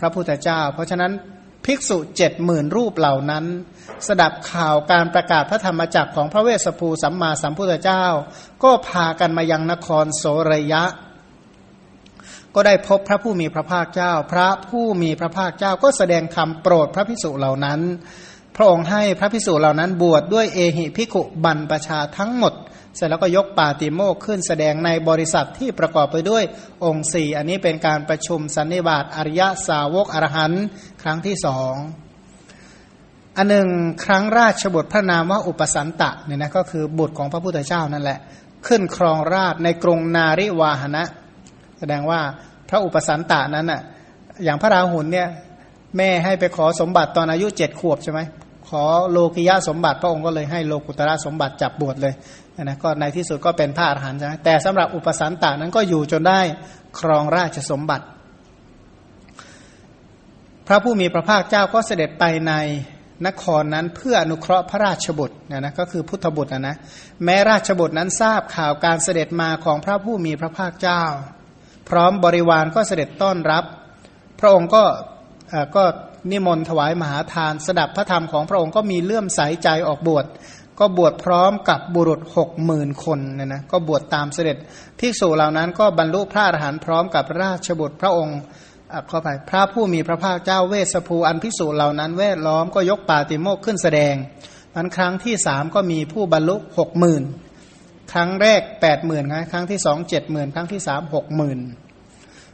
พระพุทธเจ้า เพราะฉะนั้นภิกษุเจ็ดหมื่นรูปเหล่านั้น สดับข่าวการประกาศพระธรรมจักรของพระเวสสุภูสัมมาสัมพุทธเจ้า ก็พากันมายังนครโสรยะ ก็ได้พบพระผู้มีพระภาคเจ้า พระผู้มีพระภาคเจ้าก็แสดงคำโปรดพระภิกษุเหล่านั้น พระองค์ให้พระภิกษุเหล่านั้นบวชดด้วยเอหิภิกขุบันประชาทั้งหมด เสร็จแล้วก็ยกปาติโมกขึ้นแสดงในบริษัทที่ประกอบไปด้วยองค์สี่อันนี้เป็นการประชุมสันนิบาตอริยสาวกอรหันครั้งที่สองอันหนึ่งครั้งราชบุตรพระนามว่าอุปสันตะเนี่ยนะก็คือบุตรของพระพุทธเจ้านั่นแหละ ขึ้นครองราชในกรุงนาริวาหนะ แสดงว่าพระอุปสันตะนั้นอะอย่างพระราหุลเนี่ยแม่ให้ไปขอสมบัติตอนอายุเจ็ดขวบใช่ไหม ขอโลกิยาสมบัติพระองค์ก็เลยให้โลกุตระสมบัติจับบวชเลยนะก็ในที่สุดก็เป็นพระอรหันต์ใช่ไหมแต่สำหรับอุปสรรคนั้นก็อยู่จนได้ครองราชสมบัติ พระผู้มีพระภาคเจ้าก็เสด็จไปในนครนั้นเพื่ออนุเคราะห์พระราชบุตรนะนะก็คือพุทธบุตรนะนะแม้ราชบุตรนั้นทราบข่าวการเสด็จมาของพระผู้มีพระภาคเจ้า พร้อมบริวารก็เสด็จต้อนรับ พระองค์ก็ก็ นิมนต์ถวายมหาทาน สดับพระธรรมของพระองค์ก็มีเลื่อมใสใจออกบวชก็บวชพร้อมกับบุรุษหกหมื่นคนเนี่ยนะก็บวชตามเสด็จภิกษุเหล่านั้นก็บรรลุพระอรหันต์พร้อมกับราชบุตรพระองค์เข้าไปพระผู้มีพระภาคเจ้าเวสภูอันภิกษุเหล่านั้นแวดล้อมก็ยกปาติโมกขึ้นแสดงมันครั้งที่สามก็มีผู้บรรลุหกหมื่นครั้งแรกแปดหมื่นครั้งที่สองเจ็ดหมื่นครั้งที่สามหกหมื่น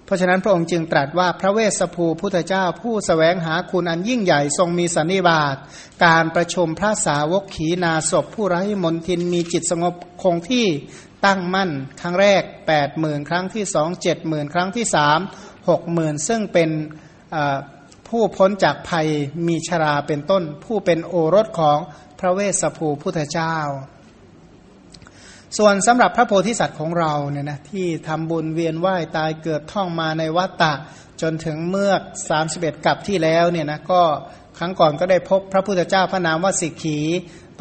เพราะฉะนั้นพระองค์จึงตรัสว่าพระเวสสภูพุทธเจ้าผู้สแสวงหาคุณอันยิ่งใหญ่ทรงมีสันนิบาต การประชุมพระสาวกขีนาศพผู้ไร้มนทินมีจิตสงบคงที่ตั้งมั่น ครั้งแรก8ปดหมื่นครั้งที่สองเจ็ดหมื่นครั้งที่สามหกหมื่นซึ่งเป็นผู้พ้นจากภัยมีชราเป็นต้น ผู้เป็นโอรสของพระเวสสภูพุทธเจ้า ส่วนสำหรับพระโพธิสัตว์ของเราเนี่ยนะที่ทำบุญเวียนไหวตายเกิดท่องมาในวัฏฏะจนถึงเมื่อ 31กับที่แล้วเนี่ยนะก็ครั้งก่อนก็ได้พบพระพุทธเจ้าพระนามว่าสิกขี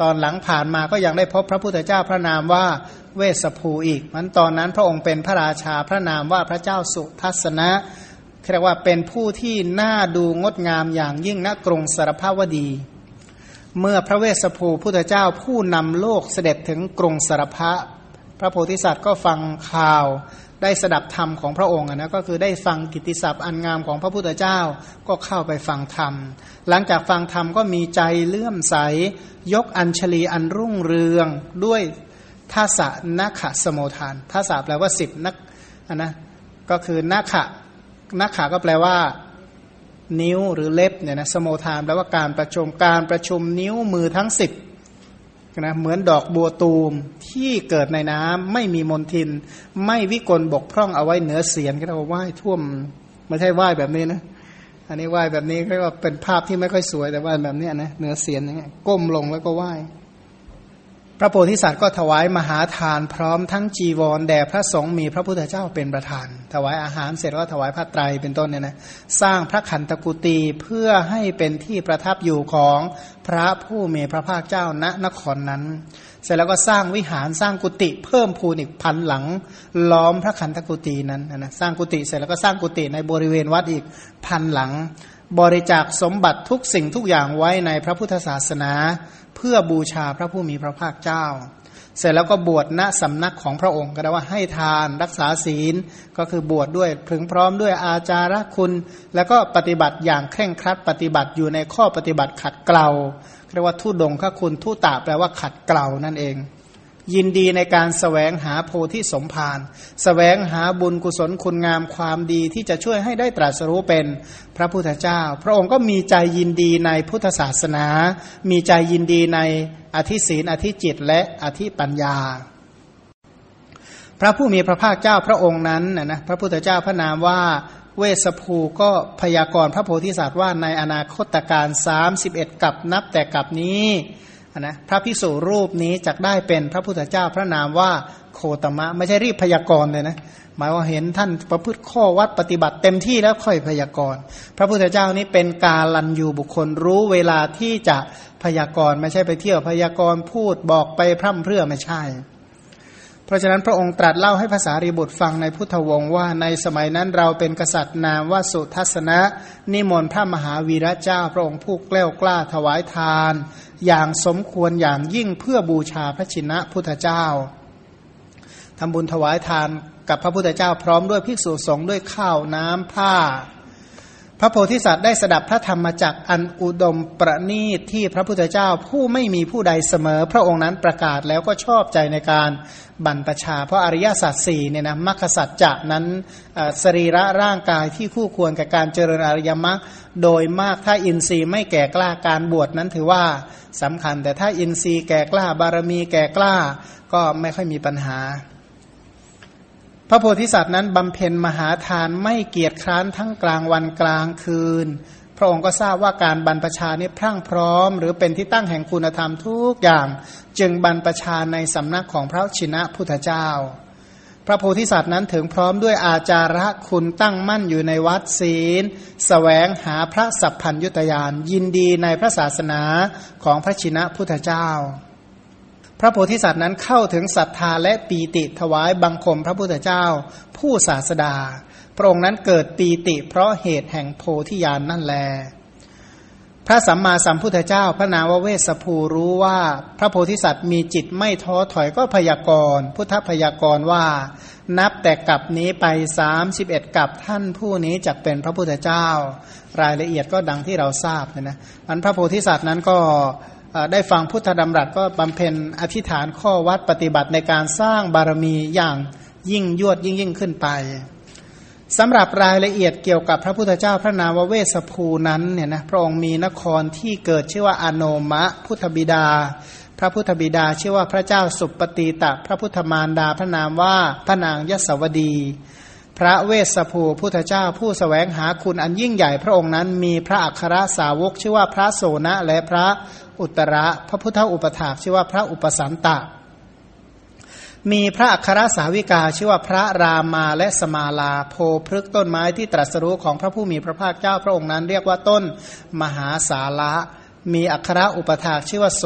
ตอนหลังผ่านมาก็ยังได้พบพระพุทธเจ้าพระนามว่าเวสภูอีกมันตอนนั้นพระองค์เป็นพระราชาพระนามว่าพระเจ้าสุทัศนะเรียกว่าเป็นผู้ที่น่าดูงดงามอย่างยิ่งณกรุงสารภาวดี เมื่อพระเวสสุภูพุทธเจ้าผู้นำโลกเสด็จถึงกรุงสารพะ พระโพธิสัตว์ก็ฟังข่าวได้สดับธรรมของพระองค์นะก็คือได้ฟังกิตติศัพท์อันงามของพระพุทธเจ้าก็เข้าไปฟังธรรม หลังจากฟังธรรมก็มีใจเลื่อมใส ยกอัญชลีอันรุ่งเรืองด้วยทัศนักขะสมทานทัศแปลว่าสิบนักนะก็คือนักขะนักขะก็แปลว่า นิ้วหรือเล็บเนี่ยนะสโมทานแปลว่าการประชุมการประชุมนิ้วมือทั้งสิบนะเหมือนดอกบัวตูมที่เกิดในน้ำไม่มีมนทิน ไม่วิกลบกพร่องเอาไว้เหนือเสียนก็เรียกว่าไหว้ท่วมไม่ใช่ไหว้แบบนี้นะอันนี้ไหว้แบบนี้เรียกว่าเป็นภาพที่ไม่ค่อยสวยแต่ว่าแบบนี้นะเหนือเสียนอย่างเงี้ยก้มลงแล้วก็ไหว้ พระโพธิสัตว์ก็ถวายมหาทานพร้อมทั้งจีวรแด่พระสงฆ์มีพระพุทธเจ้าเป็นประธาน ถวายอาหารเสร็จก็ถวายพระไตรเป็นต้นเนี่ยนะสร้างพระขันตกุตีเพื่อให้เป็นที่ประทับอยู่ของพระผู้มีพระภาคเจ้าณนครนั้น เสร็จแล้วก็สร้างวิหารสร้างกุฏิเพิ่มพูนอีกพันหลัง ล้อมพระขันตกุตีนั้นนะสร้างกุฏิเสร็จแล้วก็สร้างกุฏิในบริเวณวัดอีกพันหลัง บริจาคสมบัติทุกสิ่งทุกอย่างไว้ในพระพุทธศาสนา เพื่อบูชาพระผู้มีพระภาคเจ้า เสร็จแล้วก็บวชณสำนักของพระองค์ก็ได้ว่าให้ทานรักษาศีลก็คือบวชดด้วยพึงพร้อมด้วยอาจารคุณ แล้วก็ปฏิบัติอย่างเคร่งครัดปฏิบัติอยู่ในข้อปฏิบัติขัดเกลาเรียกว่าทุดงข้าคุณทุตาแปลว่าขัดเกลานั่นเอง ยินดีในการสแสวงหาโพธิสมภารสแสวงหาบุญกุศลคุณงามความดีที่จะช่วยให้ได้ตรัสรู้เป็นพระพุทธเจ้า พระองค์ก็มีใจยินดีในพุทธศาสนา มีใจยินดีในอธิศีนอธิจิตและอธิปัญญา พระผู้มีพระภาคเจ้าพระองค์นั้นนะพระพุทธเจ้าพระนามว่าเวสภูก็พยากรณ์พระโพธิสัตว์ว่าในอนาคตการ 31 กับนับแต่กับนี้ นะพระพิสุรูปนี้จะได้เป็นพระพุทธเจ้าพระนามว่าโคโคตมะ ไม่ใช่รีบพยากรณ์เลยนะหมายว่าเห็นท่านประพฤติข้อวัดปฏิบัติเต็มที่แล้วค่อยพยากรณ์ พระพุทธเจ้านี้เป็นกาลันยูบุคคลรู้เวลาที่จะพยากรณ์ไม่ใช่ไปเที่ยวพยากรณ์พูดบอกไปพร่ำเพรื่อไม่ใช่ เพราะฉะนั้นพระองค์ตรัสเล่าให้ภาษารีบุตรฟังในพุทธวงศ์ว่าในสมัยนั้นเราเป็นกษัตริย์นามว่าสุทัศนะ นิมนต์พระมหาวีระเจ้า พระองค์ผู้แกล้วกล้าถวายทาน อย่างสมควรอย่างยิ่งเพื่อบูชาพระชินะพุทธเจ้าทำบุญถวายทานกับพระพุทธเจ้าพร้อมด้วยภิกษุสงฆ์ด้วยข้าวน้ำผ้า พระโพธิสัตว์ได้สดับพระธรรมจักอันอุดมประณีตที่พระพุทธเจ้าผู้ไม่มีผู้ใดเสมอ พระองค์นั้นประกาศแล้วก็ชอบใจในการบรรพชา เพราะอริยสัจสี่เนี่ยนะมรรคสัจจะนั้นสรีระร่างกายที่คู่ควรกับการเจริญอริยมรรคโดยมากถ้าอินทรีย์ไม่แก่กล้าการบวชนั้นถือว่าสำคัญ แต่ถ้าอินทรีย์แก่กล้าบารมีแก่กล้าก็ไม่ค่อยมีปัญหา พระโพธิสัตว์นั้นบำเพ็ญมหาทานไม่เกียจคร้านทั้งกลางวันกลางคืน พระองค์ก็ทราบว่าการบรรพชานี้พรั่งพร้อม หรือเป็นที่ตั้งแห่งคุณธรรมทุกอย่าง จึงบรรพชาในสำนักของพระชินะพุทธเจ้า พระโพธิสัตว์นั้นถึงพร้อมด้วยอาจาระคุณตั้งมั่นอยู่ในวัดศีลสแสวงหาพระสัพพัญยุตยานยินดีในพระศาสนาของพระชินะพุทธเจ้า พระโพธิสัตว์นั้นเข้าถึงศรัทธาและปีติถวายบังคมพระพุทธเจ้า ผู้ศาสดา พระองค์นั้นเกิดปีติ เพราะเหตุแห่งโพธิญาณนนั่นแล พระสัมมาสัมพุทธเจ้า พระนาวเวสภูรู้ว่าพระโพธิสัตว์มีจิตไม่ท้อถอยก็พยากรณ์พุทธพยากรณ์ว่า นับแต่กับนี้ไปสามสิบเอ็ดกับท่านผู้นี้จะเป็นพระพุทธเจ้า รายละเอียดก็ดังที่เราทราบนะนะมันพระโพธิสัตว์นั้นก็ ได้ฟังพุทธดำรัสก็บำเพ็ญอธิษฐานข้อวัดปฏิบัติในการสร้างบารมีอย่างยิ่งยวดยิ่งยิ่งขึ้นไปสำหรับรายละเอียดเกี่ยวกับพระพุทธเจ้าพระนามวเวสภูนั้นเนี่ยนะพระองค์มีนครที่เกิดชื่อว่าอโนมะพุทธบิดา พระพุทธบิดาชื่อว่าพระเจ้าสุปฏิตะพระพุทธมารดาพระนามว่าพระนางยศวดี พระเวสสภูพุทธเจ้าผู้สแสวงหาคุณอันยิ่งใหญ่พระองค์นั้นมีพระอัครสาวกชื่อว่าพระโสนะและพระ อุตระ พระพุทธอุปถาชื่อว่าพระอุปสันตะ มีพระอัครสาวิกาชื่อว่าพระรามาและสมาลา โพพฤกต้นไม้ที่ตรัสรู้ของพระผู้มีพระภาคเจ้าพระองค์นั้น เรียกว่าต้นมหาสาระ มีอัครอุปถาชื่อว่าโส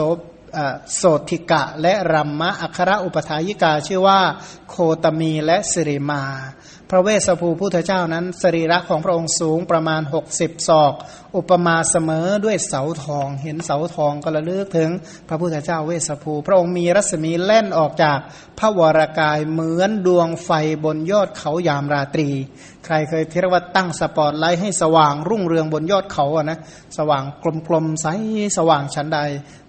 โสติกะและรัมมะอัครอุปถายิกาชื่อว่า โคตมีและสิริมา พระเวสสภูพุทธเจ้านั้น สรีระของพระองค์สูงประมาณ 60 ศอก อุปมาเสมอด้วยเสาทอง เห็นเสาทองก็ระลึกถึงพระพุทธเจ้าเวสสภู พระองค์มีรัศมีแล่นออกจากพระวรากายเหมือนดวงไฟบนยอดเขายามราตรี ใครเคยเทรว่าตั้งสปอตไลท์ให้สว่างรุ่งเรืองบนยอดเขาอะนะสว่างกลมๆใสสว่างฉันใด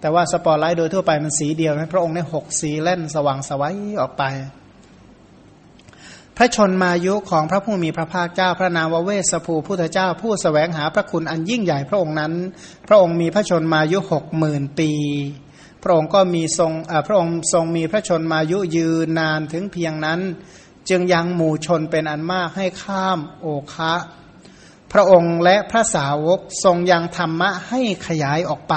แต่ว่าสปอตไลท์โดยทั่วไปมันสีเดียวนะพระองค์เนี่ยหกสีแล่นสว่างไสวออกไป พระชนมายุของพระผู้มีพระภาคเจ้าพระนามว่าเวสสภูพุทธเจ้า ผู้แสวงหาพระคุณอันยิ่งใหญ่พระองค์นั้น พระองค์มีพระชนมายุหกหมื่นปี พระองค์ก็มีทรงพระองค์ทรงมีพระชนมายุยืนนานถึงเพียงนั้น จึงยังหมู่ชนเป็นอันมากให้ข้ามโอคะ พระองค์และพระสาวกทรงยังธรรมะให้ขยายออกไป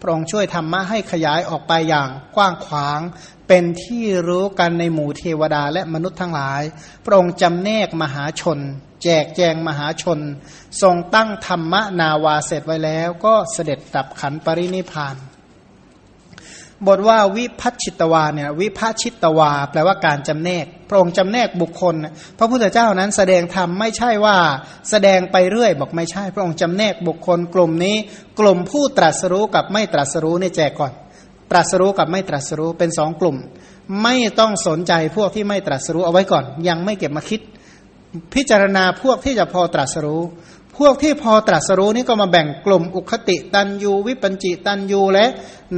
พระองค์ช่วยธรรมะให้ขยายออกไปอย่างกว้างขวาง เป็นที่รู้กันในหมู่เทวดาและมนุษย์ทั้งหลาย พระองค์จำแนกมหาชน แจกแจงมหาชน ทรงตั้งธรรมนาวาเสร็จไว้แล้ว ก็เสด็จดับขันปรินิพานบทว่าวิพัชิตวาเนี่ยวิพัชิตวา แปลว่าการจำแนก พระองค์จำแนกบุคคล พระพุทธเจ้านั้นแสดงธรรมไม่ใช่ว่า แสดงไปเรื่อยบอกไม่ใช่ พระองค์จำแนกบุคคลกลุ่มนี้ กลุ่มผู้ตรัสรู้กับไม่ตรัสรู้เนี่ยแจกก่อน ตรัสรู้กับไม่ตรัสรู้เป็นสองกลุ่ม ไม่ต้องสนใจพวกที่ไม่ตรัสรู้เอาไว้ก่อน ยังไม่เก็บมาคิด พิจารณาพวกที่จะพอตรัสรู้ พวกที่พอตรัสรู้นี่ก็มาแบ่งกลุ่ม อุคติตันยูวิปัญจิตันยูและ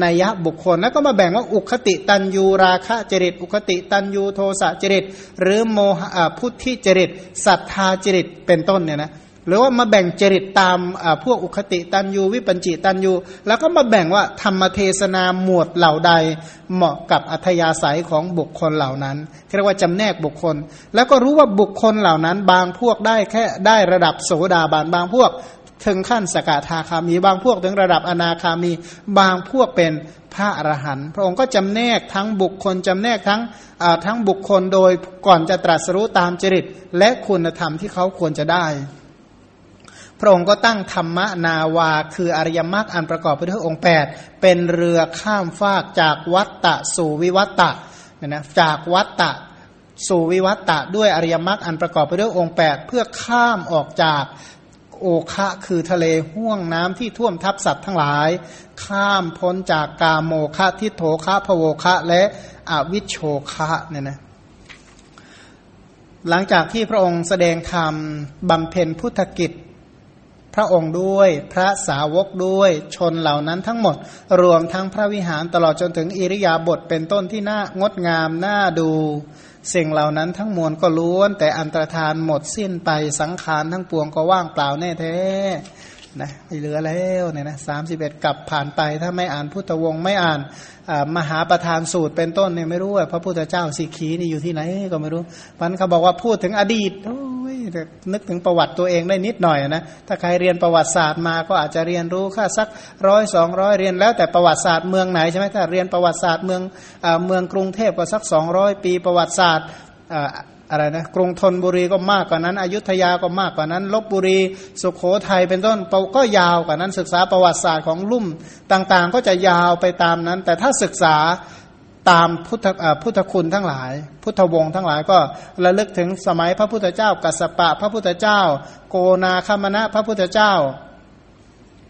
นัยบุคคลแล้วก็มาแบ่งว่าอุคติตันยูราคะจริต อุคติตันยูโทสะจริต หรือโมหะพุทธิจริตศรัทธาจริตเป็นต้นเนี่ยนะ หรือว่ามาแบ่งจริตตามพวกอุคติตันยูวิปัญจิตันยูแล้วก็มาแบ่งว่าธรรมเทศนาหมวดเหล่าใดเหมาะกับอัธยาศัยของบุคคลเหล่านั้นเรียกว่าจำแนกบุคคล แล้วก็รู้ว่าบุคคลเหล่านั้น บางพวกได้แค่ได้ระดับโสดาบันบางพวกถึงขั้นสกทาคามี บางพวกถึงระดับอนาคามี บางพวกเป็นพระอรหันต์พระองค์ก็จำแนกทั้งบุคคลจำแนกทั้งทั้งบุคคลโดยก่อนจะตรัสรู้ตามจริต และคุณธรรมที่เขาควรจะได้ พระองค์ก็ตั้งธรรมนาวา คืออริยมรรคอันประกอบไปด้วยองค์ 8 เป็นเรือข้ามฟากจากวัตตะสู่วิวัตตะนะจากวัตตะสู่วิวัตตะด้วยอริยมรรคอันประกอบไปด้วยองค์ 8 เพื่อข้ามออกจากโอคะคือทะเลห่วงน้ำที่ท่วมทับสัตว์ทั้งหลาย ข้ามพ้นจากกาโมคะทิโถคะพโวคะและอวิชโชคะเนี่ยนะหลังจากที่พระองค์แสดงธรรมบำเพ็ญพุทธกิจ ระองค์ด้วย พระสาวกด้วย ชนเหล่านั้นทั้งหมด รวมทั้งพระวิหารตลอดจนถึงอิริยาบถเป็นต้นที่น่างดงามน่าดู สิ่งเหล่านั้นทั้งมวลก็ล้วน แต่อันตรธานหมดสิ้นไปสังขารทั้งปวงก็ว่างเปล่าแน่แท้ นะไม่เหลือแล้วเนี่ยนะสามสิบเอ็ดกลับผ่านไป ถ้าไม่อ่านพุทธวงศ์ไม่อ่านมหาประธานสูตรเป็นต้นเนี่ยไม่รู้ว่าพระพุทธเจ้าสิขีนี่อยู่ที่ไหนก็ไม่รู้มันเขาบอกว่าพูดถึงอดีตโอ้ยนึกถึงประวัติตัวเองได้นิดหน่อยนะถ้าใครเรียนประวัติศาสตร์มาก็อาจจะเรียนรู้ค่าสักร้อยสองร้อยเรียนแล้วแต่ประวัติศาสตร์เมืองไหนใช่ไหมถ้าเรียนประวัติศาสตร์เมืองเมืองกรุงเทพก็สักสองร้อยปีประวัติศาสตร์ อะไรนะกรุงธนบุรีก็มากกว่านั้น อยุธยาก็มากกว่านั้นลบบุรี สุขโขทัยเป็นต้นก็ยาวกว่านั้นศึกษาประวัติศาสตร์ของลุ่มต่างๆ ก็จะยาวไปตามนั้น แต่ถ้าศึกษาตามพุทธพุทธคุณทั้งหลาย พุทธวงศ์ทั้งหลายก็ระลึกถึงสมัยพระพุทธเจ้า กัสสปะ พระพุทธเจ้า โกนาคามณะพระพุทธเจ้า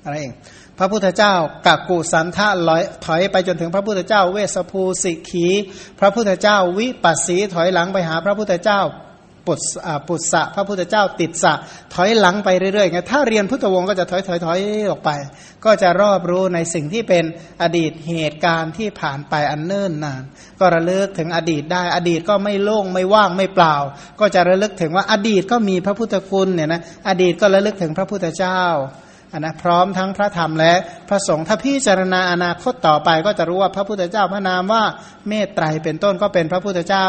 อะไรเอง พระพุทธเจ้ากักกุสันทะลอยถอยไปจนถึงพระพุทธเจ้า เวสภูสิกีพระพุทธเจ้าวิปัสสีถอยหลังไปหาพระพุทธเจ้าปุตปุตสะพระพุทธเจ้าติดสะถอยหลังไปเรื่อยๆไงถ้าเรียนพุทธวงศ์ก็จะถอยถอยถอยออกไป ก็จะรอบรู้ในสิ่งที่เป็นอดีตเหตุการณ์ที่ผ่านไปอันเนิ่นนาน ก็ระลึกถึงอดีตได้อดีตก็ไม่โล่งไม่ว่างไม่เปล่า ก็จะระลึกถึงว่าอดีตก็มีพระพุทธคุณเนี่ยนะอดีตก็ระลึกถึงพระพุทธเจ้า นนะพร้อมทั้งพระธรรมและพระสงฆ์ถ้าพิจารณาอนาคตต่อไปก็จะรู้ว่าพระพุทธเจ้าพระนามว่าเมตไตรเป็นต้นก็เป็นพระพุทธเจ้า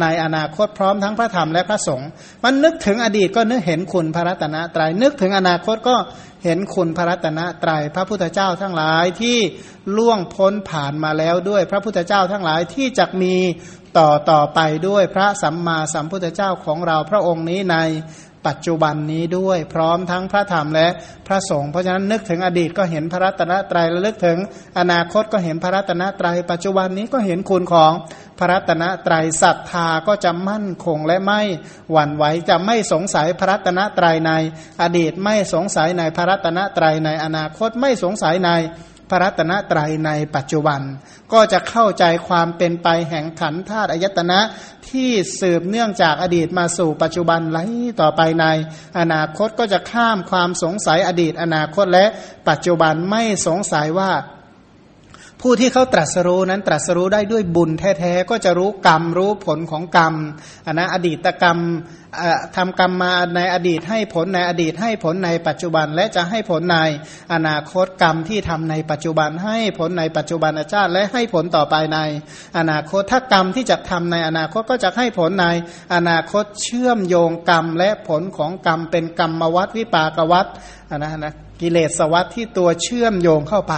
ในอนาคตพร้อมทั้งพระธรรมและพระสงฆ์มันนึกถึงอดีตก็นึกเห็นคุณพระรัตนตรยัยนึกถึงอนาคตก็เห็นคุณพระรัตนตรยัยพระพุทธเจ้าทั้งหลายที่ล่วงพ้นผ่านมาแล้วด้วย พระพุทธเจ้าทั้งหลายที่จะมีต่อต่อไปด้วยพระสัมมาสัมพุทธเจ้าของเราพระองค์นี้ใน ปัจจุบันนี้ด้วย พร้อมทั้งพระธรรมและพระสงฆ์เพราะฉะนั้นนึกถึงอดีตก็เห็นพระรัตนตรัยและลึกถึง อนาคตก็เห็นพระรัตนตรัย ปัจจุบันนี้ก็เห็นคุณของพระรัตนตรัยศรัทธาก็จะมั่นคงและไม่หวั่นไหวจะไม่สงสัยพระรัตนตรัยใน อดีตไม่สงสัยในพระรัตนตรัยในอนาคตไม่สงสัยใน พระรัตนตรัยในปัจจุบัน ก็จะเข้าใจความเป็นไปแห่งขันธาตุอายตนะที่สืบเนื่องจากอดีตมาสู่ปัจจุบันไหลต่อไปใน อนาคตก็จะข้ามความสงสัยอดีตอนาคตและปัจจุบันไม่สงสัยว่า ผู้ที่เขาตรัสรู้นั้นตรัสรู้ได้ด้วยบุญแท้ๆก็จะรู้กรรมรู้ผลของกรรมอันนะอดีตกรรมทำกรรมมาในอดีตให้ผลในอดีตให้ผลในปัจจุบันและจะให้ผลในอนาคตกรรมที่ทำในปัจจุบันให้ผลในปัจจุบันชาติและให้ผลต่อไปใน อนาคตถ้ากรรมที่จะทำในอนาคตก็จะให้ผลในอนาคตเชื่อมโยงกรรมและผลของกรรมเป็นกรรมวัดวิปากวัดนะนะ กิเลสวัตที่ตัวเชื่อมโยงเข้าไป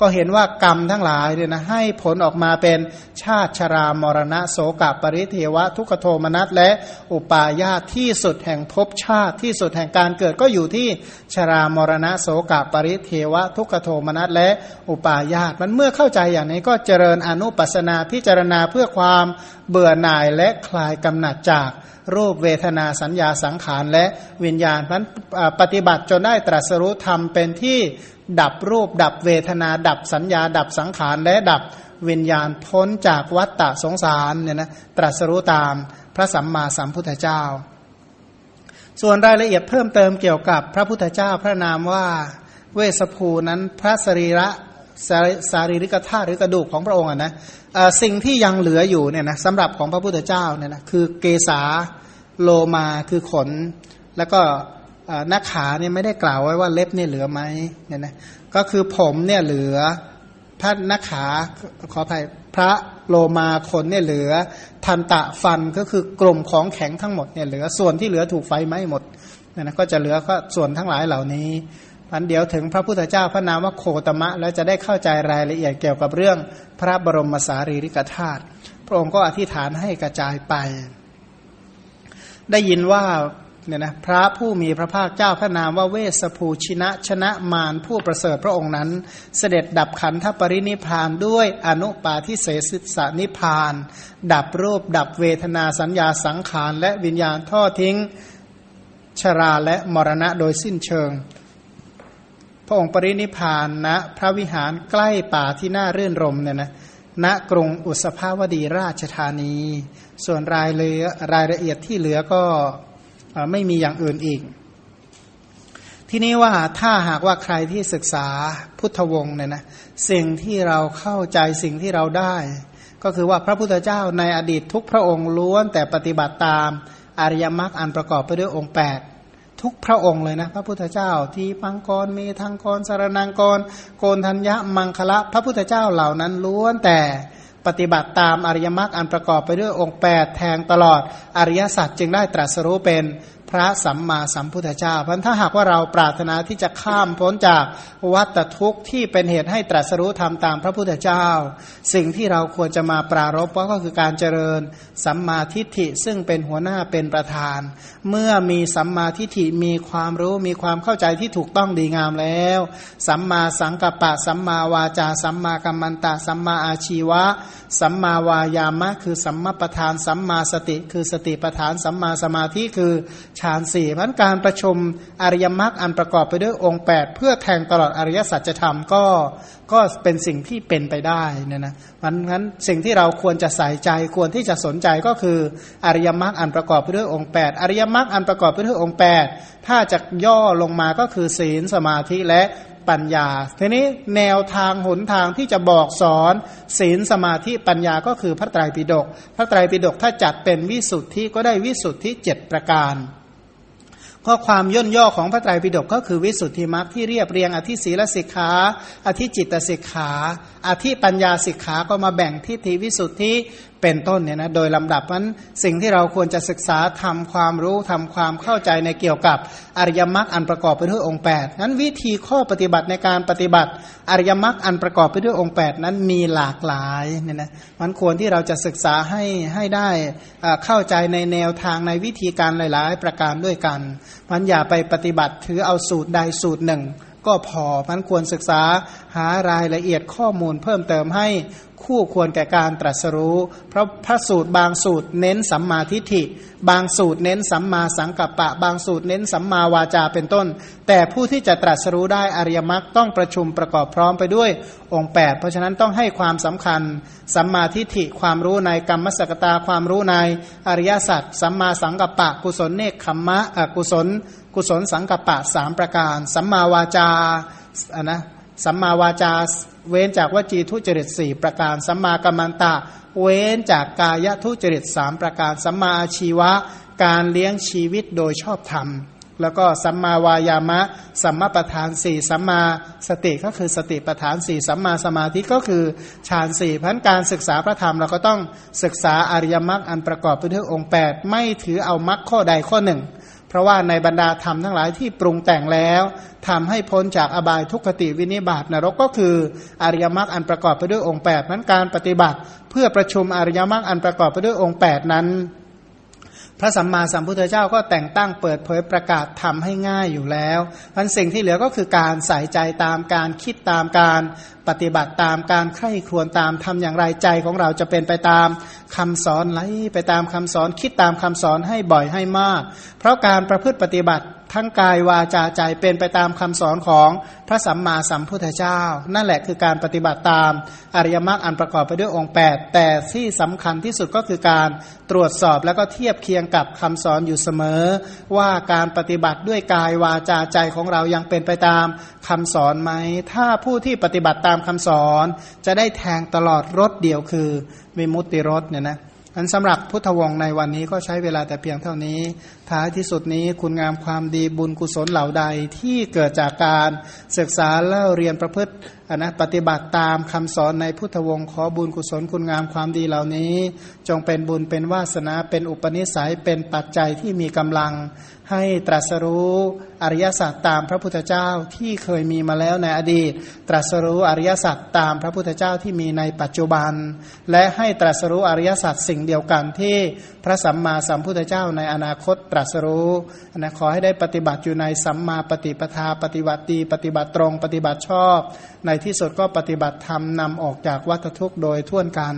ก็เห็นว่ากรรมทั้งหลายเนี่ยนะให้ผลออกมาเป็นชาติชรามรณะโสกปริเทวะ ทุกโทมนัสและอุปาญาตที่สุดแห่งภพชาติที่สุดแห่งการเกิดก็อยู่ที่ชรามรณะโสกปริเทวะ ทุกโทมนัสและอุปาญาตมันเมื่อเข้าใจอย่างนี้ก็เจริญอนุปัสนาพิจารณาเพื่อความเบื่อหน่ายและคลายกำหนัดจาก รูปเวทนาสัญญาสังขารและวิญญาณนั้นปฏิบัติจนได้ตรัสรู้ธรรมเป็นที่ดับรูป ดับเวทนา ดับสัญญา ดับสังขารและดับวิญญาณพ้นจากวัฏฏะสงสารเนี่ยนะตรัสรู้ตามพระสัมมาสัมพุทธเจ้า ส่วนรายละเอียดเพิ่มเติมเกี่ยวกับพระพุทธเจ้าพระนามว่าเวสภูนั้นพระสรีระสารีริกธาตุหรือกระดูกของพระองค์นะสิ่งที่ยังเหลืออยู่เนี่ยนะสำหรับของพระพุทธเจ้าเนี่ยนะคือเกษา โลมาคือขน แล้วก็หน้าขาเนี่ยไม่ได้กล่าวไว้ว่าเล็บเนี่ยเหลือไหมเนี่ยนะก็คือผมเนี่ยเหลือพระหน้าขาขออภัยพระโลมาขนเนี่ยเหลือ ทันตะฟันก็คือกลุ่มของแข็งทั้งหมดเนี่ยเหลือส่วนที่เหลือถูกไฟไหม้หมดเนี่ยนะก็จะเหลือก็ส่วนทั้งหลายเหล่านี้พันเดี๋ยวถึงพระพุทธเจ้าพระนามว่าโคตมะ แล้วจะได้เข้าใจรายละเอียดเกี่ยวกับเรื่องพระบรมสารีริกธาตุพระองค์ก็อธิษฐานให้กระจายไป ได้ยินว่าเนี่ยนะพระผู้มีพระภาคเจ้าพระนามว่าเวสภูชินะชนะมารผู้ประเสริฐพระองค์นั้น เสด็จดับขันธปรินิพานด้วยอนุปาทิเสสิสานิพาน ดับรูปดับเวทนาสัญญาสังขาร และวิญญาณทอดทิ้งชราและมรณะโดยสิ้นเชิง พระองค์ปรินิพานณนะพระวิหารใกล้ป่าที่น่ารื่นรมเนี่ยนะ ณกรุงอุสภาวดีราชธานี ส่วนรายเลยรายละเอียดที่เหลือก็ไม่มีอย่างอื่นอีก ทีนี้ว่าถ้าหากว่าใครที่ศึกษาพุทธวงศ์เนี่ยนะสิ่งที่เราเข้าใจสิ่งที่เราได้ ก็คือว่าพระพุทธเจ้าในอดีตทุกพระองค์ล้วนแต่ปฏิบัติตามอริยมรรคอันประกอบไปด้วยองค์ 8 ทุกพระองค์เลยนะพระพุทธเจ้า ที่ปังกรมีทางกรสารนังกร โกนธัญญะมังคละ พระพุทธเจ้าเหล่านั้นล้วนแต่ปฏิบัติตามอริยมรรคอันประกอบไปด้วยองค์ 8 แทงตลอดอริยสัจจึงได้ตรัสรู้เป็น พระสัมมาสัมพุทธเจ้าเพราะถ้าหากว่าเราปรารถนาที่จะข้ามพ้นจากวัฏทุกข์ที่เป็นเหตุให้ตรัสรู้ธรรมตามพระพุทธเจ้า สิ่งที่เราควรจะมาปรารบก็คือการเจริญสัมมาทิฏฐิซึ่งเป็นหัวหน้าเป็นประธาน เมื่อมีสัมมาทิฏฐิมีความรู้มีความเข้าใจที่ถูกต้องดีงามแล้ว สัมมาสังกัปปะสัมมาวาจา สัมมากัมมันตะ สัมมาอาชีวะ สัมมาวายามะ คือสัมมาประธาน สัมมาสติ คือสติประธาน สัมมาสมาธิคือฌานสี่พันการประชุมอริยมรรคอันประกอบไปด้วยองค์ 8 เพื่อแทงตลอดอริยสัจธรรมก็ก็เป็นสิ่งที่เป็นไปได้นี่ยนะมันงั้นสิ่งที่เราควรจะใส่ใจควรที่จะสนใจก็คืออริยมรรคอันประกอบไปด้วยองค์ 8 อริยมรรคอันประกอบไปด้วยองค์ 8 ถ้าจะย่อลงมาก็คือศีลสมาธิและปัญญา ทีนี้แนวทางหนทางที่จะบอกสอนศีลสมาธิปัญญาก็คือพระไตรปิฎกพระไตรปิฎกถ้าจัดเป็นวิสุทธิก็ได้วิสุทธิเจ็ดประการ ข้อความย่นย่อของพระไตรปิฎกก็คือวิสุทธิมรรคที่เรียบเรียงอธิศีลสิกขาอธิจิตสิกขาอธิปัญญาสิกขาก็มาแบ่งทิฏฐิวิสุทธิ เป็นต้นเนี่ยนะโดยลำดับนั้นสิ่งที่เราควรจะศึกษาทำความรู้ทำความเข้าใจในเกี่ยวกับอริยมรรคอันประกอบไปด้วยองค์8นั้นวิธีข้อปฏิบัติในการปฏิบัติอริยมรรคอันประกอบไปด้วยองค์ 8 นั้นมีหลากหลายเนี่ยนะมันควรที่เราจะศึกษาให้ให้ได้เข้าใจในแนวทางในวิธีการหลาย ๆ ประการด้วยกันมันอย่าไปปฏิบัติถือเอาสูตรใดสูตรหนึ่งก็พอมันควรศึกษาหารายละเอียดข้อมูลเพิ่มเติมให้ คู่ควรแก่การตรัสรู้ เพราะพระสูตรบางสูตรเน้นสัมมาทิฏฐิ บางสูตรเน้นสัมมาสังกัปปะ บางสูตรเน้นสัมมาวาจาเป็นต้น แต่ผู้ที่จะตรัสรู้ได้อริยมรรคต้องประชุมประกอบพร้อมไปด้วยองค์ 8 เพราะฉะนั้นต้องให้ความสำคัญ สัมมาทิฏฐิความรู้ในกรรมสกตาความรู้ในอริยสัจสัมมาสังกัปปะ กุศลเนคขมมะกุศล กุศลสังกัปปะสามประการ สัมมาวาจาอะนะ สัมมาวาจาเว้นจากวจีทุจริตสี่ประการ สัมมากัมมันตะ เว้นจากกายทุจริตสามประการ สัมมาอาชีวะ การเลี้ยงชีวิตโดยชอบธรรม แล้วก็สัมมาวายามะ สัมมาประธานสี่สัมมาสติก็คือสติประธานสี่สัมมาสมาธิก็คือฌานสี่พันการศึกษาพระธรรมเราก็ต้องศึกษาอริยมรรคอันประกอบไปด้วยองค์ 8 ไม่ถือเอามรรคข้อใดข้อหนึ่ง เพราะว่าในบรรดาธรรมทั้งหลายที่ปรุงแต่งแล้วทำให้พ้นจากอบายทุกขติวินิบาตนรกก็คืออริยมรรคอันประกอบไปด้วยองค์8นั้นการปฏิบัติ เพื่อประชุมอริยมรรคอันประกอบไปด้วยองค์ 8 นั้น พระสัมมาสัมพุทธเจ้าก็แต่งตั้งเปิดเผยประกาศทำให้ง่ายอยู่แล้วมันสิ่งที่เหลือก็คือการใส่ใจตามการคิดตามการปฏิบัติตามการใคร่ครวญตามทำอย่างไรใจของเราจะเป็นไปตามคำสอนไหลไปตามคำสอนคิดตามคำสอนให้บ่อยให้มาก เพราะการประพฤติปฏิบัติทั้งกายวาจาใจเป็นไปตามคำสอนของพระสัมมาสัมพุทธเจ้า นั่นแหละคือการปฏิบัติตามอริยมรรคอันประกอบไปด้วยองค์ 8 แต่ที่สำคัญที่สุดก็คือการตรวจสอบแล้วก็เทียบเคียงกับคำสอนอยู่เสมอ ว่าการปฏิบัติด้วยกายวาจาใจของเรายังเป็นไปตามคำสอนไหมถ้าผู้ที่ปฏิบัติตามามคำสอน จะได้แทงตลอดรถเดียวคือวิมุตติรถเนี่ยนะอันสำหรับพุทธวงศ์ในวันนี้ก็ใช้เวลาแต่เพียงเท่านี้ ท้ายที่สุดนี้คุณงามความดีบุญกุศลเหล่าใดที่เกิดจากการศึกษาเล่าเรียนประพฤติ นนะปฏิบัติตามคำสอนในพุทธวงศ์ขอบุญกุศลคุณงามความดีเหล่านี้ จงเป็นบุญเป็นวาสนาเป็นอุปนิสัยเป็นปัจจัยที่มีกำลัง ให้ตรัสรู้อริยสัจตามพระพุทธเจ้าที่เคยมีมาแล้วในอดีต ตรัสรู้อริยสัจตามพระพุทธเจ้าที่มีในปัจจุบัน และให้ตรัสรู้อริยสัจสิ่งเดียวกันที่พระสัมมาสัมพุทธเจ้าในอนาคตตรัสรู้นะขอให้ได้ปฏิบัติอยู่ในสัมมาปฏิปทาปฏิบัติดีปฏิบัติตรงปฏิบัติชอบในที่สุดก็ปฏิบัติธรรมนำออกจากวัฏทุกข์โดยท่วนกัน